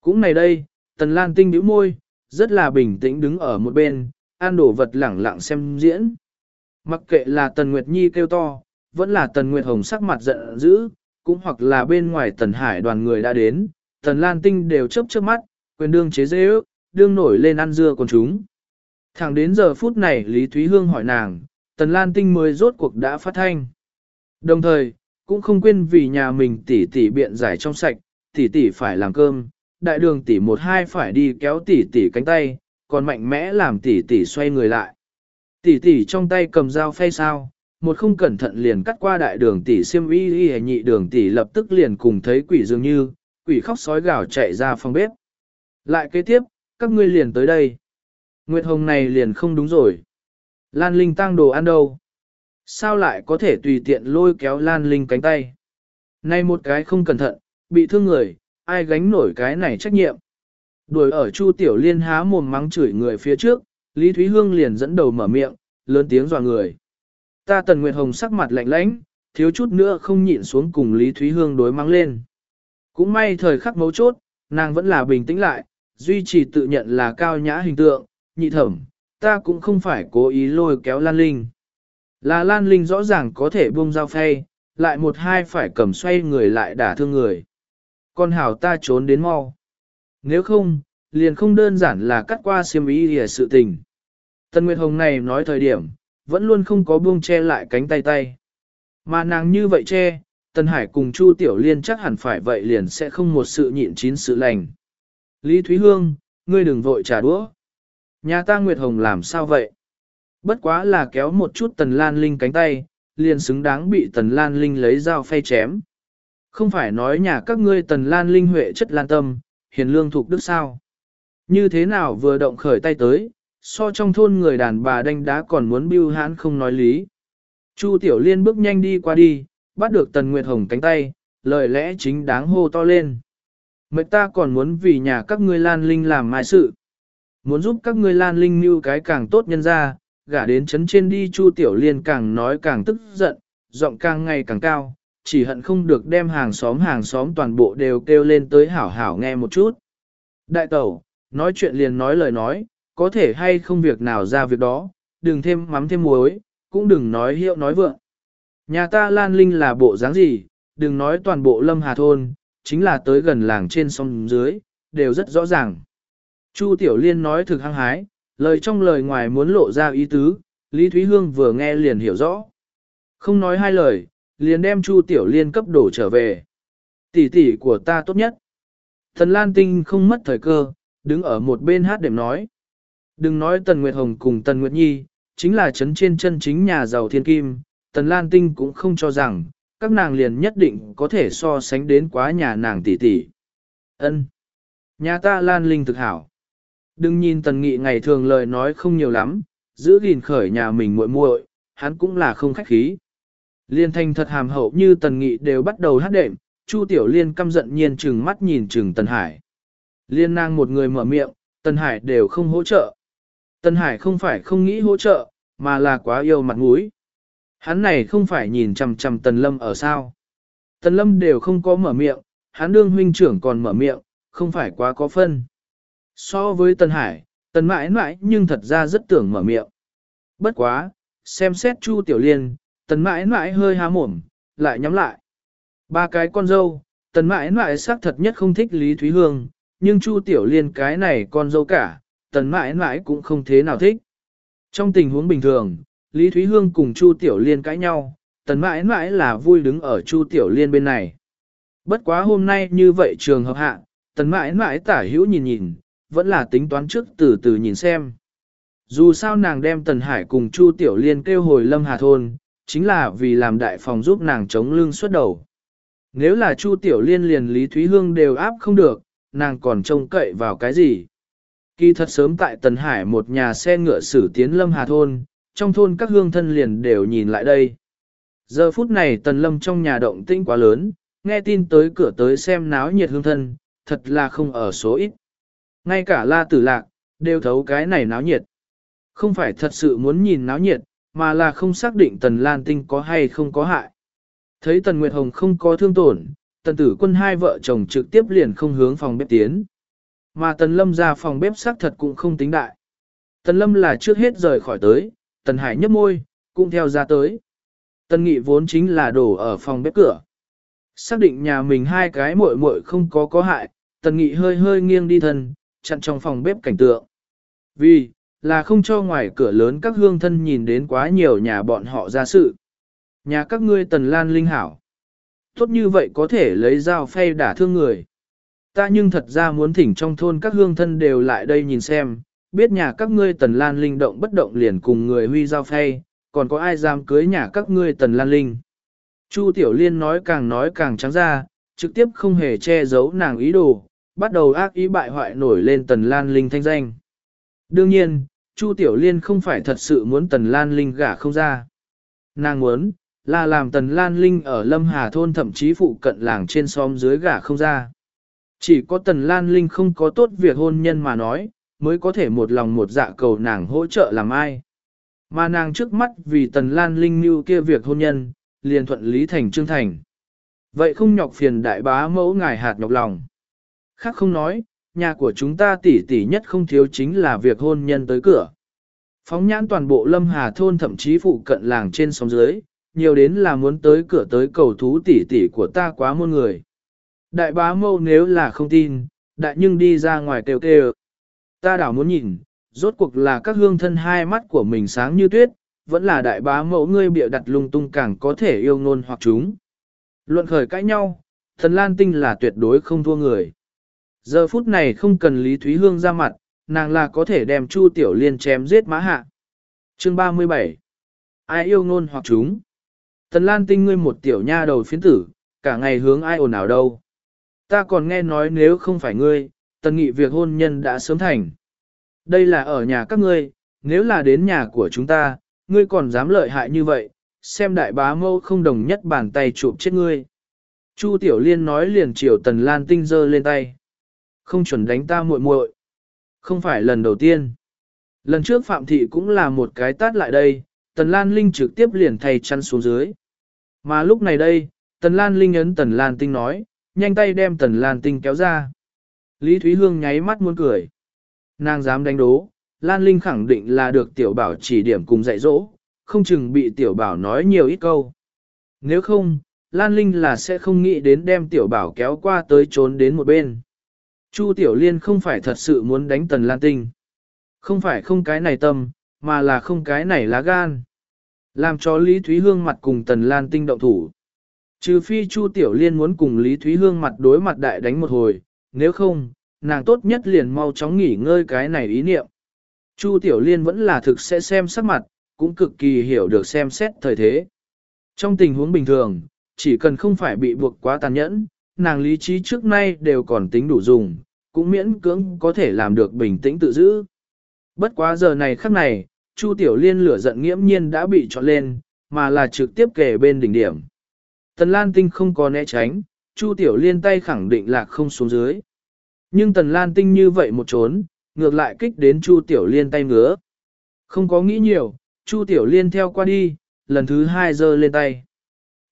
Cũng này đây, Tần Lan Tinh nhíu môi, rất là bình tĩnh đứng ở một bên, an đổ vật lẳng lặng xem diễn. Mặc kệ là Tần Nguyệt Nhi kêu to, vẫn là Tần Nguyệt Hồng sắc mặt giận dữ, cũng hoặc là bên ngoài Tần Hải đoàn người đã đến, Tần Lan Tinh đều chớp chớp mắt, quyền đương chế dễ ước, đương nổi lên ăn dưa con chúng. Thẳng đến giờ phút này Lý Thúy Hương hỏi nàng, Tần Lan Tinh mới rốt cuộc đã phát thanh. Đồng thời, cũng không quên vì nhà mình tỷ tỷ biện giải trong sạch, tỷ tỷ phải làm cơm, đại đường tỷ một hai phải đi kéo tỷ tỷ cánh tay, còn mạnh mẽ làm tỷ tỷ xoay người lại. Tỷ tỷ trong tay cầm dao phay sao, một không cẩn thận liền cắt qua đại đường tỷ xiêm y y nhị đường tỷ lập tức liền cùng thấy quỷ dường như, quỷ khóc sói gào chạy ra phòng bếp. Lại kế tiếp, các ngươi liền tới đây. Nguyệt Hồng này liền không đúng rồi. Lan Linh tăng đồ ăn đâu? Sao lại có thể tùy tiện lôi kéo Lan Linh cánh tay? Nay một cái không cẩn thận, bị thương người, ai gánh nổi cái này trách nhiệm? Đuổi ở Chu Tiểu Liên há mồm mắng chửi người phía trước, Lý Thúy Hương liền dẫn đầu mở miệng, lớn tiếng dọa người. Ta Tần Nguyệt Hồng sắc mặt lạnh lãnh, thiếu chút nữa không nhịn xuống cùng Lý Thúy Hương đối mắng lên. Cũng may thời khắc mấu chốt, nàng vẫn là bình tĩnh lại, duy trì tự nhận là cao nhã hình tượng, nhị thẩm, ta cũng không phải cố ý lôi kéo Lan Linh. Là Lan Linh rõ ràng có thể buông dao phay, lại một hai phải cầm xoay người lại đả thương người. Con hảo ta trốn đến mau. Nếu không, liền không đơn giản là cắt qua xiêm ý hề sự tình. Tân Nguyệt Hồng này nói thời điểm, vẫn luôn không có buông che lại cánh tay tay. Mà nàng như vậy che, Tân Hải cùng Chu Tiểu Liên chắc hẳn phải vậy liền sẽ không một sự nhịn chín sự lành. Lý Thúy Hương, ngươi đừng vội trả đũa. Nhà ta Nguyệt Hồng làm sao vậy? Bất quá là kéo một chút Tần Lan Linh cánh tay, liền xứng đáng bị Tần Lan Linh lấy dao phay chém. Không phải nói nhà các ngươi Tần Lan Linh huệ chất lan tâm, hiền lương thuộc đức sao? Như thế nào vừa động khởi tay tới, so trong thôn người đàn bà đánh đá còn muốn bưu hãn không nói lý. Chu Tiểu Liên bước nhanh đi qua đi, bắt được Tần Nguyệt Hồng cánh tay, lời lẽ chính đáng hô to lên. Mệnh ta còn muốn vì nhà các ngươi Lan Linh làm mai sự. Muốn giúp các ngươi Lan Linh mưu cái càng tốt nhân ra, gả đến chấn trên đi Chu Tiểu Liên càng nói càng tức giận, giọng càng ngày càng cao, chỉ hận không được đem hàng xóm hàng xóm toàn bộ đều kêu lên tới hảo hảo nghe một chút. Đại tẩu, nói chuyện liền nói lời nói, có thể hay không việc nào ra việc đó, đừng thêm mắm thêm muối, cũng đừng nói hiệu nói vượng. Nhà ta Lan Linh là bộ dáng gì, đừng nói toàn bộ Lâm Hà Thôn, chính là tới gần làng trên sông dưới, đều rất rõ ràng. Chu Tiểu Liên nói thực hăng hái, lời trong lời ngoài muốn lộ ra ý tứ, Lý Thúy Hương vừa nghe liền hiểu rõ. Không nói hai lời, liền đem Chu Tiểu Liên cấp đổ trở về. Tỷ tỷ của ta tốt nhất. Thần Lan Tinh không mất thời cơ, đứng ở một bên hát đệm nói. Đừng nói Tần Nguyệt Hồng cùng Tần Nguyệt Nhi, chính là chấn trên chân chính nhà giàu thiên kim, Tần Lan Tinh cũng không cho rằng, các nàng liền nhất định có thể so sánh đến quá nhà nàng tỷ tỷ. Ân, Nhà ta Lan Linh thực hảo. Đừng nhìn Tần Nghị ngày thường lời nói không nhiều lắm, giữ gìn khởi nhà mình muội muội, hắn cũng là không khách khí. Liên thanh thật hàm hậu như Tần Nghị đều bắt đầu hát đệm, Chu Tiểu Liên căm giận nhiên trừng mắt nhìn trừng Tần Hải. Liên nang một người mở miệng, Tần Hải đều không hỗ trợ. Tần Hải không phải không nghĩ hỗ trợ, mà là quá yêu mặt mũi. Hắn này không phải nhìn chằm chằm Tần Lâm ở sao. Tần Lâm đều không có mở miệng, hắn đương huynh trưởng còn mở miệng, không phải quá có phân. So với tân Hải, tân mãi mãi nhưng thật ra rất tưởng mở miệng. Bất quá, xem xét Chu Tiểu Liên, tân mãi mãi hơi há mồm, lại nhắm lại. Ba cái con dâu, tân mãi mãi xác thật nhất không thích Lý Thúy Hương, nhưng Chu Tiểu Liên cái này con dâu cả, tân mãi mãi cũng không thế nào thích. Trong tình huống bình thường, Lý Thúy Hương cùng Chu Tiểu Liên cãi nhau, tần mãi mãi là vui đứng ở Chu Tiểu Liên bên này. Bất quá hôm nay như vậy trường hợp hạ, tần mãi mãi tả hữu nhìn nhìn, vẫn là tính toán trước từ từ nhìn xem. Dù sao nàng đem Tần Hải cùng Chu Tiểu Liên kêu hồi Lâm Hà Thôn, chính là vì làm đại phòng giúp nàng chống lưng xuất đầu. Nếu là Chu Tiểu Liên liền Lý Thúy Hương đều áp không được, nàng còn trông cậy vào cái gì? Kỳ thật sớm tại Tần Hải một nhà xe ngựa xử tiến Lâm Hà Thôn, trong thôn các hương thân liền đều nhìn lại đây. Giờ phút này Tần Lâm trong nhà động tĩnh quá lớn, nghe tin tới cửa tới xem náo nhiệt hương thân, thật là không ở số ít. Ngay cả la tử lạc, đều thấu cái này náo nhiệt. Không phải thật sự muốn nhìn náo nhiệt, mà là không xác định Tần Lan Tinh có hay không có hại. Thấy Tần Nguyệt Hồng không có thương tổn, Tần Tử Quân hai vợ chồng trực tiếp liền không hướng phòng bếp tiến. Mà Tần Lâm ra phòng bếp xác thật cũng không tính đại. Tần Lâm là trước hết rời khỏi tới, Tần Hải nhấp môi, cũng theo ra tới. Tần Nghị vốn chính là đổ ở phòng bếp cửa. Xác định nhà mình hai cái muội muội không có có hại, Tần Nghị hơi hơi nghiêng đi thân, chặn trong phòng bếp cảnh tượng. Vì, là không cho ngoài cửa lớn các hương thân nhìn đến quá nhiều nhà bọn họ ra sự. Nhà các ngươi Tần Lan Linh Hảo. Tốt như vậy có thể lấy dao phay đả thương người. Ta nhưng thật ra muốn thỉnh trong thôn các hương thân đều lại đây nhìn xem, biết nhà các ngươi tần lan linh động bất động liền cùng người huy giao phay, còn có ai dám cưới nhà các ngươi tần lan linh. Chu Tiểu Liên nói càng nói càng trắng ra, trực tiếp không hề che giấu nàng ý đồ, bắt đầu ác ý bại hoại nổi lên tần lan linh thanh danh. Đương nhiên, Chu Tiểu Liên không phải thật sự muốn tần lan linh gả không ra. Nàng muốn, là làm tần lan linh ở Lâm Hà Thôn thậm chí phụ cận làng trên xóm dưới gả không ra. Chỉ có tần lan linh không có tốt việc hôn nhân mà nói, mới có thể một lòng một dạ cầu nàng hỗ trợ làm ai. Mà nàng trước mắt vì tần lan linh mưu kia việc hôn nhân, liền thuận lý thành trương thành. Vậy không nhọc phiền đại bá mẫu ngài hạt nhọc lòng. Khác không nói, nhà của chúng ta tỷ tỷ nhất không thiếu chính là việc hôn nhân tới cửa. Phóng nhãn toàn bộ lâm hà thôn thậm chí phụ cận làng trên sông dưới, nhiều đến là muốn tới cửa tới cầu thú tỷ tỷ của ta quá muôn người. Đại bá mâu nếu là không tin, đại nhưng đi ra ngoài kêu kêu. Ta đảo muốn nhìn, rốt cuộc là các hương thân hai mắt của mình sáng như tuyết, vẫn là đại bá mẫu ngươi bịa đặt lung tung càng có thể yêu ngôn hoặc chúng. Luận khởi cãi nhau, thần Lan Tinh là tuyệt đối không thua người. Giờ phút này không cần Lý Thúy Hương ra mặt, nàng là có thể đem Chu Tiểu Liên chém giết mã hạ. Chương 37 Ai yêu ngôn hoặc chúng? Tần Lan Tinh ngươi một tiểu nha đầu phiến tử, cả ngày hướng ai ồn ào đâu. Ta còn nghe nói nếu không phải ngươi, tần nghị việc hôn nhân đã sớm thành. Đây là ở nhà các ngươi, nếu là đến nhà của chúng ta, ngươi còn dám lợi hại như vậy, xem đại bá mâu không đồng nhất bàn tay chụp chết ngươi. Chu Tiểu Liên nói liền chiều Tần Lan Tinh giơ lên tay. Không chuẩn đánh ta muội muội. Không phải lần đầu tiên. Lần trước Phạm Thị cũng là một cái tát lại đây, Tần Lan Linh trực tiếp liền thay chăn xuống dưới. Mà lúc này đây, Tần Lan Linh ấn Tần Lan Tinh nói, nhanh tay đem Tần Lan Tinh kéo ra. Lý Thúy Hương nháy mắt muốn cười. Nàng dám đánh đố, Lan Linh khẳng định là được tiểu bảo chỉ điểm cùng dạy dỗ, không chừng bị tiểu bảo nói nhiều ít câu. Nếu không, Lan Linh là sẽ không nghĩ đến đem tiểu bảo kéo qua tới trốn đến một bên. Chu Tiểu Liên không phải thật sự muốn đánh Tần Lan Tinh. Không phải không cái này tâm, mà là không cái này lá gan. Làm cho Lý Thúy Hương mặt cùng Tần Lan Tinh động thủ. Trừ phi Chu Tiểu Liên muốn cùng Lý Thúy Hương mặt đối mặt đại đánh một hồi, nếu không, nàng tốt nhất liền mau chóng nghỉ ngơi cái này ý niệm. Chu Tiểu Liên vẫn là thực sẽ xem sắc mặt, cũng cực kỳ hiểu được xem xét thời thế. Trong tình huống bình thường, chỉ cần không phải bị buộc quá tàn nhẫn, nàng lý trí trước nay đều còn tính đủ dùng, cũng miễn cưỡng có thể làm được bình tĩnh tự giữ. Bất quá giờ này khắc này, Chu Tiểu Liên lửa giận nghiễm nhiên đã bị trọn lên, mà là trực tiếp kề bên đỉnh điểm. Tần Lan Tinh không có né tránh, Chu Tiểu Liên tay khẳng định là không xuống dưới. Nhưng Tần Lan Tinh như vậy một trốn, ngược lại kích đến Chu Tiểu Liên tay ngứa. Không có nghĩ nhiều, Chu Tiểu Liên theo qua đi, lần thứ hai giơ lên tay.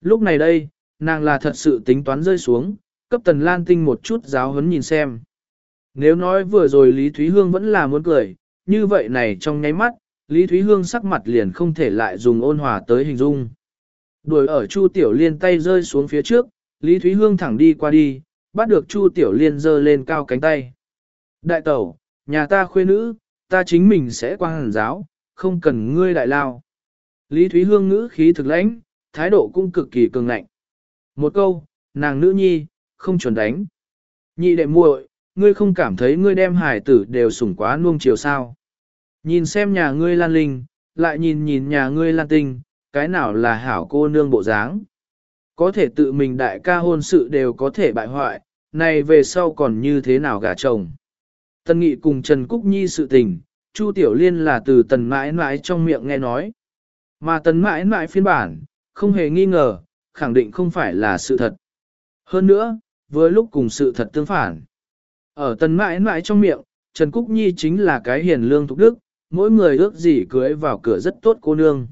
Lúc này đây, nàng là thật sự tính toán rơi xuống, cấp Tần Lan Tinh một chút giáo huấn nhìn xem. Nếu nói vừa rồi Lý Thúy Hương vẫn là muốn cười, như vậy này trong nháy mắt, Lý Thúy Hương sắc mặt liền không thể lại dùng ôn hòa tới hình dung. Đuổi ở Chu Tiểu Liên tay rơi xuống phía trước, Lý Thúy Hương thẳng đi qua đi, bắt được Chu Tiểu Liên giơ lên cao cánh tay. Đại tẩu, nhà ta khuê nữ, ta chính mình sẽ qua hàn giáo, không cần ngươi đại lao. Lý Thúy Hương ngữ khí thực lãnh, thái độ cũng cực kỳ cường lạnh một câu, nàng nữ nhi, không chuẩn đánh. Nhị đệ muội, ngươi không cảm thấy ngươi đem hải tử đều sủng quá nuông chiều sao. Nhìn xem nhà ngươi lan linh, lại nhìn nhìn nhà ngươi lan tinh, cái nào là hảo cô nương bộ dáng. Có thể tự mình đại ca hôn sự đều có thể bại hoại, này về sau còn như thế nào gả chồng. Tân Nghị cùng Trần Cúc Nhi sự tình, Chu Tiểu Liên là từ tần mãi mãi trong miệng nghe nói. Mà tần mãi mãi phiên bản, không hề nghi ngờ, khẳng định không phải là sự thật. Hơn nữa, với lúc cùng sự thật tương phản. Ở tần mãi mãi trong miệng, Trần Cúc Nhi chính là cái hiền lương thục đức, mỗi người ước gì cưới vào cửa rất tốt cô nương.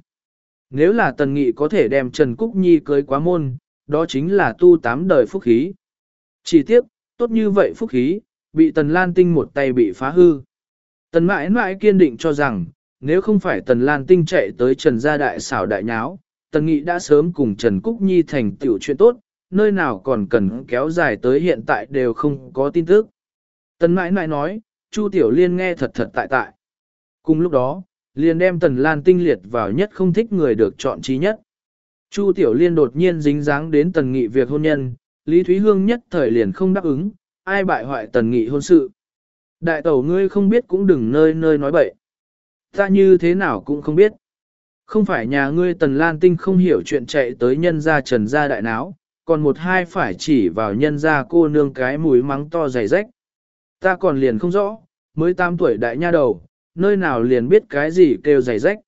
Nếu là tần nghị có thể đem Trần Cúc Nhi cưới quá môn, đó chính là tu tám đời phúc khí. Chỉ tiếc, tốt như vậy phúc khí, bị tần lan tinh một tay bị phá hư. Tần mãi mãi kiên định cho rằng, nếu không phải tần lan tinh chạy tới trần gia đại xảo đại nháo, tần nghị đã sớm cùng Trần Cúc Nhi thành tiểu chuyện tốt, nơi nào còn cần kéo dài tới hiện tại đều không có tin tức. Tần mãi mãi nói, Chu Tiểu Liên nghe thật thật tại tại. Cùng lúc đó, liền đem Tần Lan tinh liệt vào nhất không thích người được chọn trí nhất. Chu Tiểu Liên đột nhiên dính dáng đến Tần Nghị việc hôn nhân, Lý Thúy Hương nhất thời liền không đáp ứng, ai bại hoại Tần Nghị hôn sự. Đại tẩu ngươi không biết cũng đừng nơi nơi nói bậy. Ta như thế nào cũng không biết. Không phải nhà ngươi Tần Lan Tinh không hiểu chuyện chạy tới nhân gia trần gia đại náo, còn một hai phải chỉ vào nhân gia cô nương cái mũi mắng to dày rách. Ta còn liền không rõ, mới 8 tuổi đại nha đầu, nơi nào liền biết cái gì kêu dày rách.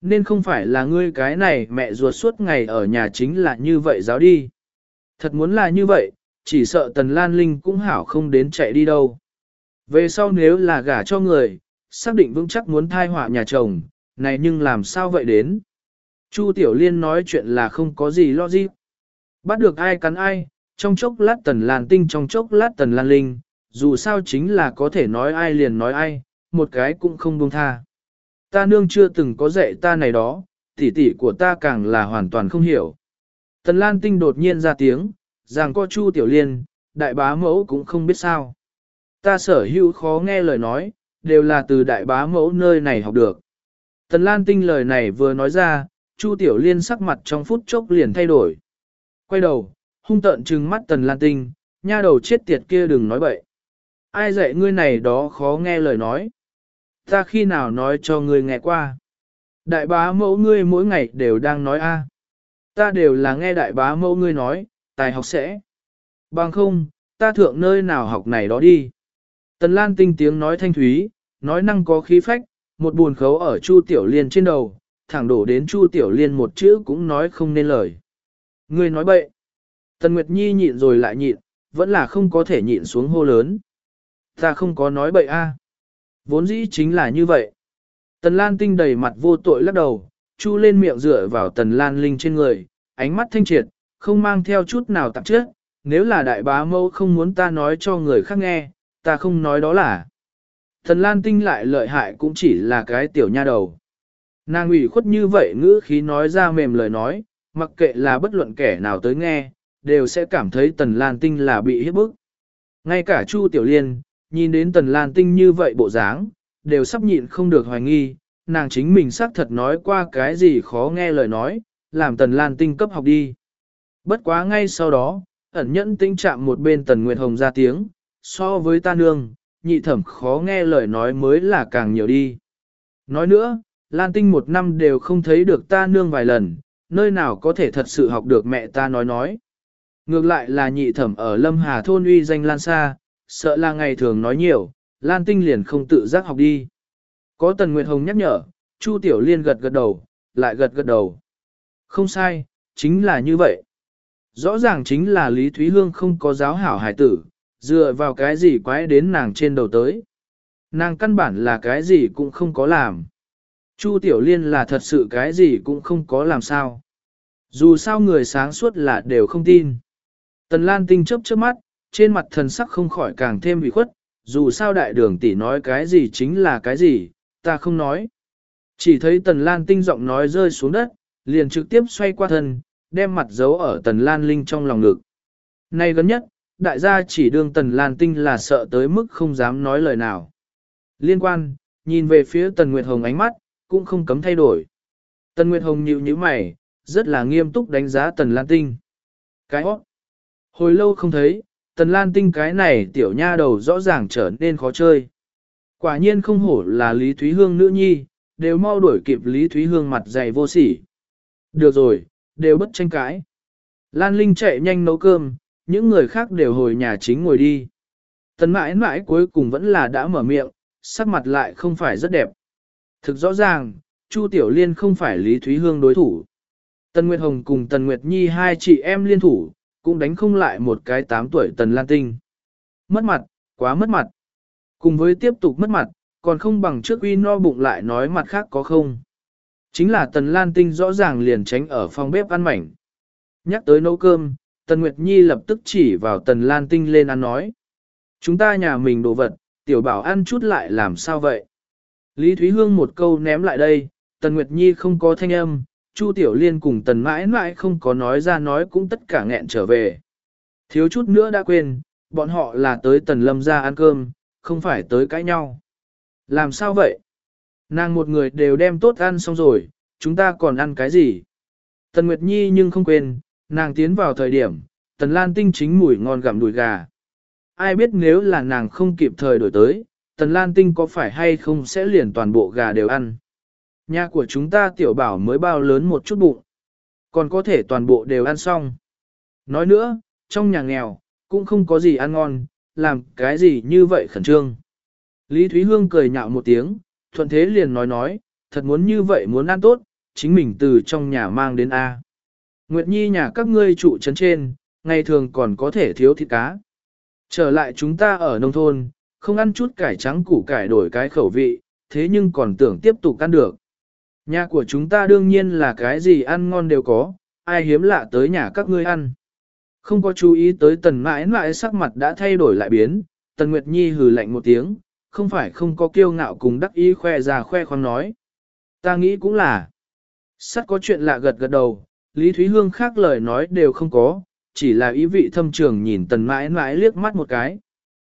Nên không phải là ngươi cái này mẹ ruột suốt ngày ở nhà chính là như vậy giáo đi. Thật muốn là như vậy, chỉ sợ Tần Lan Linh cũng hảo không đến chạy đi đâu. Về sau nếu là gả cho người, xác định vững chắc muốn thai họa nhà chồng, này nhưng làm sao vậy đến? Chu Tiểu Liên nói chuyện là không có gì lo gì. Bắt được ai cắn ai, trong chốc lát Tần Lan Tinh trong chốc lát Tần Lan Linh, dù sao chính là có thể nói ai liền nói ai, một cái cũng không buông tha. Ta nương chưa từng có dạy ta này đó, tỷ tỷ của ta càng là hoàn toàn không hiểu. Tần Lan Tinh đột nhiên ra tiếng, rằng có Chu Tiểu Liên, đại bá mẫu cũng không biết sao. Ta sở hữu khó nghe lời nói, đều là từ đại bá mẫu nơi này học được. Tần Lan Tinh lời này vừa nói ra, Chu Tiểu Liên sắc mặt trong phút chốc liền thay đổi. Quay đầu, hung tợn trừng mắt Tần Lan Tinh, nha đầu chết tiệt kia đừng nói bậy. Ai dạy ngươi này đó khó nghe lời nói. Ta khi nào nói cho ngươi nghe qua. Đại bá mẫu ngươi mỗi ngày đều đang nói a. Ta đều là nghe đại bá mẫu ngươi nói, tài học sẽ. Bằng không, ta thượng nơi nào học này đó đi. Tần Lan tinh tiếng nói thanh thúy, nói năng có khí phách, một buồn khấu ở Chu Tiểu Liên trên đầu, thẳng đổ đến Chu Tiểu Liên một chữ cũng nói không nên lời. Ngươi nói bậy. Tần Nguyệt Nhi nhịn rồi lại nhịn, vẫn là không có thể nhịn xuống hô lớn. Ta không có nói bậy a. Vốn dĩ chính là như vậy. Tần Lan tinh đầy mặt vô tội lắc đầu, chu lên miệng dựa vào Tần Lan Linh trên người, ánh mắt thanh triệt, không mang theo chút nào tạp chất. Nếu là đại bá mâu không muốn ta nói cho người khác nghe, ta không nói đó là. Tần Lan tinh lại lợi hại cũng chỉ là cái tiểu nha đầu. Nàng ủy khuất như vậy ngữ khí nói ra mềm lời nói, mặc kệ là bất luận kẻ nào tới nghe, đều sẽ cảm thấy Tần Lan Tinh là bị hiếp bức. Ngay cả Chu Tiểu Liên, nhìn đến Tần Lan Tinh như vậy bộ dáng, đều sắp nhịn không được hoài nghi, nàng chính mình xác thật nói qua cái gì khó nghe lời nói, làm Tần Lan Tinh cấp học đi. Bất quá ngay sau đó, ẩn nhẫn tinh chạm một bên Tần Nguyệt Hồng ra tiếng, so với ta nương, nhị thẩm khó nghe lời nói mới là càng nhiều đi. Nói nữa, Lan Tinh một năm đều không thấy được ta nương vài lần, nơi nào có thể thật sự học được mẹ ta nói nói. Ngược lại là nhị thẩm ở Lâm Hà thôn uy danh Lan xa, sợ là ngày thường nói nhiều, Lan Tinh liền không tự giác học đi. Có Tần Nguyệt Hồng nhắc nhở, Chu Tiểu Liên gật gật đầu, lại gật gật đầu. Không sai, chính là như vậy. Rõ ràng chính là Lý Thúy Hương không có giáo hảo hải tử, dựa vào cái gì quái đến nàng trên đầu tới. Nàng căn bản là cái gì cũng không có làm. Chu Tiểu Liên là thật sự cái gì cũng không có làm sao. Dù sao người sáng suốt là đều không tin. Tần Lan Tinh chớp chớp mắt, trên mặt thần sắc không khỏi càng thêm bị khuất, dù sao đại đường tỷ nói cái gì chính là cái gì, ta không nói. Chỉ thấy Tần Lan Tinh giọng nói rơi xuống đất, liền trực tiếp xoay qua thân, đem mặt giấu ở Tần Lan Linh trong lòng ngực. nay gần nhất, đại gia chỉ đương Tần Lan Tinh là sợ tới mức không dám nói lời nào. Liên quan, nhìn về phía Tần Nguyệt Hồng ánh mắt, cũng không cấm thay đổi. Tần Nguyệt Hồng nhíu nhíu mày, rất là nghiêm túc đánh giá Tần Lan Tinh. Cái hót. Hồi lâu không thấy, Tần Lan Tinh cái này tiểu nha đầu rõ ràng trở nên khó chơi. Quả nhiên không hổ là Lý Thúy Hương nữ nhi, đều mau đuổi kịp Lý Thúy Hương mặt dày vô sỉ. Được rồi, đều bất tranh cãi. Lan Linh chạy nhanh nấu cơm, những người khác đều hồi nhà chính ngồi đi. Tần mãi mãi cuối cùng vẫn là đã mở miệng, sắc mặt lại không phải rất đẹp. Thực rõ ràng, Chu Tiểu Liên không phải Lý Thúy Hương đối thủ. Tần Nguyệt Hồng cùng Tần Nguyệt Nhi hai chị em liên thủ, cũng đánh không lại một cái 8 tuổi Tần Lan Tinh. Mất mặt, quá mất mặt. Cùng với tiếp tục mất mặt, còn không bằng trước uy no bụng lại nói mặt khác có không. Chính là Tần Lan Tinh rõ ràng liền tránh ở phòng bếp ăn mảnh. Nhắc tới nấu cơm, Tần Nguyệt Nhi lập tức chỉ vào Tần Lan Tinh lên ăn nói. Chúng ta nhà mình đồ vật, tiểu bảo ăn chút lại làm sao vậy? Lý Thúy Hương một câu ném lại đây, Tần Nguyệt Nhi không có thanh âm, Chu Tiểu Liên cùng Tần mãi mãi không có nói ra nói cũng tất cả nghẹn trở về. Thiếu chút nữa đã quên, bọn họ là tới Tần Lâm ra ăn cơm, không phải tới cãi nhau. Làm sao vậy? Nàng một người đều đem tốt ăn xong rồi, chúng ta còn ăn cái gì? Tần Nguyệt Nhi nhưng không quên, nàng tiến vào thời điểm, Tần Lan Tinh chính mùi ngon gặm đùi gà. Ai biết nếu là nàng không kịp thời đổi tới, Tần Lan Tinh có phải hay không sẽ liền toàn bộ gà đều ăn. Nhà của chúng ta tiểu bảo mới bao lớn một chút bụng. Còn có thể toàn bộ đều ăn xong. Nói nữa, trong nhà nghèo, cũng không có gì ăn ngon, làm cái gì như vậy khẩn trương. Lý Thúy Hương cười nhạo một tiếng, thuận thế liền nói nói, thật muốn như vậy muốn ăn tốt, chính mình từ trong nhà mang đến A. Nguyệt Nhi nhà các ngươi trụ trấn trên, ngày thường còn có thể thiếu thịt cá. Trở lại chúng ta ở nông thôn, không ăn chút cải trắng củ cải đổi cái khẩu vị, thế nhưng còn tưởng tiếp tục ăn được. Nhà của chúng ta đương nhiên là cái gì ăn ngon đều có, ai hiếm lạ tới nhà các ngươi ăn. Không có chú ý tới tần mãi mãi sắc mặt đã thay đổi lại biến, tần Nguyệt Nhi hừ lạnh một tiếng, không phải không có kiêu ngạo cùng đắc ý khoe ra khoe khoang nói. Ta nghĩ cũng là, sắt có chuyện lạ gật gật đầu, Lý Thúy Hương khác lời nói đều không có, chỉ là ý vị thâm trường nhìn tần mãi mãi liếc mắt một cái.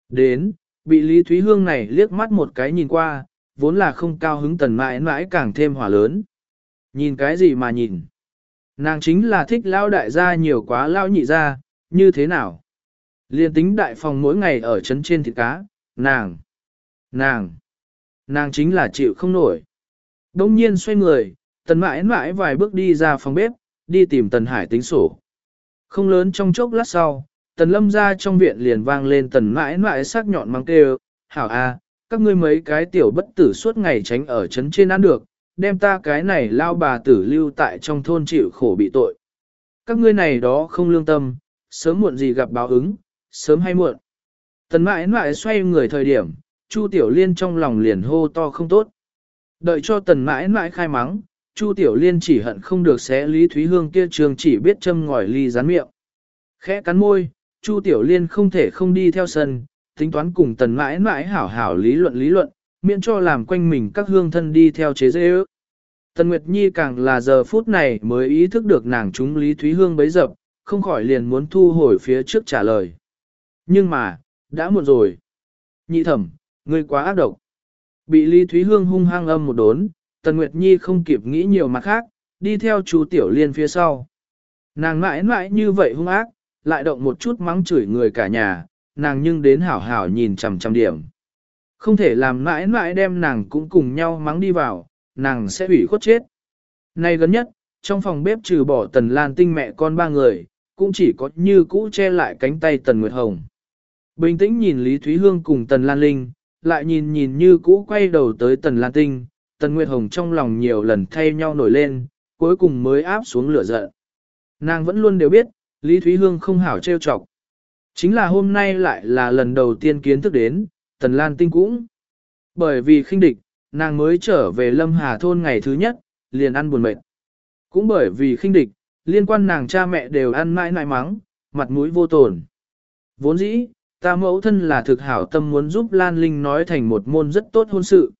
Đến, bị Lý Thúy Hương này liếc mắt một cái nhìn qua, vốn là không cao hứng tần mãi mãi càng thêm hỏa lớn. Nhìn cái gì mà nhìn? Nàng chính là thích lao đại gia nhiều quá lao nhị gia, như thế nào? Liên tính đại phòng mỗi ngày ở trấn trên thịt cá, nàng, nàng, nàng chính là chịu không nổi. Đông nhiên xoay người, tần mãi mãi vài bước đi ra phòng bếp, đi tìm tần hải tính sổ. Không lớn trong chốc lát sau, tần lâm ra trong viện liền vang lên tần mãi mãi sắc nhọn mang kêu, hảo a, các ngươi mấy cái tiểu bất tử suốt ngày tránh ở trấn trên ăn được, đem ta cái này lao bà tử lưu tại trong thôn chịu khổ bị tội. Các ngươi này đó không lương tâm, sớm muộn gì gặp báo ứng, sớm hay muộn. Tần mãi mãi xoay người thời điểm, Chu Tiểu Liên trong lòng liền hô to không tốt. Đợi cho tần mãi mãi khai mắng, Chu Tiểu Liên chỉ hận không được xé Lý Thúy Hương kia trường chỉ biết châm ngòi ly rán miệng. Khẽ cắn môi, Chu Tiểu Liên không thể không đi theo sân, tính toán cùng tần mãi mãi hảo hảo lý luận lý luận, miễn cho làm quanh mình các hương thân đi theo chế dễ ước. Tần Nguyệt Nhi càng là giờ phút này mới ý thức được nàng chúng Lý Thúy Hương bấy dập, không khỏi liền muốn thu hồi phía trước trả lời. Nhưng mà, đã muộn rồi. Nhị thẩm, ngươi quá ác độc. Bị Lý Thúy Hương hung hăng âm một đốn, Tần Nguyệt Nhi không kịp nghĩ nhiều mặt khác, đi theo chú Tiểu Liên phía sau. Nàng mãi mãi như vậy hung ác, lại động một chút mắng chửi người cả nhà, nàng nhưng đến hảo hảo nhìn chằm chằm điểm. Không thể làm mãi mãi đem nàng cũng cùng nhau mắng đi vào, nàng sẽ bị khuất chết. Nay gần nhất, trong phòng bếp trừ bỏ tần lan tinh mẹ con ba người, cũng chỉ có như cũ che lại cánh tay tần Nguyệt Hồng. Bình tĩnh nhìn Lý Thúy Hương cùng tần Lan Linh, lại nhìn nhìn như cũ quay đầu tới tần Lan Tinh, tần Nguyệt Hồng trong lòng nhiều lần thay nhau nổi lên, cuối cùng mới áp xuống lửa giận. Nàng vẫn luôn đều biết, Lý Thúy Hương không hảo trêu chọc. Chính là hôm nay lại là lần đầu tiên kiến thức đến, tần Lan Tinh cũng. Bởi vì khinh địch, nàng mới trở về Lâm Hà thôn ngày thứ nhất, liền ăn buồn mệt. Cũng bởi vì khinh địch, liên quan nàng cha mẹ đều ăn mãi nại mắng, mặt mũi vô tổn. Vốn dĩ, ta mẫu thân là thực hảo tâm muốn giúp Lan Linh nói thành một môn rất tốt hôn sự.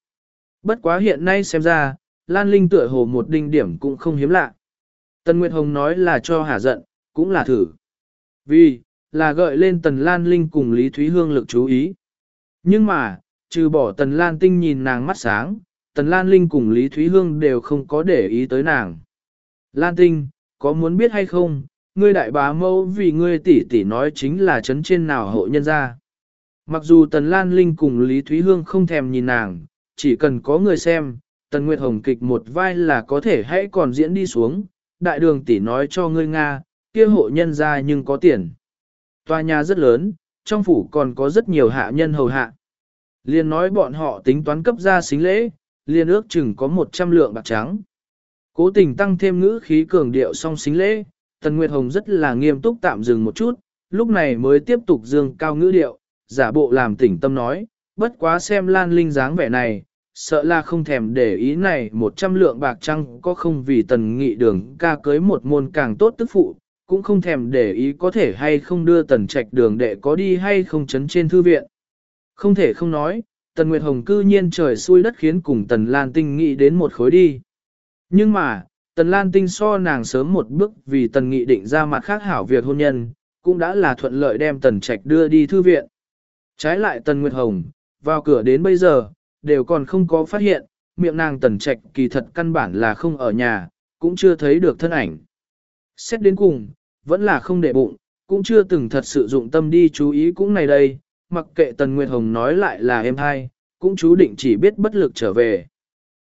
Bất quá hiện nay xem ra, Lan Linh tựa hồ một đinh điểm cũng không hiếm lạ. Tần Nguyệt Hồng nói là cho hả giận, cũng là thử. Vì, là gợi lên Tần Lan Linh cùng Lý Thúy Hương lực chú ý. Nhưng mà, trừ bỏ Tần Lan Tinh nhìn nàng mắt sáng, Tần Lan Linh cùng Lý Thúy Hương đều không có để ý tới nàng. Lan Tinh, có muốn biết hay không, ngươi đại bá mâu vì ngươi tỷ tỷ nói chính là chấn trên nào hộ nhân ra. Mặc dù Tần Lan Linh cùng Lý Thúy Hương không thèm nhìn nàng, chỉ cần có người xem, Tần Nguyệt Hồng kịch một vai là có thể hãy còn diễn đi xuống, đại đường tỷ nói cho ngươi Nga, kia hộ nhân ra nhưng có tiền. Tòa nhà rất lớn, trong phủ còn có rất nhiều hạ nhân hầu hạ. Liên nói bọn họ tính toán cấp ra xính lễ, liên ước chừng có 100 lượng bạc trắng. Cố tình tăng thêm ngữ khí cường điệu song xính lễ, Tần Nguyệt Hồng rất là nghiêm túc tạm dừng một chút, lúc này mới tiếp tục dương cao ngữ điệu, giả bộ làm tỉnh tâm nói, bất quá xem Lan Linh dáng vẻ này, sợ là không thèm để ý này 100 lượng bạc trăng có không vì Tần Nghị đường ca cưới một môn càng tốt tức phụ, cũng không thèm để ý có thể hay không đưa Tần Trạch đường đệ có đi hay không chấn trên thư viện. Không thể không nói, Tần Nguyệt Hồng cư nhiên trời xui đất khiến cùng Tần Lan Tinh nghĩ đến một khối đi. Nhưng mà, Tần Lan Tinh so nàng sớm một bước vì Tần Nghị định ra mặt khác hảo việc hôn nhân, cũng đã là thuận lợi đem Tần Trạch đưa đi thư viện. Trái lại Tần Nguyệt Hồng, vào cửa đến bây giờ, đều còn không có phát hiện, miệng nàng Tần Trạch kỳ thật căn bản là không ở nhà, cũng chưa thấy được thân ảnh. Xét đến cùng, vẫn là không để bụng, cũng chưa từng thật sự dụng tâm đi chú ý cũng này đây, mặc kệ Tần Nguyệt Hồng nói lại là em hai, cũng chú định chỉ biết bất lực trở về.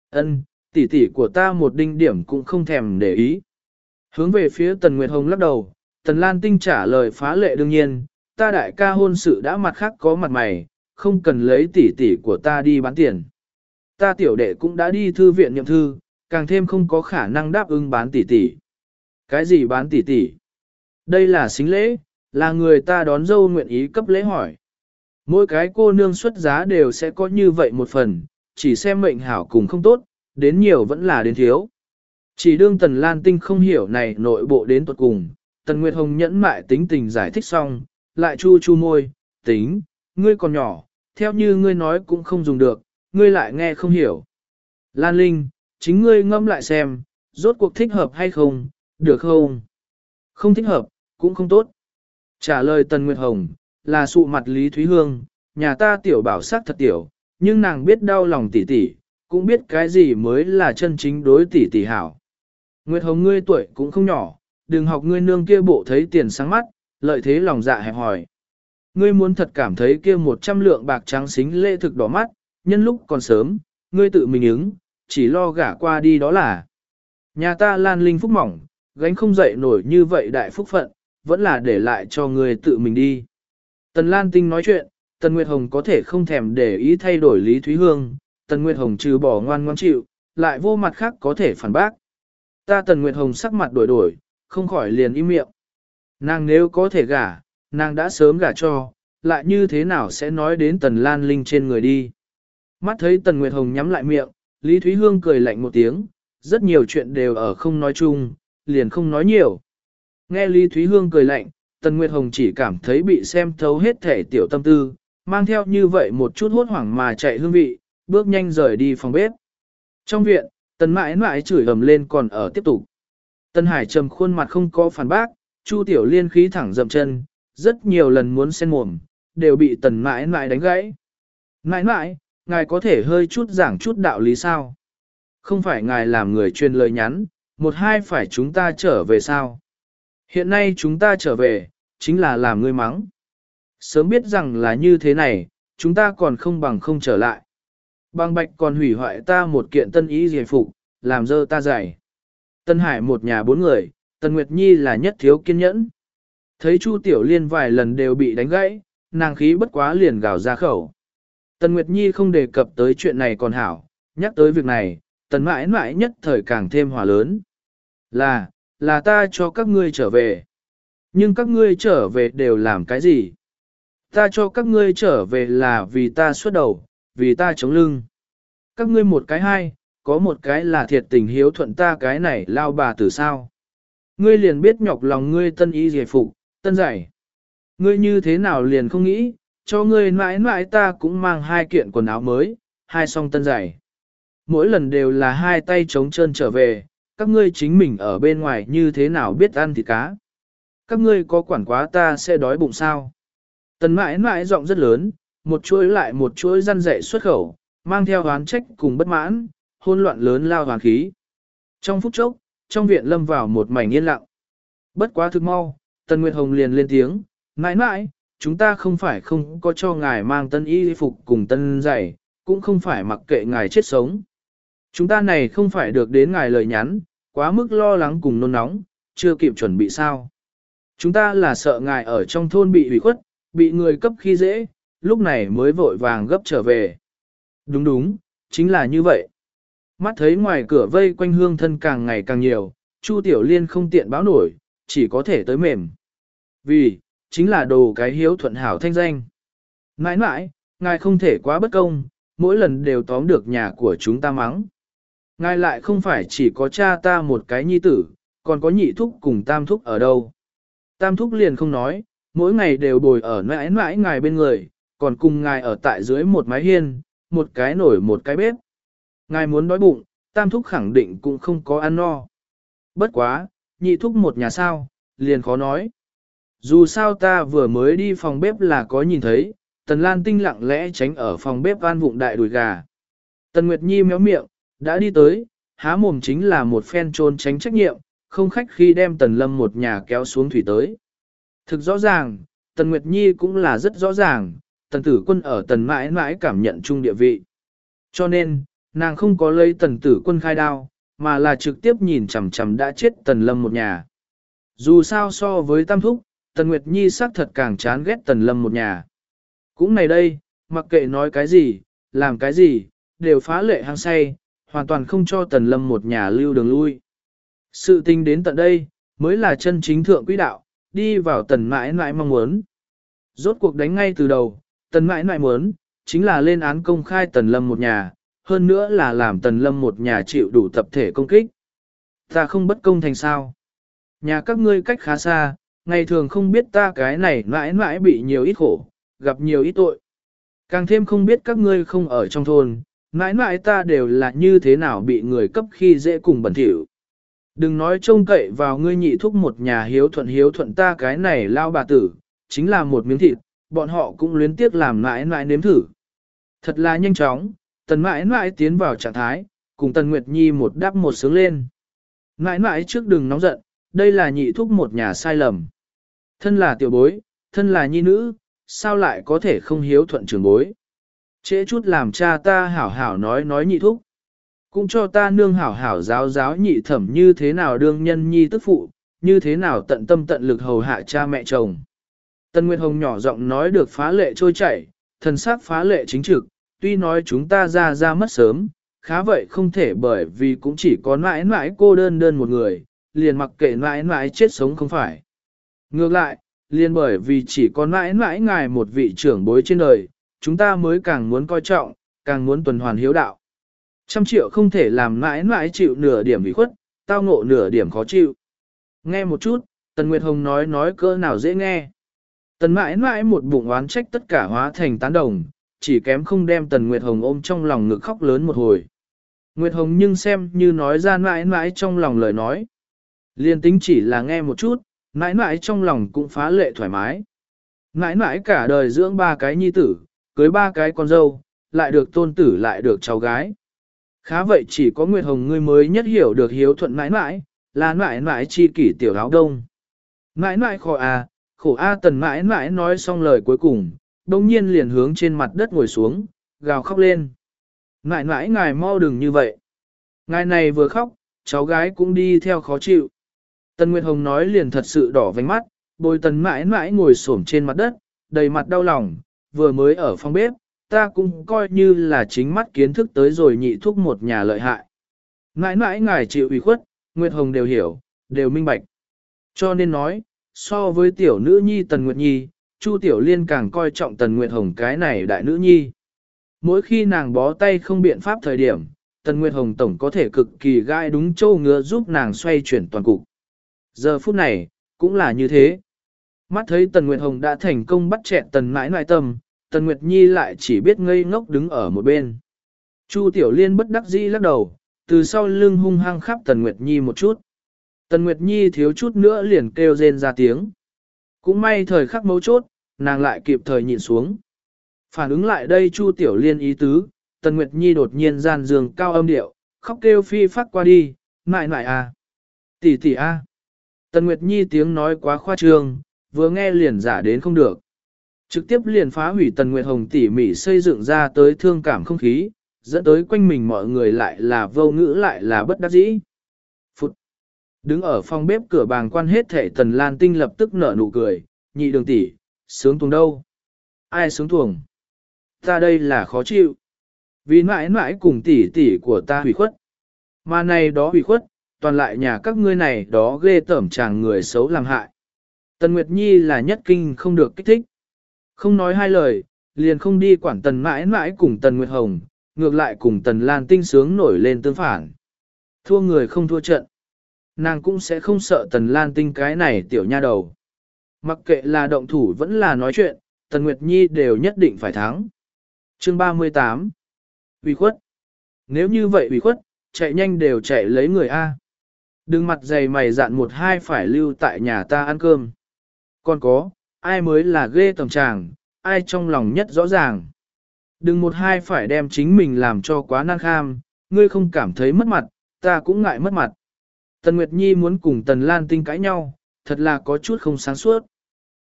Ân, tỷ tỷ của ta một đinh điểm cũng không thèm để ý. Hướng về phía Tần Nguyệt Hồng lắc đầu, Tần Lan Tinh trả lời phá lệ đương nhiên, ta đại ca hôn sự đã mặt khác có mặt mày, không cần lấy tỷ tỷ của ta đi bán tiền. Ta tiểu đệ cũng đã đi thư viện nhậm thư, càng thêm không có khả năng đáp ứng bán tỷ tỷ. Cái gì bán tỷ tỷ? Đây là xính lễ, là người ta đón dâu nguyện ý cấp lễ hỏi. Mỗi cái cô nương xuất giá đều sẽ có như vậy một phần, chỉ xem mệnh hảo cùng không tốt, đến nhiều vẫn là đến thiếu. Chỉ đương Tần Lan Tinh không hiểu này nội bộ đến tuột cùng, Tần Nguyệt Hồng nhẫn mại tính tình giải thích xong, lại chu chu môi, tính, ngươi còn nhỏ, theo như ngươi nói cũng không dùng được, ngươi lại nghe không hiểu. Lan Linh, chính ngươi ngâm lại xem, rốt cuộc thích hợp hay không, được không? Không thích hợp, cũng không tốt. Trả lời Tần Nguyệt Hồng, là sụ mặt Lý Thúy Hương, nhà ta tiểu bảo sắc thật tiểu, nhưng nàng biết đau lòng tỷ tỷ, cũng biết cái gì mới là chân chính đối tỷ tỷ hảo. Nguyệt Hồng ngươi tuổi cũng không nhỏ, đừng học ngươi nương kia bộ thấy tiền sáng mắt, lợi thế lòng dạ hẹp hỏi. Ngươi muốn thật cảm thấy kia một trăm lượng bạc trắng xính lễ thực đỏ mắt, nhân lúc còn sớm, ngươi tự mình ứng, chỉ lo gả qua đi đó là. Nhà ta lan linh phúc mỏng, gánh không dậy nổi như vậy đại phúc phận, vẫn là để lại cho ngươi tự mình đi. Tần Lan Tinh nói chuyện, Tần Nguyệt Hồng có thể không thèm để ý thay đổi Lý Thúy Hương, Tần Nguyệt Hồng trừ bỏ ngoan ngoan chịu, lại vô mặt khác có thể phản bác. Ta Tần Nguyệt Hồng sắc mặt đổi đổi, không khỏi liền im miệng. Nàng nếu có thể gả, nàng đã sớm gả cho, lại như thế nào sẽ nói đến Tần Lan Linh trên người đi. Mắt thấy Tần Nguyệt Hồng nhắm lại miệng, Lý Thúy Hương cười lạnh một tiếng, rất nhiều chuyện đều ở không nói chung, liền không nói nhiều. Nghe Lý Thúy Hương cười lạnh, Tần Nguyệt Hồng chỉ cảm thấy bị xem thấu hết thể tiểu tâm tư, mang theo như vậy một chút hốt hoảng mà chạy hương vị, bước nhanh rời đi phòng bếp. Trong viện, Tần mãi mãi chửi ầm lên còn ở tiếp tục. Tần Hải trầm khuôn mặt không có phản bác, Chu Tiểu Liên khí thẳng dậm chân, rất nhiều lần muốn xen mồm, đều bị Tần mãi mãi đánh gãy. Mãi mãi, ngài có thể hơi chút giảng chút đạo lý sao? Không phải ngài làm người truyền lời nhắn, một hai phải chúng ta trở về sao? Hiện nay chúng ta trở về, chính là làm ngươi mắng. Sớm biết rằng là như thế này, chúng ta còn không bằng không trở lại. Bằng bạch còn hủy hoại ta một kiện tân ý giải phục, làm dơ ta dày. Tân Hải một nhà bốn người, Tân Nguyệt Nhi là nhất thiếu kiên nhẫn. Thấy Chu Tiểu Liên vài lần đều bị đánh gãy, nàng khí bất quá liền gào ra khẩu. Tần Nguyệt Nhi không đề cập tới chuyện này còn hảo, nhắc tới việc này, tần mãi mãi nhất thời càng thêm hòa lớn. Là, là ta cho các ngươi trở về. Nhưng các ngươi trở về đều làm cái gì? Ta cho các ngươi trở về là vì ta xuất đầu, vì ta chống lưng. Các ngươi một cái hai, có một cái là thiệt tình hiếu thuận ta cái này lao bà từ sao. Ngươi liền biết nhọc lòng ngươi tân y giải phục, tân giải. Ngươi như thế nào liền không nghĩ, cho ngươi mãi mãi ta cũng mang hai kiện quần áo mới, hai song tân giải. Mỗi lần đều là hai tay trống chân trở về, các ngươi chính mình ở bên ngoài như thế nào biết ăn thịt cá. Các ngươi có quản quá ta sẽ đói bụng sao. Tần mãi mãi giọng rất lớn, một chuỗi lại một chuỗi răn dạy xuất khẩu, mang theo hoán trách cùng bất mãn, hôn loạn lớn lao hoàn khí. Trong phút chốc, trong viện lâm vào một mảnh yên lặng. Bất quá thực mau, Tần Nguyệt Hồng liền lên tiếng, mãi mãi, chúng ta không phải không có cho ngài mang tân y phục cùng tân giày, cũng không phải mặc kệ ngài chết sống. Chúng ta này không phải được đến ngài lời nhắn, quá mức lo lắng cùng nôn nóng, chưa kịp chuẩn bị sao. Chúng ta là sợ ngài ở trong thôn bị hủy khuất, bị người cấp khi dễ, lúc này mới vội vàng gấp trở về. Đúng đúng, chính là như vậy. Mắt thấy ngoài cửa vây quanh hương thân càng ngày càng nhiều, Chu Tiểu Liên không tiện báo nổi, chỉ có thể tới mềm. Vì, chính là đồ cái hiếu thuận hảo thanh danh. Mãi mãi, ngài không thể quá bất công, mỗi lần đều tóm được nhà của chúng ta mắng. Ngài lại không phải chỉ có cha ta một cái nhi tử, còn có nhị thúc cùng tam thúc ở đâu. Tam thúc liền không nói, mỗi ngày đều bồi ở mãi mãi ngài bên người, còn cùng ngài ở tại dưới một mái hiên, một cái nổi một cái bếp. Ngài muốn đói bụng, tam thúc khẳng định cũng không có ăn no. Bất quá, nhị thúc một nhà sao, liền khó nói. Dù sao ta vừa mới đi phòng bếp là có nhìn thấy, Tần Lan Tinh lặng lẽ tránh ở phòng bếp an vụng đại đùi gà. Tần Nguyệt Nhi méo miệng, đã đi tới, há mồm chính là một phen trôn tránh trách nhiệm, không khách khi đem Tần Lâm một nhà kéo xuống thủy tới. Thực rõ ràng, Tần Nguyệt Nhi cũng là rất rõ ràng, Tần Tử Quân ở Tần mãi mãi cảm nhận chung địa vị. Cho nên, nàng không có lấy Tần Tử Quân khai đao, mà là trực tiếp nhìn chằm chằm đã chết Tần Lâm một nhà. Dù sao so với Tam Thúc, Tần Nguyệt Nhi xác thật càng chán ghét Tần Lâm một nhà. Cũng này đây, mặc kệ nói cái gì, làm cái gì, đều phá lệ hăng say, hoàn toàn không cho Tần Lâm một nhà lưu đường lui. Sự tình đến tận đây, mới là chân chính thượng quỹ đạo, đi vào Tần mãi mãi mong muốn. Rốt cuộc đánh ngay từ đầu, Tần mãi mãi muốn, chính là lên án công khai Tần Lâm một nhà, hơn nữa là làm Tần Lâm một nhà chịu đủ tập thể công kích. Ta không bất công thành sao. Nhà các ngươi cách khá xa, ngày thường không biết ta cái này mãi mãi bị nhiều ít khổ, gặp nhiều ít tội. Càng thêm không biết các ngươi không ở trong thôn, mãi mãi ta đều là như thế nào bị người cấp khi dễ cùng bẩn thỉu. Đừng nói trông cậy vào ngươi nhị thúc một nhà hiếu thuận hiếu thuận ta cái này lao bà tử, chính là một miếng thịt, bọn họ cũng luyến tiếc làm mãi mãi nếm thử. Thật là nhanh chóng, tần mãi mãi tiến vào trạng thái, cùng tần Nguyệt Nhi một đáp một sướng lên. Mãi mãi trước đừng nóng giận, đây là nhị thúc một nhà sai lầm. Thân là tiểu bối, thân là nhi nữ, sao lại có thể không hiếu thuận trường bối. Trễ chút làm cha ta hảo hảo nói nói nhị thúc. Cũng cho ta nương hảo hảo giáo giáo nhị thẩm như thế nào đương nhân nhi tức phụ, như thế nào tận tâm tận lực hầu hạ cha mẹ chồng. Tân Nguyệt Hồng nhỏ giọng nói được phá lệ trôi chảy, thần sắc phá lệ chính trực, tuy nói chúng ta ra ra mất sớm, khá vậy không thể bởi vì cũng chỉ có mãi mãi cô đơn đơn một người, liền mặc kệ mãi mãi chết sống không phải. Ngược lại, liền bởi vì chỉ có mãi mãi ngài một vị trưởng bối trên đời, chúng ta mới càng muốn coi trọng, càng muốn tuần hoàn hiếu đạo. Trăm triệu không thể làm mãi mãi chịu nửa điểm bị khuất, tao ngộ nửa điểm khó chịu. Nghe một chút, Tần Nguyệt Hồng nói nói cỡ nào dễ nghe. Tần mãi mãi một bụng oán trách tất cả hóa thành tán đồng, chỉ kém không đem Tần Nguyệt Hồng ôm trong lòng ngực khóc lớn một hồi. Nguyệt Hồng nhưng xem như nói ra mãi mãi trong lòng lời nói. Liên tính chỉ là nghe một chút, mãi mãi trong lòng cũng phá lệ thoải mái. Mãi mãi cả đời dưỡng ba cái nhi tử, cưới ba cái con dâu, lại được tôn tử lại được cháu gái. Khá vậy chỉ có Nguyệt Hồng ngươi mới nhất hiểu được hiếu thuận mãi mãi, là mãi mãi chi kỷ tiểu áo đông. Mãi mãi khổ à, khổ A tần mãi mãi nói xong lời cuối cùng, đồng nhiên liền hướng trên mặt đất ngồi xuống, gào khóc lên. ngại ngại ngài mau đừng như vậy. Ngài này vừa khóc, cháu gái cũng đi theo khó chịu. Tần Nguyệt Hồng nói liền thật sự đỏ vánh mắt, bồi tần mãi mãi ngồi xổm trên mặt đất, đầy mặt đau lòng, vừa mới ở phòng bếp, ta cũng coi như là chính mắt kiến thức tới rồi nhị thúc một nhà lợi hại. Mãi mãi ngài chịu ủy khuất, Nguyệt Hồng đều hiểu, đều minh bạch. Cho nên nói, so với tiểu nữ nhi Tần Nguyệt Nhi, Chu Tiểu Liên càng coi trọng Tần Nguyệt Hồng cái này đại nữ nhi. Mỗi khi nàng bó tay không biện pháp thời điểm, Tần Nguyệt Hồng Tổng có thể cực kỳ gai đúng châu ngựa giúp nàng xoay chuyển toàn cục. Giờ phút này, cũng là như thế. Mắt thấy Tần Nguyệt Hồng đã thành công bắt chẹn Tần mãi mãi tâm, Tần Nguyệt Nhi lại chỉ biết ngây ngốc đứng ở một bên. Chu Tiểu Liên bất đắc dĩ lắc đầu, từ sau lưng hung hăng khắp Tần Nguyệt Nhi một chút. Tần Nguyệt Nhi thiếu chút nữa liền kêu rên ra tiếng. Cũng may thời khắc mấu chốt, nàng lại kịp thời nhìn xuống. Phản ứng lại đây Chu Tiểu Liên ý tứ, Tần Nguyệt Nhi đột nhiên gian giường cao âm điệu, khóc kêu phi phát qua đi, mại mại à. Tỷ tỷ a. Tần Nguyệt Nhi tiếng nói quá khoa trương, vừa nghe liền giả đến không được. Trực tiếp liền phá hủy Tần Nguyệt Hồng tỉ mỉ xây dựng ra tới thương cảm không khí, dẫn tới quanh mình mọi người lại là vô ngữ lại là bất đắc dĩ. Đứng ở phòng bếp cửa bàng quan hết thể Tần Lan Tinh lập tức nở nụ cười, nhị đường tỷ, sướng tuồng đâu? Ai sướng tuồng? Ta đây là khó chịu. Vì mãi mãi cùng tỷ tỷ của ta hủy khuất. Mà này đó hủy khuất, toàn lại nhà các ngươi này đó ghê tởm chàng người xấu làm hại. Tần Nguyệt Nhi là nhất kinh không được kích thích. Không nói hai lời, liền không đi quản tần mãi mãi cùng tần Nguyệt Hồng, ngược lại cùng tần Lan tinh sướng nổi lên tương phản. Thua người không thua trận. Nàng cũng sẽ không sợ tần Lan tinh cái này tiểu nha đầu. Mặc kệ là động thủ vẫn là nói chuyện, tần Nguyệt Nhi đều nhất định phải thắng. Chương 38 Ủy khuất Nếu như vậy ủy khuất, chạy nhanh đều chạy lấy người A. Đừng mặt dày mày dạn một hai phải lưu tại nhà ta ăn cơm. Còn có, ai mới là ghê tầm tràng, ai trong lòng nhất rõ ràng. Đừng một hai phải đem chính mình làm cho quá năng kham, ngươi không cảm thấy mất mặt, ta cũng ngại mất mặt. Tần Nguyệt Nhi muốn cùng Tần Lan Tinh cãi nhau, thật là có chút không sáng suốt.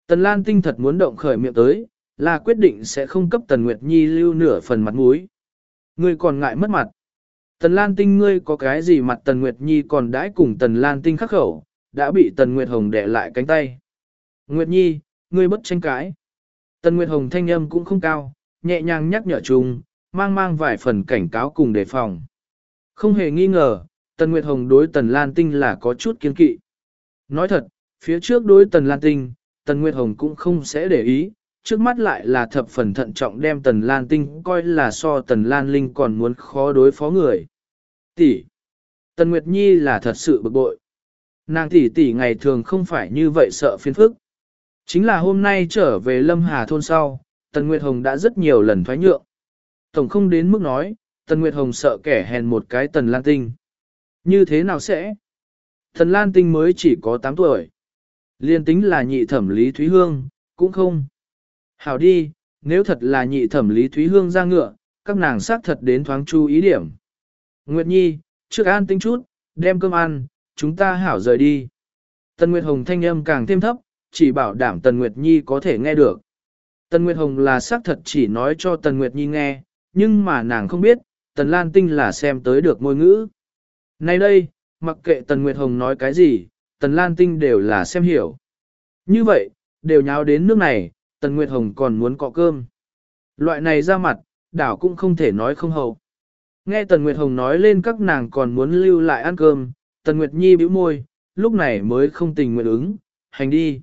Tần Lan Tinh thật muốn động khởi miệng tới, là quyết định sẽ không cấp Tần Nguyệt Nhi lưu nửa phần mặt mũi. Ngươi còn ngại mất mặt. Tần Lan Tinh ngươi có cái gì mặt Tần Nguyệt Nhi còn đãi cùng Tần Lan Tinh khắc khẩu, đã bị Tần Nguyệt Hồng đẻ lại cánh tay. Nguyệt Nhi, ngươi bất tranh cãi. Tần Nguyệt Hồng thanh âm cũng không cao, nhẹ nhàng nhắc nhở chung, mang mang vài phần cảnh cáo cùng đề phòng. Không hề nghi ngờ, Tần Nguyệt Hồng đối Tần Lan Tinh là có chút kiên kỵ. Nói thật, phía trước đối Tần Lan Tinh, Tần Nguyệt Hồng cũng không sẽ để ý, trước mắt lại là thập phần thận trọng đem Tần Lan Tinh coi là so Tần Lan Linh còn muốn khó đối phó người. Tỷ. Tần Nguyệt Nhi là thật sự bực bội. Nàng tỷ tỷ ngày thường không phải như vậy sợ phiền phức. Chính là hôm nay trở về Lâm Hà thôn sau, Tần Nguyệt Hồng đã rất nhiều lần thoái nhượng. Tổng không đến mức nói, Tần Nguyệt Hồng sợ kẻ hèn một cái Tần Lan Tinh. Như thế nào sẽ? Thần Lan Tinh mới chỉ có 8 tuổi. Liên tính là nhị thẩm Lý Thúy Hương, cũng không. Hảo đi, nếu thật là nhị thẩm Lý Thúy Hương ra ngựa, các nàng xác thật đến thoáng chú ý điểm. Nguyệt Nhi, trước an tinh chút, đem cơm ăn, chúng ta hảo rời đi. Tần Nguyệt Hồng thanh âm càng thêm thấp, chỉ bảo đảm Tần Nguyệt Nhi có thể nghe được. Tần Nguyệt Hồng là xác thật chỉ nói cho Tần Nguyệt Nhi nghe, nhưng mà nàng không biết, Tần Lan Tinh là xem tới được ngôn ngữ. Nay đây, mặc kệ Tần Nguyệt Hồng nói cái gì, Tần Lan Tinh đều là xem hiểu. Như vậy, đều nháo đến nước này, Tần Nguyệt Hồng còn muốn cọ cơm. Loại này ra mặt, đảo cũng không thể nói không hậu. Nghe Tần Nguyệt Hồng nói lên các nàng còn muốn lưu lại ăn cơm, Tần Nguyệt Nhi bĩu môi, lúc này mới không tình nguyện ứng, hành đi.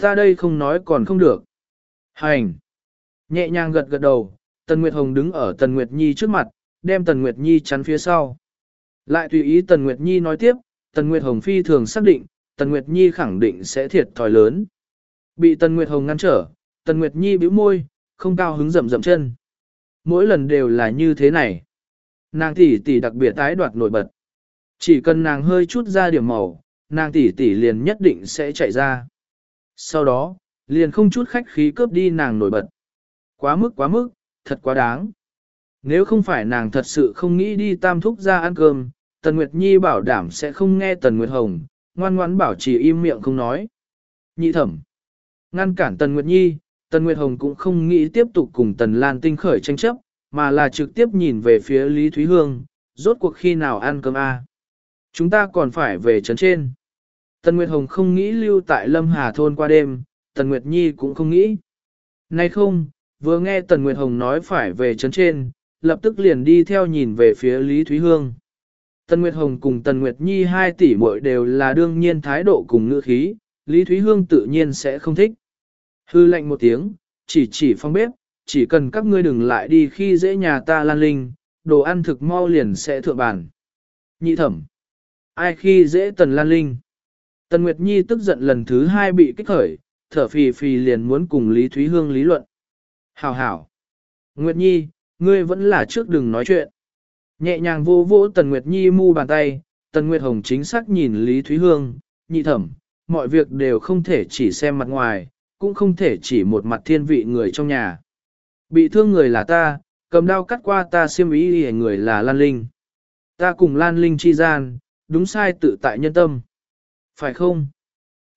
Ta đây không nói còn không được. Hành. Nhẹ nhàng gật gật đầu, Tần Nguyệt Hồng đứng ở Tần Nguyệt Nhi trước mặt, đem Tần Nguyệt Nhi chắn phía sau. Lại tùy ý Tần Nguyệt Nhi nói tiếp, Tần Nguyệt Hồng phi thường xác định, Tần Nguyệt Nhi khẳng định sẽ thiệt thòi lớn. Bị Tần Nguyệt Hồng ngăn trở, Tần Nguyệt Nhi bĩu môi, không cao hứng rậm rậm chân. Mỗi lần đều là như thế này. Nàng tỷ tỷ đặc biệt tái đoạt nổi bật. Chỉ cần nàng hơi chút ra điểm màu, nàng tỷ tỷ liền nhất định sẽ chạy ra. Sau đó, liền không chút khách khí cướp đi nàng nổi bật. Quá mức quá mức, thật quá đáng. Nếu không phải nàng thật sự không nghĩ đi tam thúc ra ăn cơm, Tần Nguyệt Nhi bảo đảm sẽ không nghe Tần Nguyệt Hồng, ngoan ngoãn bảo chỉ im miệng không nói. Nhị thẩm. Ngăn cản Tần Nguyệt Nhi, Tần Nguyệt Hồng cũng không nghĩ tiếp tục cùng Tần Lan Tinh khởi tranh chấp, mà là trực tiếp nhìn về phía Lý Thúy Hương, rốt cuộc khi nào ăn cơm a? Chúng ta còn phải về trấn trên. Tần Nguyệt Hồng không nghĩ lưu tại Lâm Hà Thôn qua đêm, Tần Nguyệt Nhi cũng không nghĩ. Nay không, vừa nghe Tần Nguyệt Hồng nói phải về trấn trên, lập tức liền đi theo nhìn về phía Lý Thúy Hương. Tần Nguyệt Hồng cùng Tần Nguyệt Nhi hai tỷ muội đều là đương nhiên thái độ cùng ngữ khí, Lý Thúy Hương tự nhiên sẽ không thích. Hư lệnh một tiếng, chỉ chỉ phong bếp, chỉ cần các ngươi đừng lại đi khi dễ nhà ta lan linh, đồ ăn thực mau liền sẽ thượng bản. Nhị thẩm. Ai khi dễ tần lan linh? Tần Nguyệt Nhi tức giận lần thứ hai bị kích khởi, thở phì phì liền muốn cùng Lý Thúy Hương lý luận. Hảo hảo. Nguyệt Nhi, ngươi vẫn là trước đừng nói chuyện. Nhẹ nhàng vô vỗ Tần Nguyệt Nhi mu bàn tay, Tần Nguyệt Hồng chính xác nhìn Lý Thúy Hương, nhị thẩm, mọi việc đều không thể chỉ xem mặt ngoài, cũng không thể chỉ một mặt thiên vị người trong nhà. Bị thương người là ta, cầm đao cắt qua ta siêm ý hề người là Lan Linh. Ta cùng Lan Linh chi gian, đúng sai tự tại nhân tâm. Phải không?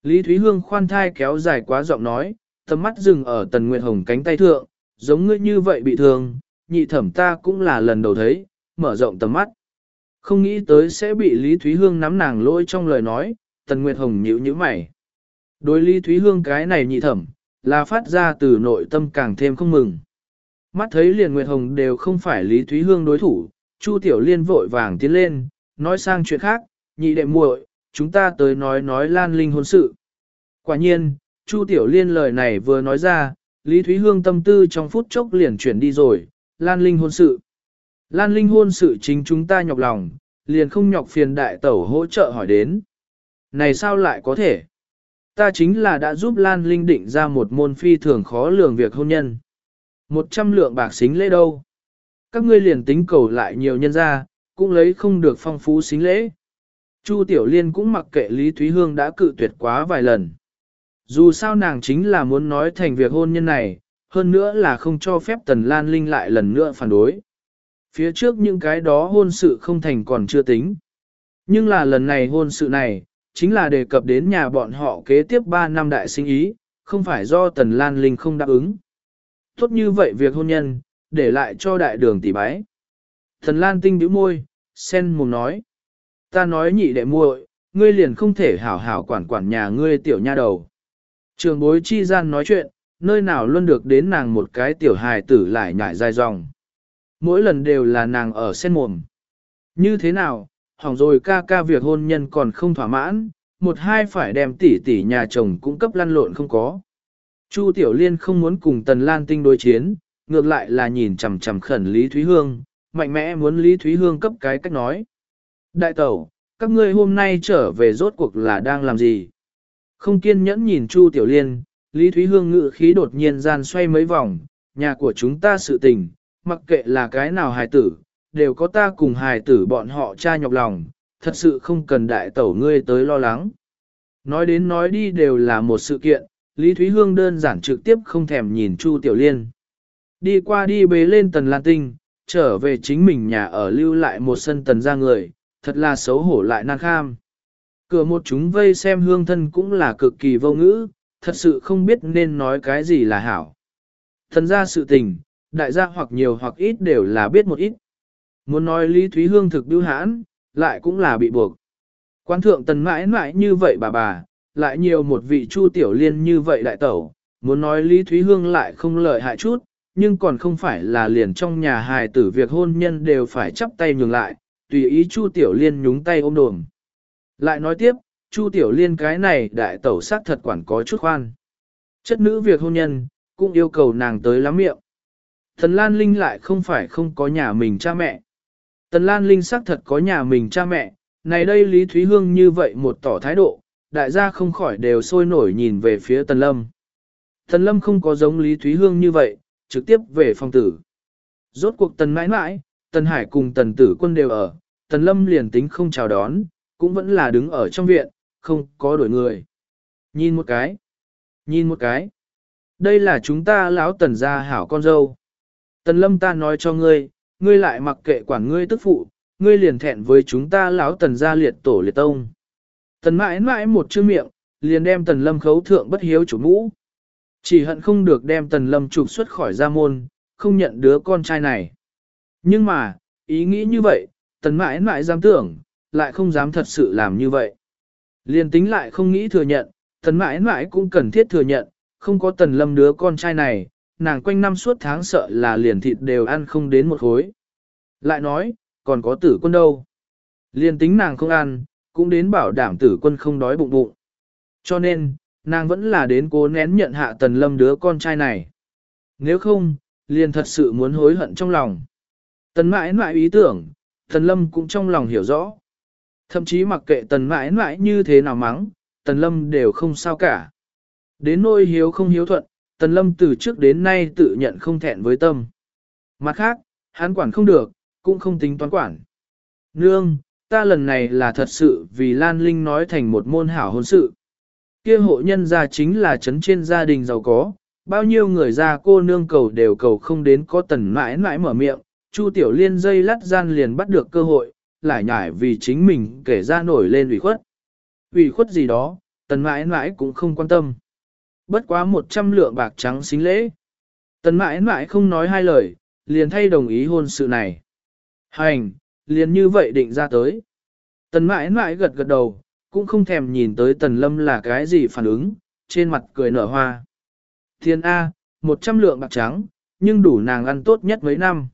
Lý Thúy Hương khoan thai kéo dài quá giọng nói, tầm mắt dừng ở Tần Nguyệt Hồng cánh tay thượng, giống ngươi như vậy bị thương, nhị thẩm ta cũng là lần đầu thấy, mở rộng tầm mắt. Không nghĩ tới sẽ bị Lý Thúy Hương nắm nàng lôi trong lời nói, Tần Nguyệt Hồng nhíu nhíu mày. Đối Lý Thúy Hương cái này nhị thẩm, là phát ra từ nội tâm càng thêm không mừng. Mắt thấy liền Nguyệt Hồng đều không phải Lý Thúy Hương đối thủ, Chu Tiểu Liên vội vàng tiến lên, nói sang chuyện khác, nhị đệ muội, chúng ta tới nói nói Lan Linh hôn sự. Quả nhiên, Chu Tiểu Liên lời này vừa nói ra, Lý Thúy Hương tâm tư trong phút chốc liền chuyển đi rồi, Lan Linh hôn sự. Lan Linh hôn sự chính chúng ta nhọc lòng, liền không nhọc phiền đại tẩu hỗ trợ hỏi đến. Này sao lại có thể? Ta chính là đã giúp Lan Linh định ra một môn phi thường khó lường việc hôn nhân. Một trăm lượng bạc xính lễ đâu? Các ngươi liền tính cầu lại nhiều nhân ra, cũng lấy không được phong phú xính lễ. Chu Tiểu Liên cũng mặc kệ Lý Thúy Hương đã cự tuyệt quá vài lần. Dù sao nàng chính là muốn nói thành việc hôn nhân này, hơn nữa là không cho phép Tần Lan Linh lại lần nữa phản đối. Phía trước những cái đó hôn sự không thành còn chưa tính. Nhưng là lần này hôn sự này, chính là đề cập đến nhà bọn họ kế tiếp 3 năm đại sinh ý, không phải do Tần Lan Linh không đáp ứng. Tốt như vậy việc hôn nhân, để lại cho đại đường tỷ bái. Tần Lan Tinh bĩu môi, sen mồm nói. Ta nói nhị đệ muội, ngươi liền không thể hảo hảo quản quản nhà ngươi tiểu nha đầu. Trường bối chi gian nói chuyện, nơi nào luôn được đến nàng một cái tiểu hài tử lại nhảy dài dòng. Mỗi lần đều là nàng ở sen mồm. Như thế nào, hỏng rồi ca ca việc hôn nhân còn không thỏa mãn, một hai phải đem tỷ tỷ nhà chồng cung cấp lăn lộn không có. Chu Tiểu Liên không muốn cùng Tần Lan Tinh đối chiến, ngược lại là nhìn chằm chằm khẩn Lý Thúy Hương, mạnh mẽ muốn Lý Thúy Hương cấp cái cách nói. Đại tẩu, các ngươi hôm nay trở về rốt cuộc là đang làm gì? Không kiên nhẫn nhìn Chu Tiểu Liên, Lý Thúy Hương ngự khí đột nhiên gian xoay mấy vòng, nhà của chúng ta sự tình, mặc kệ là cái nào hài tử, đều có ta cùng hài tử bọn họ cha nhọc lòng, thật sự không cần đại tẩu ngươi tới lo lắng. Nói đến nói đi đều là một sự kiện, Lý Thúy Hương đơn giản trực tiếp không thèm nhìn Chu Tiểu Liên. Đi qua đi bế lên Tần Lan Tinh, trở về chính mình nhà ở lưu lại một sân tần ra người, thật là xấu hổ lại nan kham. Cửa một chúng vây xem hương thân cũng là cực kỳ vô ngữ, thật sự không biết nên nói cái gì là hảo. Thần ra sự tình, đại gia hoặc nhiều hoặc ít đều là biết một ít. Muốn nói Lý Thúy Hương thực biêu hãn, lại cũng là bị buộc. Quan thượng tần mãi mãi như vậy bà bà, lại nhiều một vị chu tiểu liên như vậy đại tẩu, muốn nói Lý Thúy Hương lại không lợi hại chút, nhưng còn không phải là liền trong nhà hài tử việc hôn nhân đều phải chắp tay nhường lại, tùy ý chu tiểu liên nhúng tay ôm đồm. Lại nói tiếp, chu tiểu liên cái này đại tẩu xác thật quản có chút khoan. Chất nữ việc hôn nhân, cũng yêu cầu nàng tới lắm miệng. Thần Lan Linh lại không phải không có nhà mình cha mẹ. Tần Lan Linh xác thật có nhà mình cha mẹ, này đây Lý Thúy Hương như vậy một tỏ thái độ, đại gia không khỏi đều sôi nổi nhìn về phía Tần Lâm. Tần Lâm không có giống Lý Thúy Hương như vậy, trực tiếp về phòng tử. Rốt cuộc Tần mãi mãi, Tần Hải cùng Tần Tử quân đều ở, Tần Lâm liền tính không chào đón, cũng vẫn là đứng ở trong viện, không có đổi người. Nhìn một cái, nhìn một cái. Đây là chúng ta lão Tần gia hảo con dâu. Tần Lâm ta nói cho ngươi, ngươi lại mặc kệ quản ngươi tức phụ, ngươi liền thẹn với chúng ta lão tần gia liệt tổ liệt tông. Tần mãi mãi một chữ miệng, liền đem tần lâm khấu thượng bất hiếu chủ mũ. Chỉ hận không được đem tần lâm trục xuất khỏi gia môn, không nhận đứa con trai này. Nhưng mà, ý nghĩ như vậy, tần mãi mãi dám tưởng, lại không dám thật sự làm như vậy. Liền tính lại không nghĩ thừa nhận, tần mãi mãi cũng cần thiết thừa nhận, không có tần lâm đứa con trai này, nàng quanh năm suốt tháng sợ là liền thịt đều ăn không đến một khối. Lại nói, còn có tử quân đâu. Liền tính nàng không ăn, cũng đến bảo đảm tử quân không đói bụng bụng. Cho nên, nàng vẫn là đến cố nén nhận hạ tần lâm đứa con trai này. Nếu không, liền thật sự muốn hối hận trong lòng. Tần mãi mãi ý tưởng, tần lâm cũng trong lòng hiểu rõ. Thậm chí mặc kệ tần mãi mãi như thế nào mắng, tần lâm đều không sao cả. Đến nôi hiếu không hiếu thuận, tần lâm từ trước đến nay tự nhận không thẹn với tâm. Mặt khác, hắn quản không được, cũng không tính toán quản. Nương, ta lần này là thật sự vì Lan Linh nói thành một môn hảo hôn sự. Kia hộ nhân gia chính là chấn trên gia đình giàu có, bao nhiêu người gia cô nương cầu đều cầu không đến có tần mãi mãi mở miệng, Chu Tiểu Liên dây lắt gian liền bắt được cơ hội, lại nhải vì chính mình kể ra nổi lên ủy khuất. Ủy khuất gì đó, tần mãi mãi cũng không quan tâm. Bất quá một trăm lượng bạc trắng xính lễ. Tần mãi mãi không nói hai lời, liền thay đồng ý hôn sự này. Hành, liền như vậy định ra tới. Tần mãi mãi gật gật đầu, cũng không thèm nhìn tới tần lâm là cái gì phản ứng, trên mặt cười nở hoa. Thiên A, một trăm lượng bạc trắng, nhưng đủ nàng ăn tốt nhất mấy năm.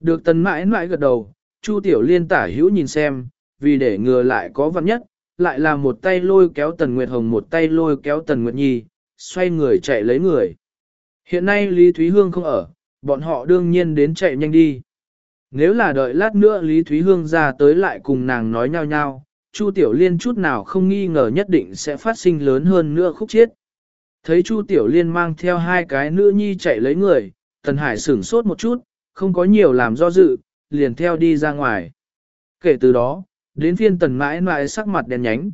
Được tần mãi mãi gật đầu, Chu Tiểu Liên tả hữu nhìn xem, vì để ngừa lại có văn nhất, lại là một tay lôi kéo Tần Nguyệt Hồng một tay lôi kéo Tần Nguyệt Nhi, xoay người chạy lấy người. Hiện nay Lý Thúy Hương không ở, bọn họ đương nhiên đến chạy nhanh đi. Nếu là đợi lát nữa Lý Thúy Hương ra tới lại cùng nàng nói nhau nhau, Chu Tiểu Liên chút nào không nghi ngờ nhất định sẽ phát sinh lớn hơn nữa khúc chết. Thấy Chu Tiểu Liên mang theo hai cái nữ nhi chạy lấy người, Tần Hải sửng sốt một chút, không có nhiều làm do dự, liền theo đi ra ngoài. Kể từ đó, đến phiên Tần mãi mãi sắc mặt đen nhánh.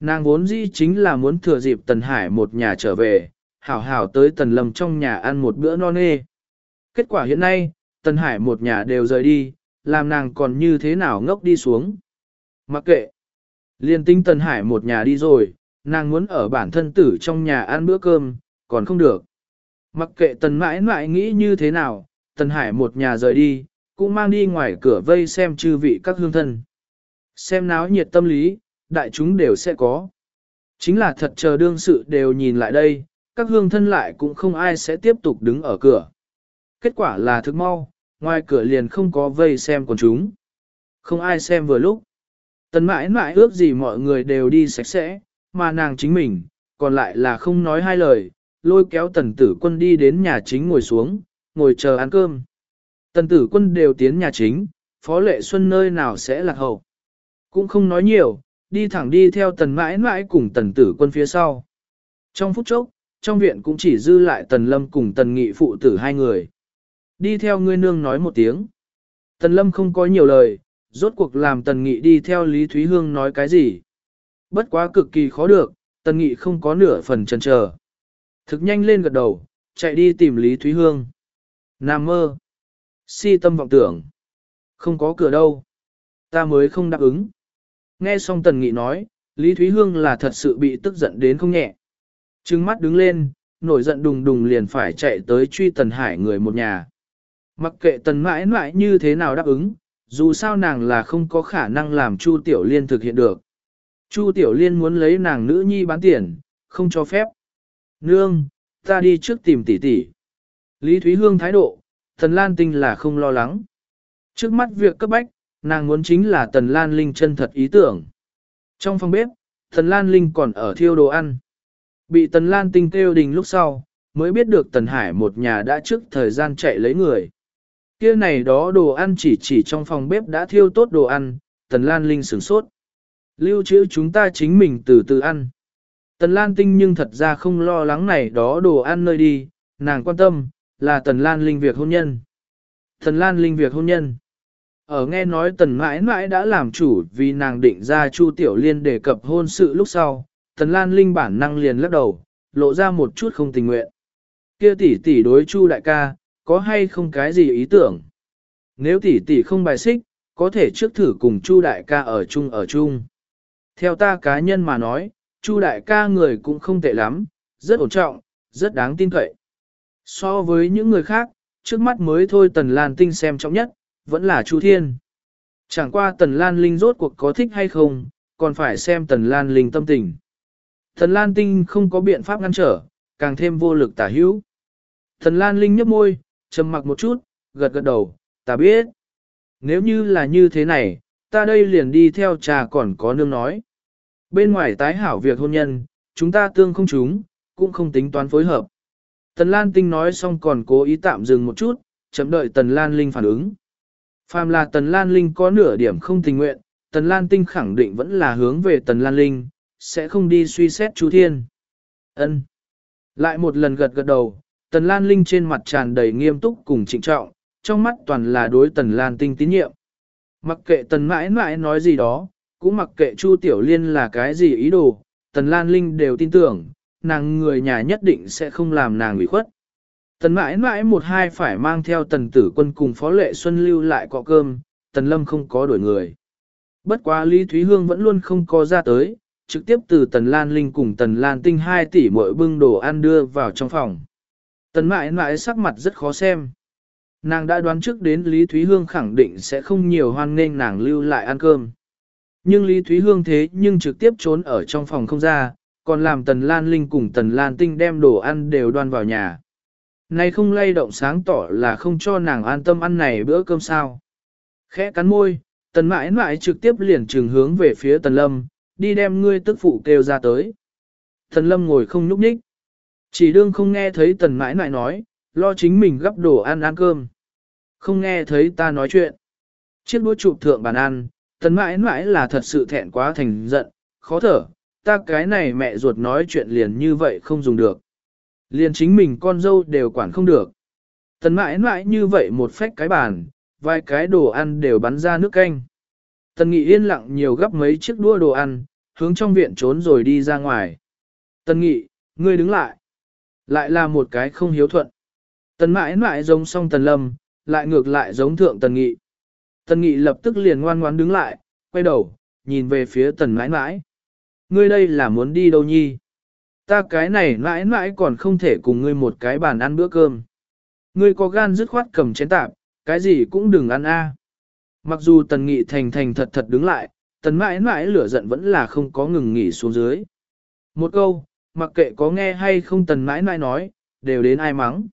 Nàng vốn dĩ chính là muốn thừa dịp Tần Hải một nhà trở về, hảo hảo tới Tần Lâm trong nhà ăn một bữa no nê. Kết quả hiện nay, Tần Hải một nhà đều rời đi, làm nàng còn như thế nào ngốc đi xuống. Mặc kệ. Liên tinh Tần Hải một nhà đi rồi, nàng muốn ở bản thân tử trong nhà ăn bữa cơm, còn không được. Mặc kệ Tần mãi mãi nghĩ như thế nào, Tần Hải một nhà rời đi, cũng mang đi ngoài cửa vây xem chư vị các hương thân. Xem náo nhiệt tâm lý, đại chúng đều sẽ có. Chính là thật chờ đương sự đều nhìn lại đây, các hương thân lại cũng không ai sẽ tiếp tục đứng ở cửa. Kết quả là thức mau, ngoài cửa liền không có vây xem quần chúng. Không ai xem vừa lúc. Tần mãi mãi ước gì mọi người đều đi sạch sẽ, mà nàng chính mình, còn lại là không nói hai lời, lôi kéo tần tử quân đi đến nhà chính ngồi xuống, ngồi chờ ăn cơm. Tần tử quân đều tiến nhà chính, phó lệ xuân nơi nào sẽ lạc hậu. Cũng không nói nhiều, đi thẳng đi theo tần mãi mãi cùng tần tử quân phía sau. Trong phút chốc, trong viện cũng chỉ dư lại tần lâm cùng tần nghị phụ tử hai người. Đi theo ngươi nương nói một tiếng. Tần lâm không có nhiều lời, rốt cuộc làm tần nghị đi theo Lý Thúy Hương nói cái gì. Bất quá cực kỳ khó được, tần nghị không có nửa phần chần chờ. Thực nhanh lên gật đầu, chạy đi tìm Lý Thúy Hương. Nam mơ. Si tâm vọng tưởng. Không có cửa đâu. Ta mới không đáp ứng. Nghe xong Tần Nghị nói, Lý Thúy Hương là thật sự bị tức giận đến không nhẹ. Trừng mắt đứng lên, nổi giận đùng đùng liền phải chạy tới truy Tần Hải người một nhà. Mặc kệ Tần mãi mãi như thế nào đáp ứng, dù sao nàng là không có khả năng làm Chu Tiểu Liên thực hiện được. Chu Tiểu Liên muốn lấy nàng nữ nhi bán tiền, không cho phép. Nương, ta đi trước tìm tỷ tỷ. Lý Thúy Hương thái độ, Tần Lan Tinh là không lo lắng. Trước mắt việc cấp bách, nàng muốn chính là Tần Lan Linh chân thật ý tưởng. Trong phòng bếp, Tần Lan Linh còn ở thiêu đồ ăn. Bị Tần Lan Tinh kêu đình lúc sau, mới biết được Tần Hải một nhà đã trước thời gian chạy lấy người. kia này đó đồ ăn chỉ chỉ trong phòng bếp đã thiêu tốt đồ ăn, Tần Lan Linh sửng sốt. Lưu trữ chúng ta chính mình từ từ ăn. Tần Lan Tinh nhưng thật ra không lo lắng này đó đồ ăn nơi đi, nàng quan tâm, là Tần Lan Linh việc hôn nhân. Tần Lan Linh việc hôn nhân. Ở nghe nói Tần mãi mãi đã làm chủ vì nàng định ra Chu Tiểu Liên đề cập hôn sự lúc sau, Tần Lan Linh bản năng liền lắc đầu, lộ ra một chút không tình nguyện. Kia tỷ tỷ đối Chu đại ca, có hay không cái gì ý tưởng? Nếu tỷ tỷ không bài xích, có thể trước thử cùng Chu đại ca ở chung ở chung. Theo ta cá nhân mà nói, Chu đại ca người cũng không tệ lắm, rất ổn trọng, rất đáng tin cậy. So với những người khác, trước mắt mới thôi Tần Lan Tinh xem trọng nhất, vẫn là Chu Thiên. Chẳng qua Tần Lan Linh rốt cuộc có thích hay không, còn phải xem Tần Lan Linh tâm tình. Tần Lan Tinh không có biện pháp ngăn trở, càng thêm vô lực tả hữu. Tần Lan Linh nhấp môi, trầm mặc một chút, gật gật đầu, ta biết. Nếu như là như thế này, ta đây liền đi theo trà còn có nương nói. Bên ngoài tái hảo việc hôn nhân, chúng ta tương không chúng, cũng không tính toán phối hợp. Tần Lan Tinh nói xong còn cố ý tạm dừng một chút, chậm đợi Tần Lan Linh phản ứng. Phàm là Tần Lan Linh có nửa điểm không tình nguyện, Tần Lan Tinh khẳng định vẫn là hướng về Tần Lan Linh, sẽ không đi suy xét chú Thiên. Ân. Lại một lần gật gật đầu, Tần Lan Linh trên mặt tràn đầy nghiêm túc cùng trịnh trọng, trong mắt toàn là đối Tần Lan Tinh tín nhiệm. Mặc kệ Tần mãi mãi nói gì đó, cũng mặc kệ Chu Tiểu Liên là cái gì ý đồ, Tần Lan Linh đều tin tưởng, nàng người nhà nhất định sẽ không làm nàng ủy khuất. Tần mãi mãi một hai phải mang theo tần tử quân cùng phó lệ xuân lưu lại cọ cơm, tần lâm không có đuổi người. Bất quá Lý Thúy Hương vẫn luôn không có ra tới, trực tiếp từ tần Lan Linh cùng tần Lan Tinh hai tỷ mỗi bưng đồ ăn đưa vào trong phòng. Tần mãi mãi sắc mặt rất khó xem. Nàng đã đoán trước đến Lý Thúy Hương khẳng định sẽ không nhiều hoan nghênh nàng lưu lại ăn cơm. Nhưng Lý Thúy Hương thế nhưng trực tiếp trốn ở trong phòng không ra, còn làm Tần Lan Linh cùng Tần Lan Tinh đem đồ ăn đều đoan vào nhà. Này không lay động sáng tỏ là không cho nàng an tâm ăn này bữa cơm sao. Khẽ cắn môi, Tần mãi mãi trực tiếp liền trường hướng về phía Tần Lâm, đi đem ngươi tức phụ kêu ra tới. Tần Lâm ngồi không nhúc nhích. Chỉ đương không nghe thấy Tần mãi mãi nói, lo chính mình gấp đồ ăn ăn cơm. Không nghe thấy ta nói chuyện. Chiếc đũa chụp thượng bàn ăn, Tần mãi mãi là thật sự thẹn quá thành giận, khó thở, ta cái này mẹ ruột nói chuyện liền như vậy không dùng được. Liền chính mình con dâu đều quản không được. Tần mãi mãi như vậy một phách cái bàn, vài cái đồ ăn đều bắn ra nước canh. Tần nghị yên lặng nhiều gấp mấy chiếc đua đồ ăn, hướng trong viện trốn rồi đi ra ngoài. Tần nghị, ngươi đứng lại. Lại là một cái không hiếu thuận. Tần mãi mãi giống song tần lâm, lại ngược lại giống thượng tần nghị. Tần nghị lập tức liền ngoan ngoãn đứng lại, quay đầu, nhìn về phía tần mãi mãi. Ngươi đây là muốn đi đâu nhi? Ta cái này mãi mãi còn không thể cùng ngươi một cái bàn ăn bữa cơm. Ngươi có gan dứt khoát cầm chén tạp, cái gì cũng đừng ăn a. À. Mặc dù tần nghị thành thành thật thật đứng lại, tần mãi mãi lửa giận vẫn là không có ngừng nghỉ xuống dưới. Một câu, mặc kệ có nghe hay không tần mãi mãi nói, đều đến ai mắng.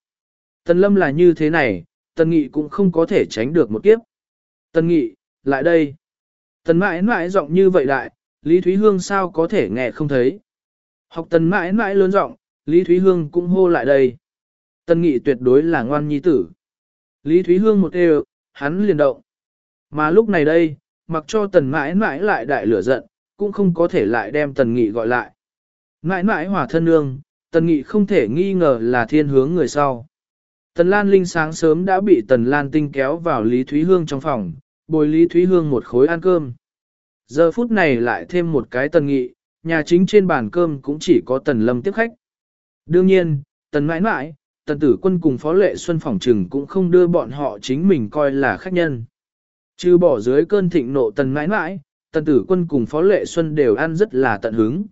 Tần lâm là như thế này, tần nghị cũng không có thể tránh được một kiếp. Tần nghị, lại đây. Tần mãi mãi giọng như vậy đại, Lý Thúy Hương sao có thể nghe không thấy. Học tần mãi mãi lớn giọng, Lý Thúy Hương cũng hô lại đây. Tần nghị tuyệt đối là ngoan nhi tử. Lý Thúy Hương một đều, hắn liền động. Mà lúc này đây, mặc cho tần mãi mãi lại đại lửa giận, cũng không có thể lại đem tần nghị gọi lại. Mãi mãi hòa thân nương, tần nghị không thể nghi ngờ là thiên hướng người sau. Tần Lan Linh sáng sớm đã bị Tần Lan Tinh kéo vào Lý Thúy Hương trong phòng, bồi Lý Thúy Hương một khối ăn cơm. Giờ phút này lại thêm một cái Tần Nghị, nhà chính trên bàn cơm cũng chỉ có Tần Lâm tiếp khách. Đương nhiên, Tần mãi mãi, tần tử quân cùng phó lệ xuân phỏng trừng cũng không đưa bọn họ chính mình coi là khách nhân. Chứ bỏ dưới cơn thịnh nộ tần mãi mãi, tần tử quân cùng phó lệ xuân đều ăn rất là tận hứng.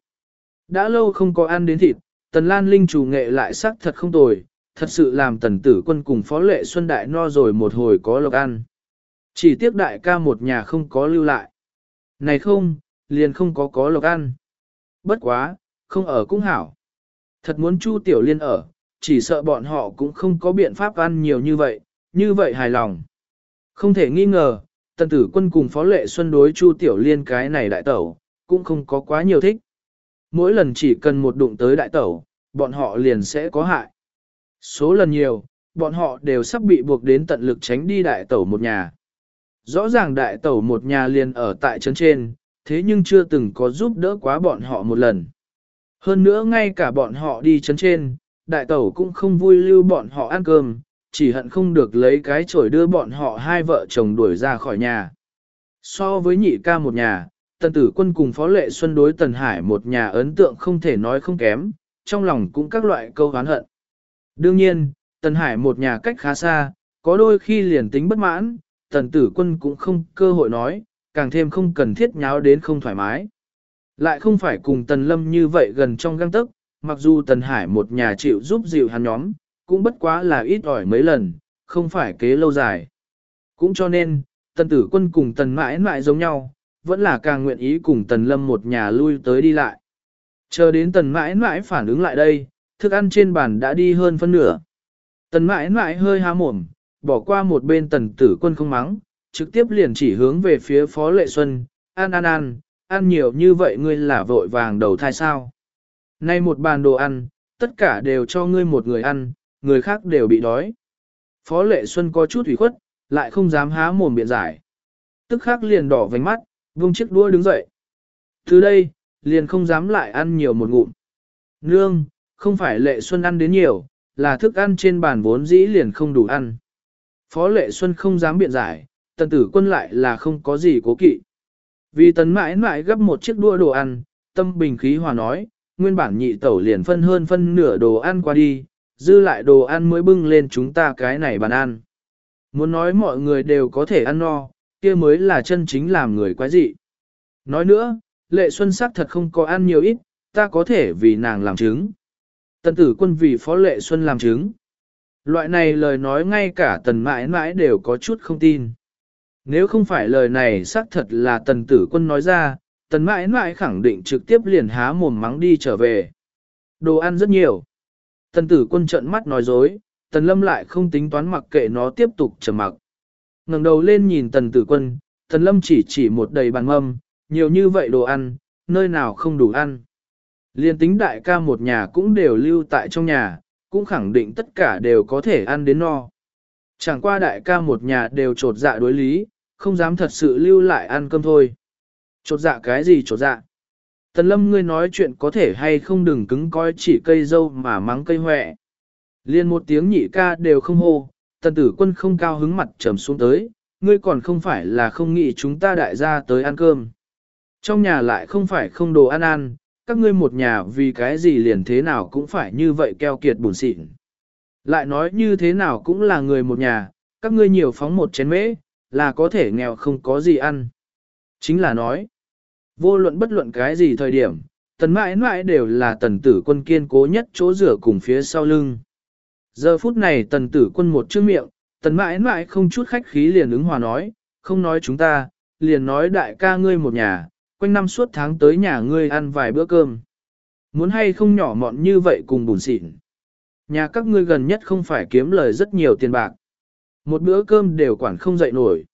Đã lâu không có ăn đến thịt, tần lan linh chủ nghệ lại sắc thật không tồi, thật sự làm tần tử quân cùng phó lệ xuân đại no rồi một hồi có lộc ăn. Chỉ tiếc đại ca một nhà không có lưu lại. Này không, liền không có có lộc ăn. Bất quá, không ở cũng hảo. Thật muốn Chu Tiểu Liên ở, chỉ sợ bọn họ cũng không có biện pháp ăn nhiều như vậy, như vậy hài lòng. Không thể nghi ngờ, tần tử quân cùng phó lệ xuân đối Chu Tiểu Liên cái này đại tẩu, cũng không có quá nhiều thích. Mỗi lần chỉ cần một đụng tới đại tẩu, bọn họ liền sẽ có hại. Số lần nhiều, bọn họ đều sắp bị buộc đến tận lực tránh đi đại tẩu một nhà. Rõ ràng đại tẩu một nhà liền ở tại trấn trên, thế nhưng chưa từng có giúp đỡ quá bọn họ một lần. Hơn nữa ngay cả bọn họ đi chấn trên, đại tẩu cũng không vui lưu bọn họ ăn cơm, chỉ hận không được lấy cái chổi đưa bọn họ hai vợ chồng đuổi ra khỏi nhà. So với nhị ca một nhà, tần tử quân cùng phó lệ xuân đối tần hải một nhà ấn tượng không thể nói không kém, trong lòng cũng các loại câu hán hận. Đương nhiên, tần hải một nhà cách khá xa, có đôi khi liền tính bất mãn, tần tử quân cũng không cơ hội nói, càng thêm không cần thiết nháo đến không thoải mái. Lại không phải cùng tần lâm như vậy gần trong găng tức, mặc dù tần hải một nhà chịu giúp dịu hắn nhóm, cũng bất quá là ít ỏi mấy lần, không phải kế lâu dài. Cũng cho nên, tần tử quân cùng tần mãi mãi giống nhau, vẫn là càng nguyện ý cùng tần lâm một nhà lui tới đi lại. Chờ đến tần mãi mãi phản ứng lại đây, thức ăn trên bàn đã đi hơn phân nửa. Tần mãi mãi hơi há mồm, bỏ qua một bên tần tử quân không mắng, trực tiếp liền chỉ hướng về phía phó lệ xuân, ăn ăn ăn, ăn nhiều như vậy ngươi là vội vàng đầu thai sao. Nay một bàn đồ ăn, tất cả đều cho ngươi một người ăn, người khác đều bị đói. Phó lệ xuân có chút ủy khuất, lại không dám há mồm biện giải. Tức khắc liền đỏ vành mắt, vung chiếc đua đứng dậy. Từ đây, liền không dám lại ăn nhiều một ngụm. Nương, không phải lệ xuân ăn đến nhiều, là thức ăn trên bàn vốn dĩ liền không đủ ăn. Phó lệ xuân không dám biện giải, tần tử quân lại là không có gì cố kỵ. Vì tần mãi mãi gấp một chiếc đua đồ ăn, tâm bình khí hòa nói, nguyên bản nhị tẩu liền phân hơn phân nửa đồ ăn qua đi, dư lại đồ ăn mới bưng lên chúng ta cái này bàn ăn. Muốn nói mọi người đều có thể ăn no, kia mới là chân chính làm người quái dị. Nói nữa, lệ xuân sắc thật không có ăn nhiều ít, ta có thể vì nàng làm chứng. Tần tử quân vì phó lệ xuân làm chứng. Loại này lời nói ngay cả tần mãi mãi đều có chút không tin. Nếu không phải lời này xác thật là tần tử quân nói ra, tần mãi mãi khẳng định trực tiếp liền há mồm mắng đi trở về. Đồ ăn rất nhiều. Tần tử quân trợn mắt nói dối, tần lâm lại không tính toán mặc kệ nó tiếp tục trầm mặc. ngẩng đầu lên nhìn tần tử quân, tần lâm chỉ chỉ một đầy bàn mâm, nhiều như vậy đồ ăn, nơi nào không đủ ăn. Liên tính đại ca một nhà cũng đều lưu tại trong nhà, cũng khẳng định tất cả đều có thể ăn đến no. Chẳng qua đại ca một nhà đều trột dạ đối lý, không dám thật sự lưu lại ăn cơm thôi. Trột dạ cái gì trột dạ? Tần lâm ngươi nói chuyện có thể hay không đừng cứng coi chỉ cây dâu mà mắng cây hoẹ. Liên một tiếng nhị ca đều không hô, tần tử quân không cao hứng mặt trầm xuống tới, ngươi còn không phải là không nghĩ chúng ta đại gia tới ăn cơm. Trong nhà lại không phải không đồ ăn ăn, các ngươi một nhà vì cái gì liền thế nào cũng phải như vậy keo kiệt buồn xịn. Lại nói như thế nào cũng là người một nhà, các ngươi nhiều phóng một chén mễ, là có thể nghèo không có gì ăn. Chính là nói, vô luận bất luận cái gì thời điểm, tần mãi mãi đều là tần tử quân kiên cố nhất chỗ rửa cùng phía sau lưng. Giờ phút này tần tử quân một chữ miệng, tần mãi mãi không chút khách khí liền ứng hòa nói, không nói chúng ta, liền nói đại ca ngươi một nhà, quanh năm suốt tháng tới nhà ngươi ăn vài bữa cơm. Muốn hay không nhỏ mọn như vậy cùng bùn xịn. Nhà các ngươi gần nhất không phải kiếm lời rất nhiều tiền bạc. Một bữa cơm đều quản không dậy nổi.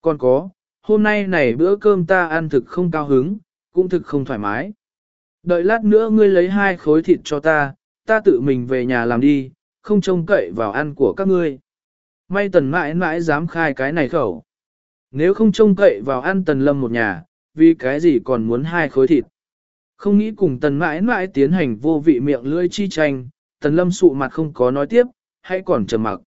Còn có, hôm nay này bữa cơm ta ăn thực không cao hứng, cũng thực không thoải mái. Đợi lát nữa ngươi lấy hai khối thịt cho ta, ta tự mình về nhà làm đi, không trông cậy vào ăn của các ngươi. May tần mãi mãi dám khai cái này khẩu. Nếu không trông cậy vào ăn tần lâm một nhà, vì cái gì còn muốn hai khối thịt. Không nghĩ cùng tần mãi mãi tiến hành vô vị miệng lưỡi chi tranh, tần lâm sụ mặt không có nói tiếp, hãy còn trầm mặc.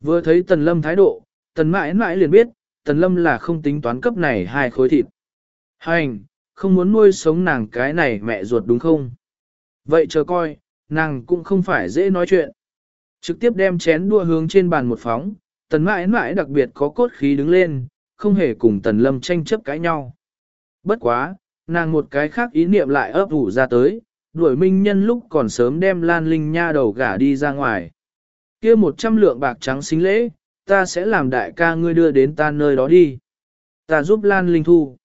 Vừa thấy tần lâm thái độ, tần mãi mãi liền biết, tần lâm là không tính toán cấp này hai khối thịt. Hành, không muốn nuôi sống nàng cái này mẹ ruột đúng không? Vậy chờ coi, nàng cũng không phải dễ nói chuyện. Trực tiếp đem chén đua hướng trên bàn một phóng, tần mãi mãi đặc biệt có cốt khí đứng lên, không hề cùng tần lâm tranh chấp cãi nhau. Bất quá, nàng một cái khác ý niệm lại ấp ủ ra tới, đuổi minh nhân lúc còn sớm đem lan linh nha đầu gả đi ra ngoài. kia một trăm lượng bạc trắng xính lễ, ta sẽ làm đại ca ngươi đưa đến ta nơi đó đi. Ta giúp lan linh thu.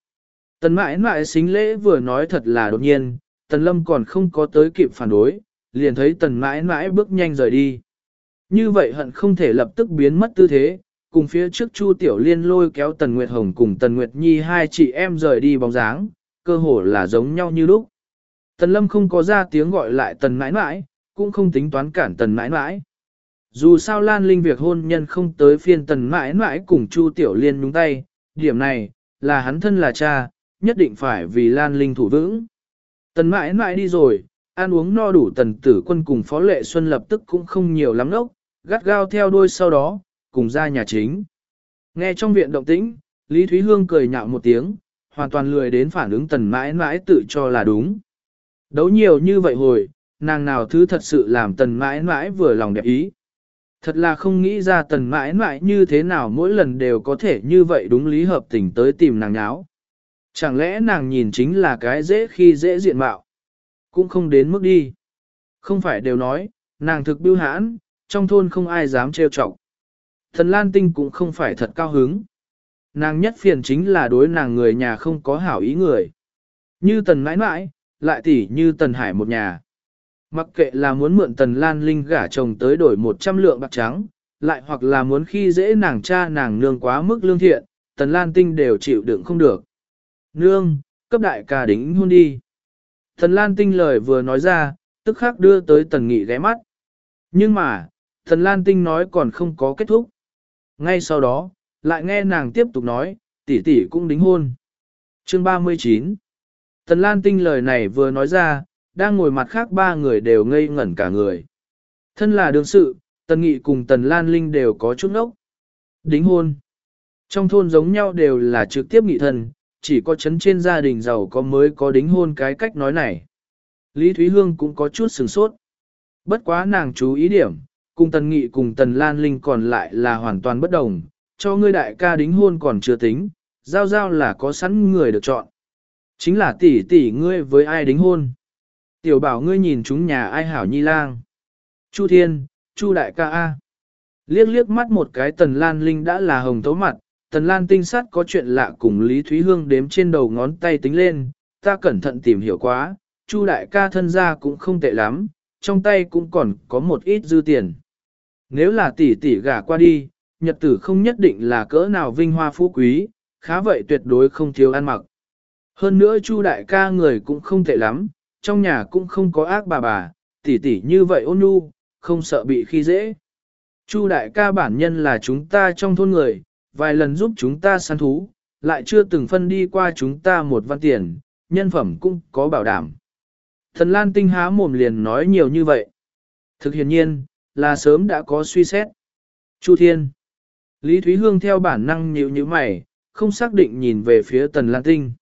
Tần mãi mãi xính lễ vừa nói thật là đột nhiên, tần lâm còn không có tới kịp phản đối, liền thấy tần mãi mãi bước nhanh rời đi. Như vậy hận không thể lập tức biến mất tư thế, cùng phía trước Chu Tiểu Liên lôi kéo Tần Nguyệt Hồng cùng Tần Nguyệt Nhi hai chị em rời đi bóng dáng, cơ hồ là giống nhau như lúc. Tần Lâm không có ra tiếng gọi lại Tần mãi mãi, cũng không tính toán cản Tần mãi mãi. Dù sao Lan Linh việc hôn nhân không tới phiên Tần mãi mãi cùng Chu Tiểu Liên nhúng tay, điểm này, là hắn thân là cha, nhất định phải vì Lan Linh thủ vững. Tần mãi mãi đi rồi, ăn uống no đủ tần tử quân cùng Phó Lệ Xuân lập tức cũng không nhiều lắm ốc, gắt gao theo đuôi sau đó, cùng ra nhà chính. Nghe trong viện động tĩnh, Lý Thúy Hương cười nhạo một tiếng, hoàn toàn lười đến phản ứng tần mãi mãi tự cho là đúng. Đấu nhiều như vậy hồi, nàng nào thứ thật sự làm tần mãi mãi vừa lòng đẹp ý. Thật là không nghĩ ra tần mãi mãi như thế nào mỗi lần đều có thể như vậy đúng lý hợp tình tới tìm nàng nháo. Chẳng lẽ nàng nhìn chính là cái dễ khi dễ diện mạo. Cũng không đến mức đi. Không phải đều nói, nàng thực biêu hãn, trong thôn không ai dám trêu chọc. Thần Lan Tinh cũng không phải thật cao hứng. Nàng nhất phiền chính là đối nàng người nhà không có hảo ý người. Như tần mãi mãi, lại tỉ như tần hải một nhà. Mặc kệ là muốn mượn tần Lan Linh gả chồng tới đổi 100 lượng bạc trắng, lại hoặc là muốn khi dễ nàng cha nàng nương quá mức lương thiện, tần Lan Tinh đều chịu đựng không được. Nương, cấp đại ca đính hôn đi. Tần Lan Tinh lời vừa nói ra, tức khắc đưa tới tần nghị ghé mắt. Nhưng mà, tần Lan Tinh nói còn không có kết thúc. Ngay sau đó, lại nghe nàng tiếp tục nói, tỷ tỷ cũng đính hôn. Chương 39 Tần Lan Tinh lời này vừa nói ra, đang ngồi mặt khác ba người đều ngây ngẩn cả người. Thân là đương sự, Tần Nghị cùng Tần Lan Linh đều có chút ngốc. Đính hôn. Trong thôn giống nhau đều là trực tiếp nghị thân, chỉ có chấn trên gia đình giàu có mới có đính hôn cái cách nói này. Lý Thúy Hương cũng có chút sừng sốt. Bất quá nàng chú ý điểm, cùng Tần Nghị cùng Tần Lan Linh còn lại là hoàn toàn bất đồng, cho ngươi đại ca đính hôn còn chưa tính, giao giao là có sẵn người được chọn. Chính là tỷ tỷ ngươi với ai đính hôn. Tiểu bảo ngươi nhìn chúng nhà ai hảo nhi lang. Chu Thiên, Chu đại ca A. Liếc liếc mắt một cái Tần Lan Linh đã là hồng tấu mặt, Tần Lan tinh sát có chuyện lạ cùng Lý Thúy Hương đếm trên đầu ngón tay tính lên, ta cẩn thận tìm hiểu quá, Chu đại ca thân gia cũng không tệ lắm, trong tay cũng còn có một ít dư tiền. Nếu là tỷ tỷ gả qua đi, nhật tử không nhất định là cỡ nào vinh hoa phú quý, khá vậy tuyệt đối không thiếu ăn mặc. Hơn nữa Chu đại ca người cũng không tệ lắm, trong nhà cũng không có ác bà bà, tỷ tỷ như vậy ôn nhu, không sợ bị khi dễ. Chu đại ca bản nhân là chúng ta trong thôn người, vài lần giúp chúng ta săn thú, lại chưa từng phân đi qua chúng ta một văn tiền, nhân phẩm cũng có bảo đảm. Thần Lan Tinh há mồm liền nói nhiều như vậy. Thực hiện nhiên, là sớm đã có suy xét. Chu Thiên. Lý Thúy Hương theo bản năng nhíu như mày, không xác định nhìn về phía Tần Lan Tinh.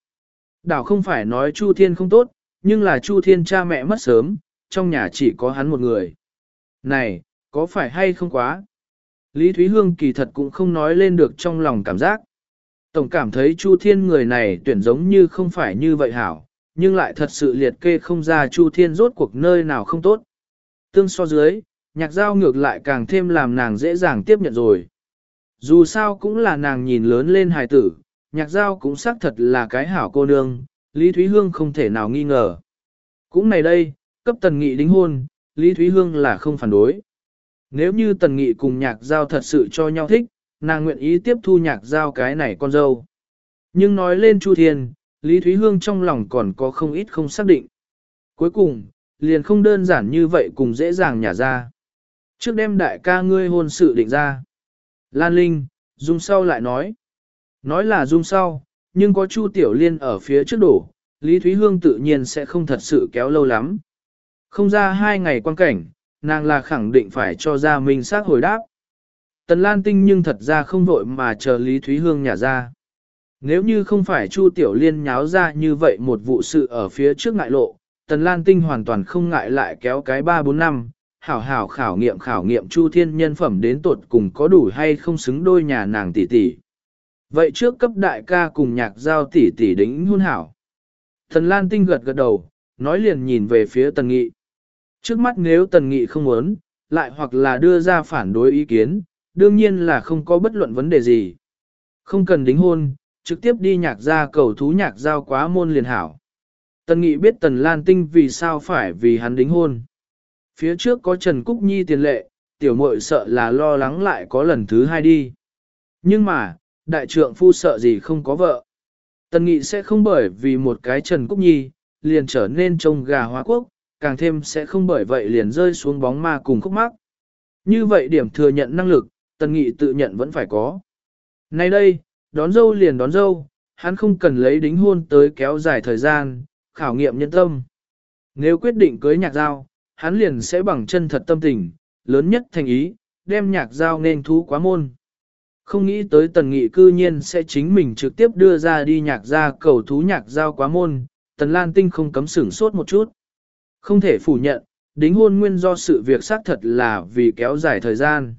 Đảo không phải nói Chu Thiên không tốt, nhưng là Chu Thiên cha mẹ mất sớm, trong nhà chỉ có hắn một người. Này, có phải hay không quá? Lý Thúy Hương kỳ thật cũng không nói lên được trong lòng cảm giác. Tổng cảm thấy Chu Thiên người này tuyển giống như không phải như vậy hảo, nhưng lại thật sự liệt kê không ra Chu Thiên rốt cuộc nơi nào không tốt. Tương so dưới, nhạc giao ngược lại càng thêm làm nàng dễ dàng tiếp nhận rồi. Dù sao cũng là nàng nhìn lớn lên hài tử, nhạc giao cũng xác thật là cái hảo cô nương, Lý Thúy Hương không thể nào nghi ngờ. Cũng này đây, cấp tần nghị đính hôn, Lý Thúy Hương là không phản đối. Nếu như tần nghị cùng nhạc giao thật sự cho nhau thích, nàng nguyện ý tiếp thu nhạc giao cái này con dâu. Nhưng nói lên Chu Thiên, Lý Thúy Hương trong lòng còn có không ít không xác định. Cuối cùng, liền không đơn giản như vậy cùng dễ dàng nhả ra. Trước đêm đại ca ngươi hôn sự định ra. Lan Linh, Dung sau lại nói. Nói là Dung sau, nhưng có Chu Tiểu Liên ở phía trước đổ, Lý Thúy Hương tự nhiên sẽ không thật sự kéo lâu lắm. Không ra hai ngày quan cảnh, nàng là khẳng định phải cho ra mình xác hồi đáp. Tần Lan Tinh nhưng thật ra không vội mà chờ Lý Thúy Hương nhả ra. Nếu như không phải Chu Tiểu Liên nháo ra như vậy một vụ sự ở phía trước ngại lộ, Tần Lan Tinh hoàn toàn không ngại lại kéo cái 3-4 năm, hảo hảo khảo nghiệm khảo nghiệm Chu Thiên nhân phẩm đến tột cùng có đủ hay không xứng đôi nhà nàng tỷ tỷ. Vậy trước cấp đại ca cùng nhạc giao tỷ tỷ đính hôn hảo. Thần Lan Tinh gật gật đầu, nói liền nhìn về phía Tần Nghị. Trước mắt nếu Tần Nghị không muốn, lại hoặc là đưa ra phản đối ý kiến, đương nhiên là không có bất luận vấn đề gì. Không cần đính hôn, trực tiếp đi nhạc ra cầu thú nhạc giao quá môn liền hảo. Tần Nghị biết Tần Lan Tinh vì sao phải vì hắn đính hôn. Phía trước có Trần Cúc Nhi tiền lệ, tiểu muội sợ là lo lắng lại có lần thứ hai đi. Nhưng mà, đại trượng phu sợ gì không có vợ. Tần Nghị sẽ không bởi vì một cái Trần Cúc Nhi, liền trở nên trông gà hóa quốc, càng thêm sẽ không bởi vậy liền rơi xuống bóng ma cùng khúc mắc. Như vậy điểm thừa nhận năng lực, Tần Nghị tự nhận vẫn phải có. Nay đây, đón dâu liền đón dâu, hắn không cần lấy đính hôn tới kéo dài thời gian, khảo nghiệm nhân tâm. Nếu quyết định cưới nhạc giao, hắn liền sẽ bằng chân thật tâm tình, lớn nhất thành ý, đem nhạc giao nên thú quá môn. Không nghĩ tới tần nghị cư nhiên sẽ chính mình trực tiếp đưa ra đi nhạc ra cầu thú nhạc giao quá môn, tần lan tinh không cấm sửng sốt một chút. Không thể phủ nhận, đính hôn nguyên do sự việc xác thật là vì kéo dài thời gian.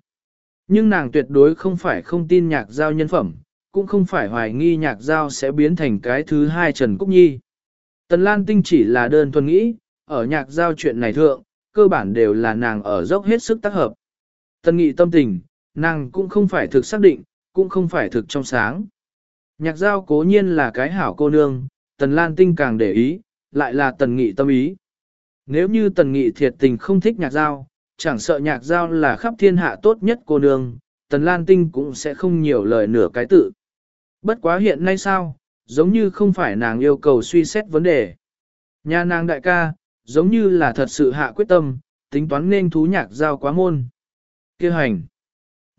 Nhưng nàng tuyệt đối không phải không tin nhạc giao nhân phẩm, cũng không phải hoài nghi nhạc giao sẽ biến thành cái thứ hai Trần Cúc Nhi. Tần Lan Tinh chỉ là đơn thuần nghĩ, ở nhạc giao chuyện này thượng, cơ bản đều là nàng ở dốc hết sức tác hợp. Tần nghị tâm tình, nàng cũng không phải thực xác định, cũng không phải thực trong sáng. Nhạc giao cố nhiên là cái hảo cô nương, Tần Lan Tinh càng để ý, lại là Tần Nghị tâm ý. Nếu như Tần Nghị thiệt tình không thích nhạc giao, chẳng sợ nhạc giao là khắp thiên hạ tốt nhất cô nương, Tần Lan Tinh cũng sẽ không nhiều lời nửa cái tự. Bất quá hiện nay sao, giống như không phải nàng yêu cầu suy xét vấn đề. Nhà nàng đại ca, giống như là thật sự hạ quyết tâm, tính toán nên thú nhạc giao quá môn. Kêu hành.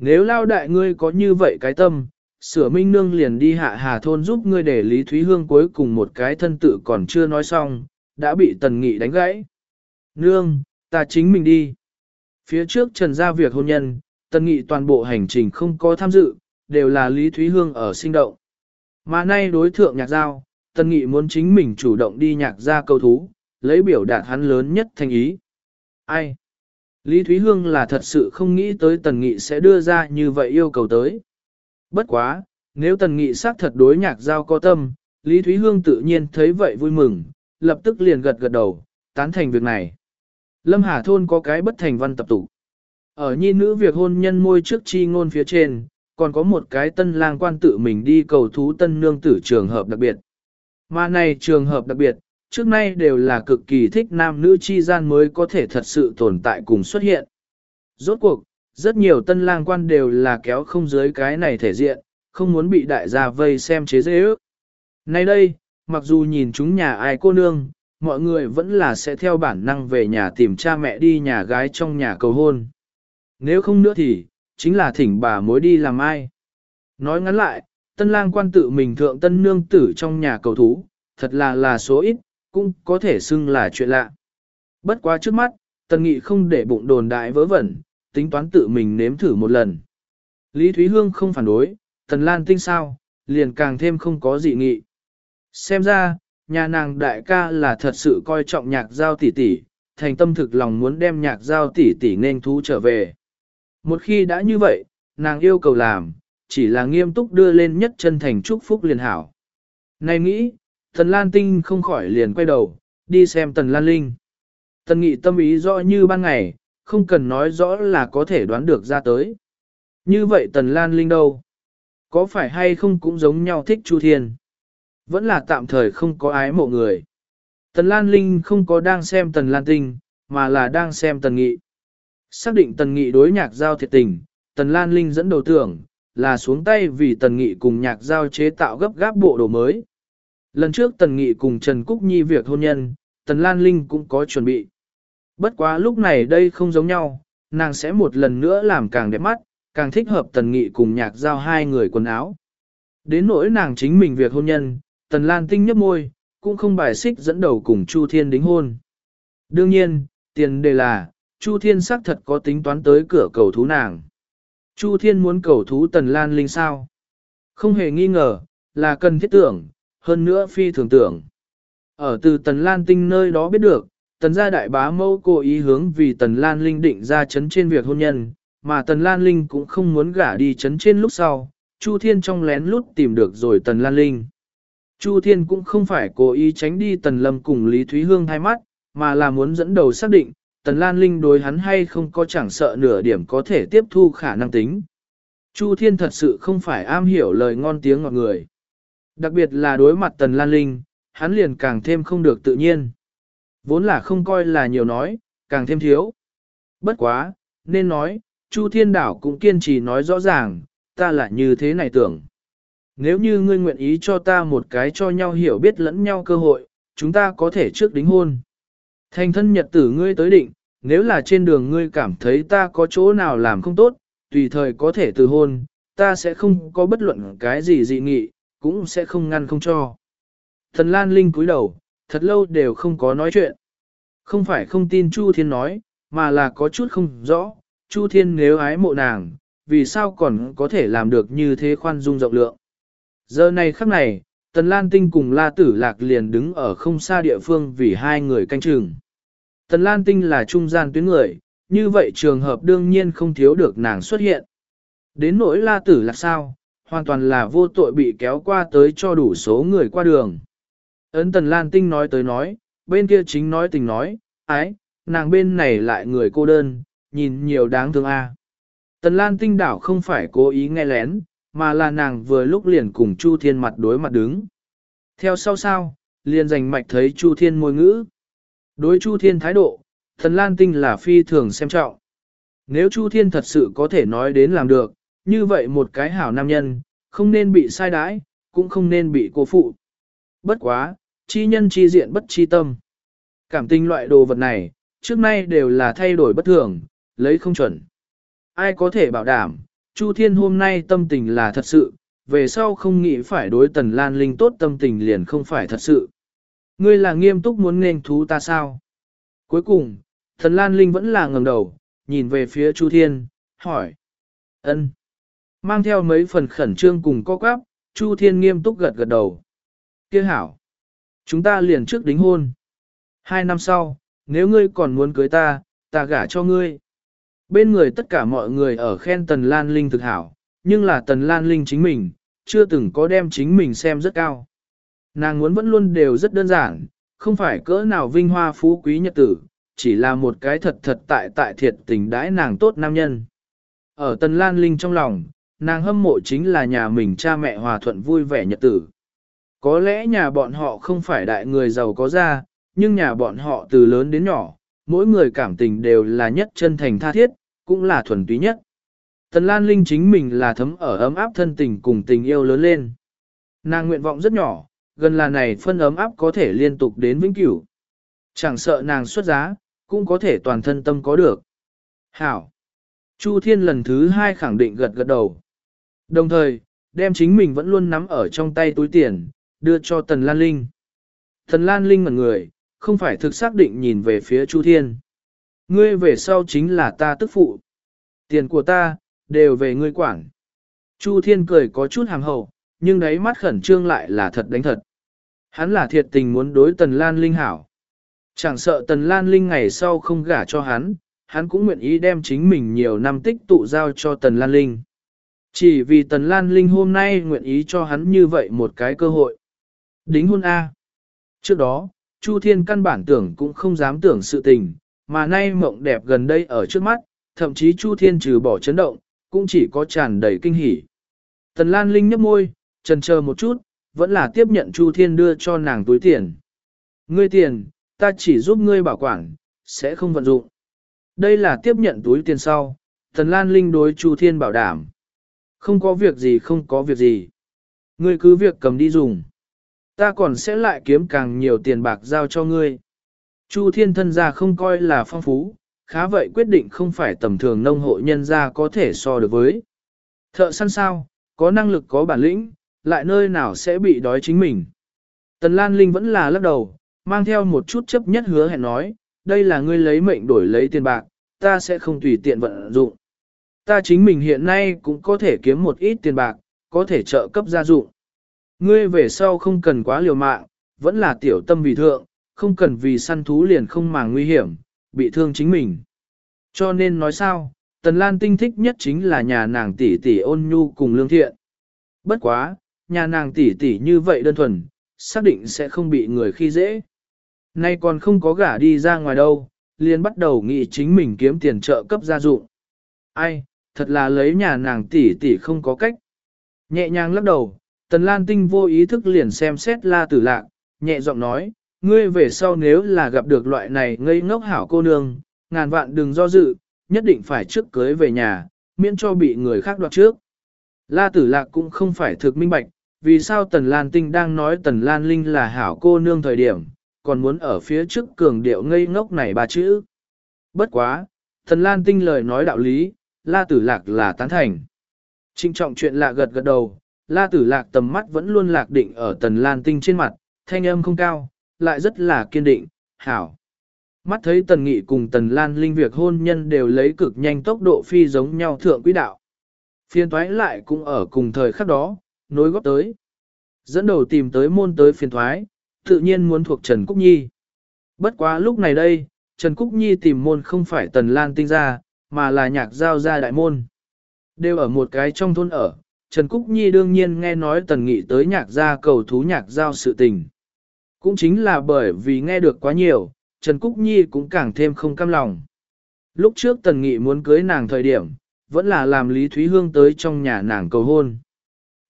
Nếu lao đại ngươi có như vậy cái tâm, sửa minh nương liền đi hạ hà thôn giúp ngươi để Lý Thúy Hương cuối cùng một cái thân tự còn chưa nói xong, đã bị tần nghị đánh gãy. Nương, ta chính mình đi. Phía trước trần ra việc hôn nhân, tần nghị toàn bộ hành trình không có tham dự, đều là Lý Thúy Hương ở sinh động. Mà nay đối thượng nhạc giao, tần nghị muốn chính mình chủ động đi nhạc ra cầu thú, lấy biểu đạt hắn lớn nhất thành ý. Ai? Lý Thúy Hương là thật sự không nghĩ tới tần nghị sẽ đưa ra như vậy yêu cầu tới. Bất quá, nếu tần nghị xác thật đối nhạc giao có tâm, Lý Thúy Hương tự nhiên thấy vậy vui mừng, lập tức liền gật gật đầu, tán thành việc này. Lâm Hà Thôn có cái bất thành văn tập tụ. Ở nhi nữ việc hôn nhân môi trước chi ngôn phía trên, còn có một cái tân lang quan tự mình đi cầu thú tân nương tử trường hợp đặc biệt. Mà này trường hợp đặc biệt, trước nay đều là cực kỳ thích nam nữ chi gian mới có thể thật sự tồn tại cùng xuất hiện. Rốt cuộc, rất nhiều tân lang quan đều là kéo không dưới cái này thể diện, không muốn bị đại gia vây xem chế dễ ước. Nay đây, mặc dù nhìn chúng nhà ai cô nương, mọi người vẫn là sẽ theo bản năng về nhà tìm cha mẹ đi nhà gái trong nhà cầu hôn. Nếu không nữa thì, chính là thỉnh bà mối đi làm ai. Nói ngắn lại, tân lang quan tự mình thượng tân nương tử trong nhà cầu thú, thật là là số ít, cũng có thể xưng là chuyện lạ. Bất quá trước mắt, tần nghị không để bụng đồn đại vớ vẩn, tính toán tự mình nếm thử một lần. Lý Thúy Hương không phản đối, tần lan tinh sao, liền càng thêm không có dị nghị. Xem ra, nhà nàng đại ca là thật sự coi trọng nhạc giao tỷ tỷ, thành tâm thực lòng muốn đem nhạc giao tỷ tỷ nên thú trở về. Một khi đã như vậy, nàng yêu cầu làm, chỉ là nghiêm túc đưa lên nhất chân thành chúc phúc liền hảo. Này nghĩ, Tần Lan Tinh không khỏi liền quay đầu, đi xem Tần Lan Linh. Tần Nghị tâm ý rõ như ban ngày, không cần nói rõ là có thể đoán được ra tới. Như vậy Tần Lan Linh đâu? Có phải hay không cũng giống nhau thích Chu Thiên? Vẫn là tạm thời không có ái mộ người. Tần Lan Linh không có đang xem Tần Lan Tinh, mà là đang xem Tần Nghị. Xác định Tần Nghị đối nhạc giao thiệt tình, Tần Lan Linh dẫn đầu tưởng, là xuống tay vì Tần Nghị cùng nhạc giao chế tạo gấp gáp bộ đồ mới. Lần trước Tần Nghị cùng Trần Cúc Nhi việc hôn nhân, Tần Lan Linh cũng có chuẩn bị. Bất quá lúc này đây không giống nhau, nàng sẽ một lần nữa làm càng đẹp mắt, càng thích hợp Tần Nghị cùng nhạc giao hai người quần áo. Đến nỗi nàng chính mình việc hôn nhân, Tần Lan Tinh nhấp môi, cũng không bài xích dẫn đầu cùng Chu Thiên đính hôn. Đương nhiên, tiền đề là, Chu Thiên xác thật có tính toán tới cửa cầu thú nàng. Chu Thiên muốn cầu thú Tần Lan Linh sao? Không hề nghi ngờ, là cần thiết tưởng, hơn nữa phi thường tưởng. Ở từ Tần Lan Tinh nơi đó biết được, tần gia đại bá mâu cố ý hướng vì tần Lan Linh định ra chấn trên việc hôn nhân, mà tần Lan Linh cũng không muốn gả đi chấn trên lúc sau, Chu Thiên trong lén lút tìm được rồi tần Lan Linh. Chu Thiên cũng không phải cố ý tránh đi tần lâm cùng Lý Thúy Hương hai mắt, mà là muốn dẫn đầu xác định, tần Lan Linh đối hắn hay không có chẳng sợ nửa điểm có thể tiếp thu khả năng tính. Chu Thiên thật sự không phải am hiểu lời ngon tiếng ngọt người. Đặc biệt là đối mặt tần Lan Linh, hắn liền càng thêm không được tự nhiên. Vốn là không coi là nhiều nói, càng thêm thiếu. Bất quá, nên nói, Chu Thiên Đảo cũng kiên trì nói rõ ràng, ta là như thế này tưởng. Nếu như ngươi nguyện ý cho ta một cái cho nhau hiểu biết lẫn nhau cơ hội, chúng ta có thể trước đính hôn. Thành thân nhật tử ngươi tới định, nếu là trên đường ngươi cảm thấy ta có chỗ nào làm không tốt, tùy thời có thể từ hôn, ta sẽ không có bất luận cái gì dị nghị, cũng sẽ không ngăn không cho. Thần Lan Linh cúi đầu, thật lâu đều không có nói chuyện. Không phải không tin Chu Thiên nói, mà là có chút không rõ, Chu Thiên nếu ái mộ nàng, vì sao còn có thể làm được như thế khoan dung rộng lượng. Giờ này khắc này, Tần Lan Tinh cùng La Tử Lạc liền đứng ở không xa địa phương vì hai người canh chừng. Tần Lan Tinh là trung gian tuyến người, như vậy trường hợp đương nhiên không thiếu được nàng xuất hiện. Đến nỗi La Tử Lạc sao, hoàn toàn là vô tội bị kéo qua tới cho đủ số người qua đường. Ấn Tần Lan Tinh nói tới nói, bên kia chính nói tình nói, ái, nàng bên này lại người cô đơn, nhìn nhiều đáng thương a. Tần Lan Tinh đảo không phải cố ý nghe lén, mà là nàng vừa lúc liền cùng Chu Thiên mặt đối mặt đứng. Theo sau sao, liền giành mạch thấy Chu Thiên môi ngữ. Đối Chu Thiên thái độ, Tần Lan Tinh là phi thường xem trọng. Nếu Chu Thiên thật sự có thể nói đến làm được, như vậy một cái hảo nam nhân, không nên bị sai đãi, cũng không nên bị cô phụ. Bất quá, chi nhân chi diện bất chi tâm. Cảm tình loại đồ vật này, trước nay đều là thay đổi bất thường, lấy không chuẩn. Ai có thể bảo đảm, Chu Thiên hôm nay tâm tình là thật sự, về sau không nghĩ phải đối Tần Lan Linh tốt tâm tình liền không phải thật sự. Ngươi là nghiêm túc muốn nên thú ta sao? Cuối cùng, Tần Lan Linh vẫn là ngẩng đầu, nhìn về phía Chu Thiên, hỏi. ân Mang theo mấy phần khẩn trương cùng co quắp, Chu Thiên nghiêm túc gật gật đầu. Kia hảo. Chúng ta liền trước đính hôn. Hai năm sau, nếu ngươi còn muốn cưới ta, ta gả cho ngươi. Bên người tất cả mọi người ở khen Tần Lan Linh thực hảo, nhưng là Tần Lan Linh chính mình, chưa từng có đem chính mình xem rất cao. Nàng muốn vẫn luôn đều rất đơn giản, không phải cỡ nào vinh hoa phú quý nhật tử, chỉ là một cái thật thật tại tại thiệt tình đãi nàng tốt nam nhân. Ở Tần Lan Linh trong lòng, nàng hâm mộ chính là nhà mình cha mẹ hòa thuận vui vẻ nhật tử. Có lẽ nhà bọn họ không phải đại người giàu có ra, nhưng nhà bọn họ từ lớn đến nhỏ, mỗi người cảm tình đều là nhất chân thành tha thiết, cũng là thuần túy nhất. Tần Lan Linh chính mình là thấm ở ấm áp thân tình cùng tình yêu lớn lên. Nàng nguyện vọng rất nhỏ, gần là này phân ấm áp có thể liên tục đến vĩnh cửu. Chẳng sợ nàng xuất giá, cũng có thể toàn thân tâm có được. Hảo! Chu Thiên lần thứ hai khẳng định gật gật đầu. Đồng thời, đem chính mình vẫn luôn nắm ở trong tay túi tiền, đưa cho Tần Lan Linh. Tần Lan Linh ngẩn người, không phải thực xác định nhìn về phía Chu Thiên. Ngươi về sau chính là ta tức phụ. Tiền của ta, đều về ngươi quản. Chu Thiên cười có chút hàng hậu, nhưng đáy mắt khẩn trương lại là thật đánh thật. Hắn là thiệt tình muốn đối Tần Lan Linh hảo. Chẳng sợ Tần Lan Linh ngày sau không gả cho hắn, hắn cũng nguyện ý đem chính mình nhiều năm tích tụ giao cho Tần Lan Linh. Chỉ vì Tần Lan Linh hôm nay nguyện ý cho hắn như vậy một cái cơ hội. Đính hôn A. Trước đó, Chu Thiên căn bản tưởng cũng không dám tưởng sự tình, mà nay mộng đẹp gần đây ở trước mắt, thậm chí Chu Thiên trừ bỏ chấn động, cũng chỉ có tràn đầy kinh hỉ. Tần Lan Linh nhấp môi, trần chờ một chút, vẫn là tiếp nhận Chu Thiên đưa cho nàng túi tiền. Ngươi tiền, ta chỉ giúp ngươi bảo quản, sẽ không vận dụng. Đây là tiếp nhận túi tiền sau, Tần Lan Linh đối Chu Thiên bảo đảm. Không có việc gì không có việc gì. Ngươi cứ việc cầm đi dùng. Ta còn sẽ lại kiếm càng nhiều tiền bạc giao cho ngươi. Chu thiên thân gia không coi là phong phú, khá vậy quyết định không phải tầm thường nông hộ nhân gia có thể so được với. Thợ săn sao, có năng lực có bản lĩnh, lại nơi nào sẽ bị đói chính mình. Tần Lan Linh vẫn là lắc đầu, mang theo một chút chấp nhất hứa hẹn nói, đây là ngươi lấy mệnh đổi lấy tiền bạc, ta sẽ không tùy tiện vận dụng. Ta chính mình hiện nay cũng có thể kiếm một ít tiền bạc, có thể trợ cấp gia dụng. Ngươi về sau không cần quá liều mạng, vẫn là tiểu tâm vì thượng, không cần vì săn thú liền không màng nguy hiểm, bị thương chính mình. Cho nên nói sao, Tần Lan Tinh thích nhất chính là nhà nàng tỷ tỷ ôn nhu cùng lương thiện. Bất quá, nhà nàng tỷ tỷ như vậy đơn thuần, xác định sẽ không bị người khi dễ. Nay còn không có gả đi ra ngoài đâu, liền bắt đầu nghĩ chính mình kiếm tiền trợ cấp gia dụng. Ai, thật là lấy nhà nàng tỷ tỷ không có cách. Nhẹ nhàng lắc đầu, Tần Lan Tinh vô ý thức liền xem xét la tử lạc, nhẹ giọng nói, ngươi về sau nếu là gặp được loại này ngây ngốc hảo cô nương, ngàn vạn đừng do dự, nhất định phải trước cưới về nhà, miễn cho bị người khác đoạt trước. La tử lạc cũng không phải thực minh bạch, vì sao Tần Lan Tinh đang nói Tần Lan Linh là hảo cô nương thời điểm, còn muốn ở phía trước cường điệu ngây ngốc này ba chữ. Bất quá, Tần Lan Tinh lời nói đạo lý, La tử lạc là tán thành. Trinh trọng chuyện lạ gật gật đầu, La tử lạc tầm mắt vẫn luôn lạc định ở Tần Lan Tinh trên mặt, thanh âm không cao, lại rất là kiên định, hảo. Mắt thấy Tần Nghị cùng Tần Lan Linh việc hôn nhân đều lấy cực nhanh tốc độ phi giống nhau thượng quỹ đạo. Phiên thoái lại cũng ở cùng thời khắc đó, nối góp tới. Dẫn đầu tìm tới môn tới phiên thoái, tự nhiên muốn thuộc Trần Cúc Nhi. Bất quá lúc này đây, Trần Cúc Nhi tìm môn không phải Tần Lan Tinh ra, mà là nhạc giao ra đại môn. Đều ở một cái trong thôn ở, Trần Cúc Nhi đương nhiên nghe nói Tần Nghị tới nhạc gia cầu thú nhạc giao sự tình. Cũng chính là bởi vì nghe được quá nhiều, Trần Cúc Nhi cũng càng thêm không cam lòng. Lúc trước Tần Nghị muốn cưới nàng thời điểm, vẫn là làm Lý Thúy Hương tới trong nhà nàng cầu hôn.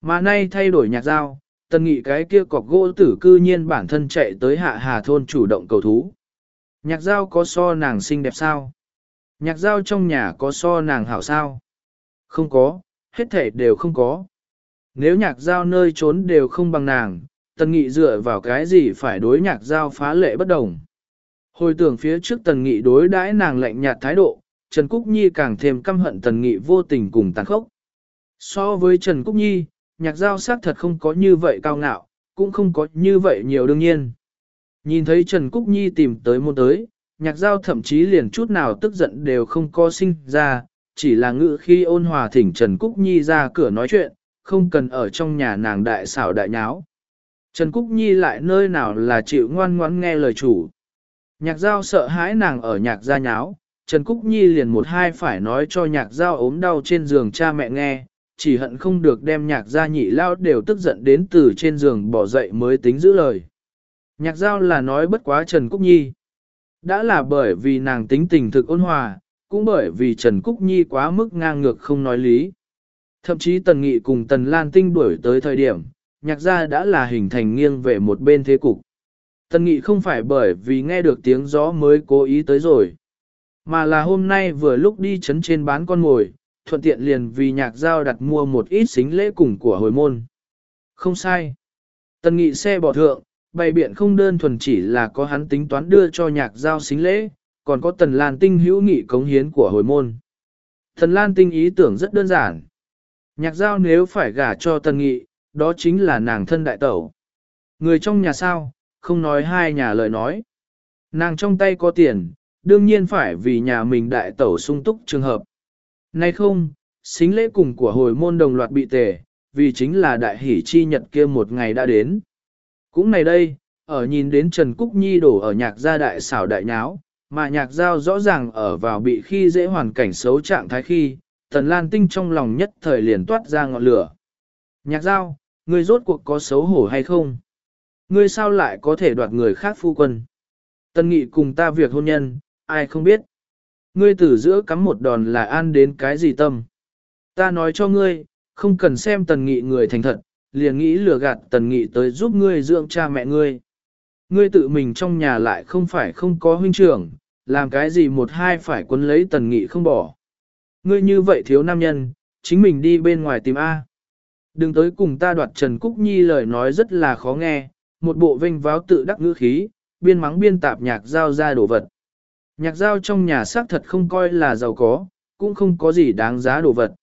Mà nay thay đổi nhạc giao, Tần Nghị cái kia cọc gỗ tử cư nhiên bản thân chạy tới hạ hà thôn chủ động cầu thú. Nhạc giao có so nàng xinh đẹp sao? Nhạc giao trong nhà có so nàng hảo sao? Không có, hết thể đều không có. Nếu nhạc giao nơi trốn đều không bằng nàng, tần nghị dựa vào cái gì phải đối nhạc giao phá lệ bất đồng. Hồi tưởng phía trước tần nghị đối đãi nàng lạnh nhạt thái độ, Trần Cúc Nhi càng thêm căm hận tần nghị vô tình cùng tàn khốc. So với Trần Cúc Nhi, nhạc giao xác thật không có như vậy cao ngạo, cũng không có như vậy nhiều đương nhiên. Nhìn thấy Trần Cúc Nhi tìm tới môn tới, nhạc giao thậm chí liền chút nào tức giận đều không có sinh ra, chỉ là ngự khi ôn hòa thỉnh Trần Cúc Nhi ra cửa nói chuyện, không cần ở trong nhà nàng đại xảo đại nháo. Trần Cúc Nhi lại nơi nào là chịu ngoan ngoãn nghe lời chủ. Nhạc giao sợ hãi nàng ở nhạc gia nháo, Trần Cúc Nhi liền một hai phải nói cho nhạc giao ốm đau trên giường cha mẹ nghe, chỉ hận không được đem nhạc gia nhị lao đều tức giận đến từ trên giường bỏ dậy mới tính giữ lời. Nhạc giao là nói bất quá Trần Cúc Nhi. Đã là bởi vì nàng tính tình thực ôn hòa, cũng bởi vì Trần Cúc Nhi quá mức ngang ngược không nói lý. Thậm chí Tần Nghị cùng Tần Lan Tinh đuổi tới thời điểm, nhạc gia đã là hình thành nghiêng về một bên thế cục. Tần Nghị không phải bởi vì nghe được tiếng gió mới cố ý tới rồi, mà là hôm nay vừa lúc đi chấn trên bán con ngồi, thuận tiện liền vì nhạc giao đặt mua một ít xính lễ cùng của hồi môn. Không sai. Tần Nghị xe bỏ thượng, bày biện không đơn thuần chỉ là có hắn tính toán đưa cho nhạc giao xính lễ, còn có Tần Lan Tinh hữu nghị cống hiến của hồi môn. Tần Lan Tinh ý tưởng rất đơn giản. Nhạc giao nếu phải gả cho Tần Nghị, đó chính là nàng thân đại tẩu. Người trong nhà sao, không nói hai nhà lời nói. Nàng trong tay có tiền, đương nhiên phải vì nhà mình đại tẩu sung túc trường hợp. Nay không, xính lễ cùng của hồi môn đồng loạt bị tề, vì chính là đại hỷ chi nhật kia một ngày đã đến. Cũng này đây, ở nhìn đến Trần Cúc Nhi đổ ở nhạc gia đại xảo đại nháo, mà nhạc giao rõ ràng ở vào bị khi dễ hoàn cảnh xấu trạng thái khi, tần lan tinh trong lòng nhất thời liền toát ra ngọn lửa. Nhạc giao, ngươi rốt cuộc có xấu hổ hay không? Ngươi sao lại có thể đoạt người khác phu quân? Tần nghị cùng ta việc hôn nhân, ai không biết? Ngươi từ giữa cắm một đòn là an đến cái gì tâm? Ta nói cho ngươi, không cần xem tần nghị người thành thật, liền nghĩ lừa gạt tần nghị tới giúp ngươi dưỡng cha mẹ ngươi. Ngươi tự mình trong nhà lại không phải không có huynh trưởng, làm cái gì một hai phải quấn lấy tần nghị không bỏ. Ngươi như vậy thiếu nam nhân, chính mình đi bên ngoài tìm A. Đừng tới cùng ta đoạt Trần Cúc Nhi lời nói rất là khó nghe, một bộ vinh váo tự đắc ngữ khí, biên mắng biên tạp nhạc giao ra đồ vật. Nhạc giao trong nhà xác thật không coi là giàu có, cũng không có gì đáng giá đồ vật.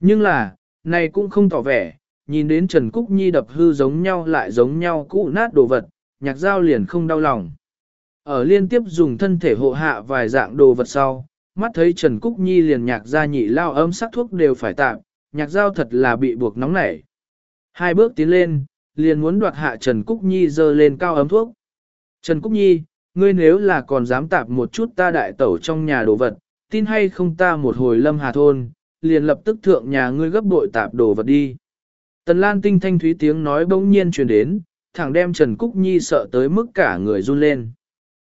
Nhưng là, này cũng không tỏ vẻ, nhìn đến Trần Cúc Nhi đập hư giống nhau lại giống nhau cũ nát đồ vật, nhạc giao liền không đau lòng. Ở liên tiếp dùng thân thể hộ hạ vài dạng đồ vật sau, mắt thấy Trần Cúc Nhi liền nhạc ra nhị lao ấm sắc thuốc đều phải tạm, nhạc giao thật là bị buộc nóng nảy. Hai bước tiến lên, liền muốn đoạt hạ Trần Cúc Nhi dơ lên cao ấm thuốc. Trần Cúc Nhi, ngươi nếu là còn dám tạp một chút ta đại tẩu trong nhà đồ vật, tin hay không ta một hồi lâm hà thôn, liền lập tức thượng nhà ngươi gấp bội tạp đồ vật đi. Tần Lan tinh thanh thúy tiếng nói bỗng nhiên truyền đến, thẳng đem Trần Cúc Nhi sợ tới mức cả người run lên.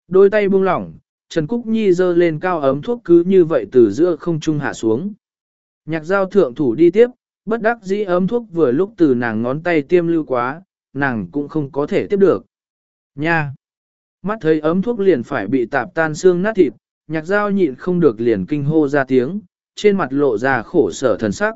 Đôi tay buông lỏng, Trần Cúc Nhi giơ lên cao ấm thuốc cứ như vậy từ giữa không trung hạ xuống. Nhạc giao thượng thủ đi tiếp, bất đắc dĩ ấm thuốc vừa lúc từ nàng ngón tay tiêm lưu quá, nàng cũng không có thể tiếp được. Nha! Mắt thấy ấm thuốc liền phải bị tạp tan xương nát thịt, nhạc giao nhịn không được liền kinh hô ra tiếng, trên mặt lộ ra khổ sở thần sắc.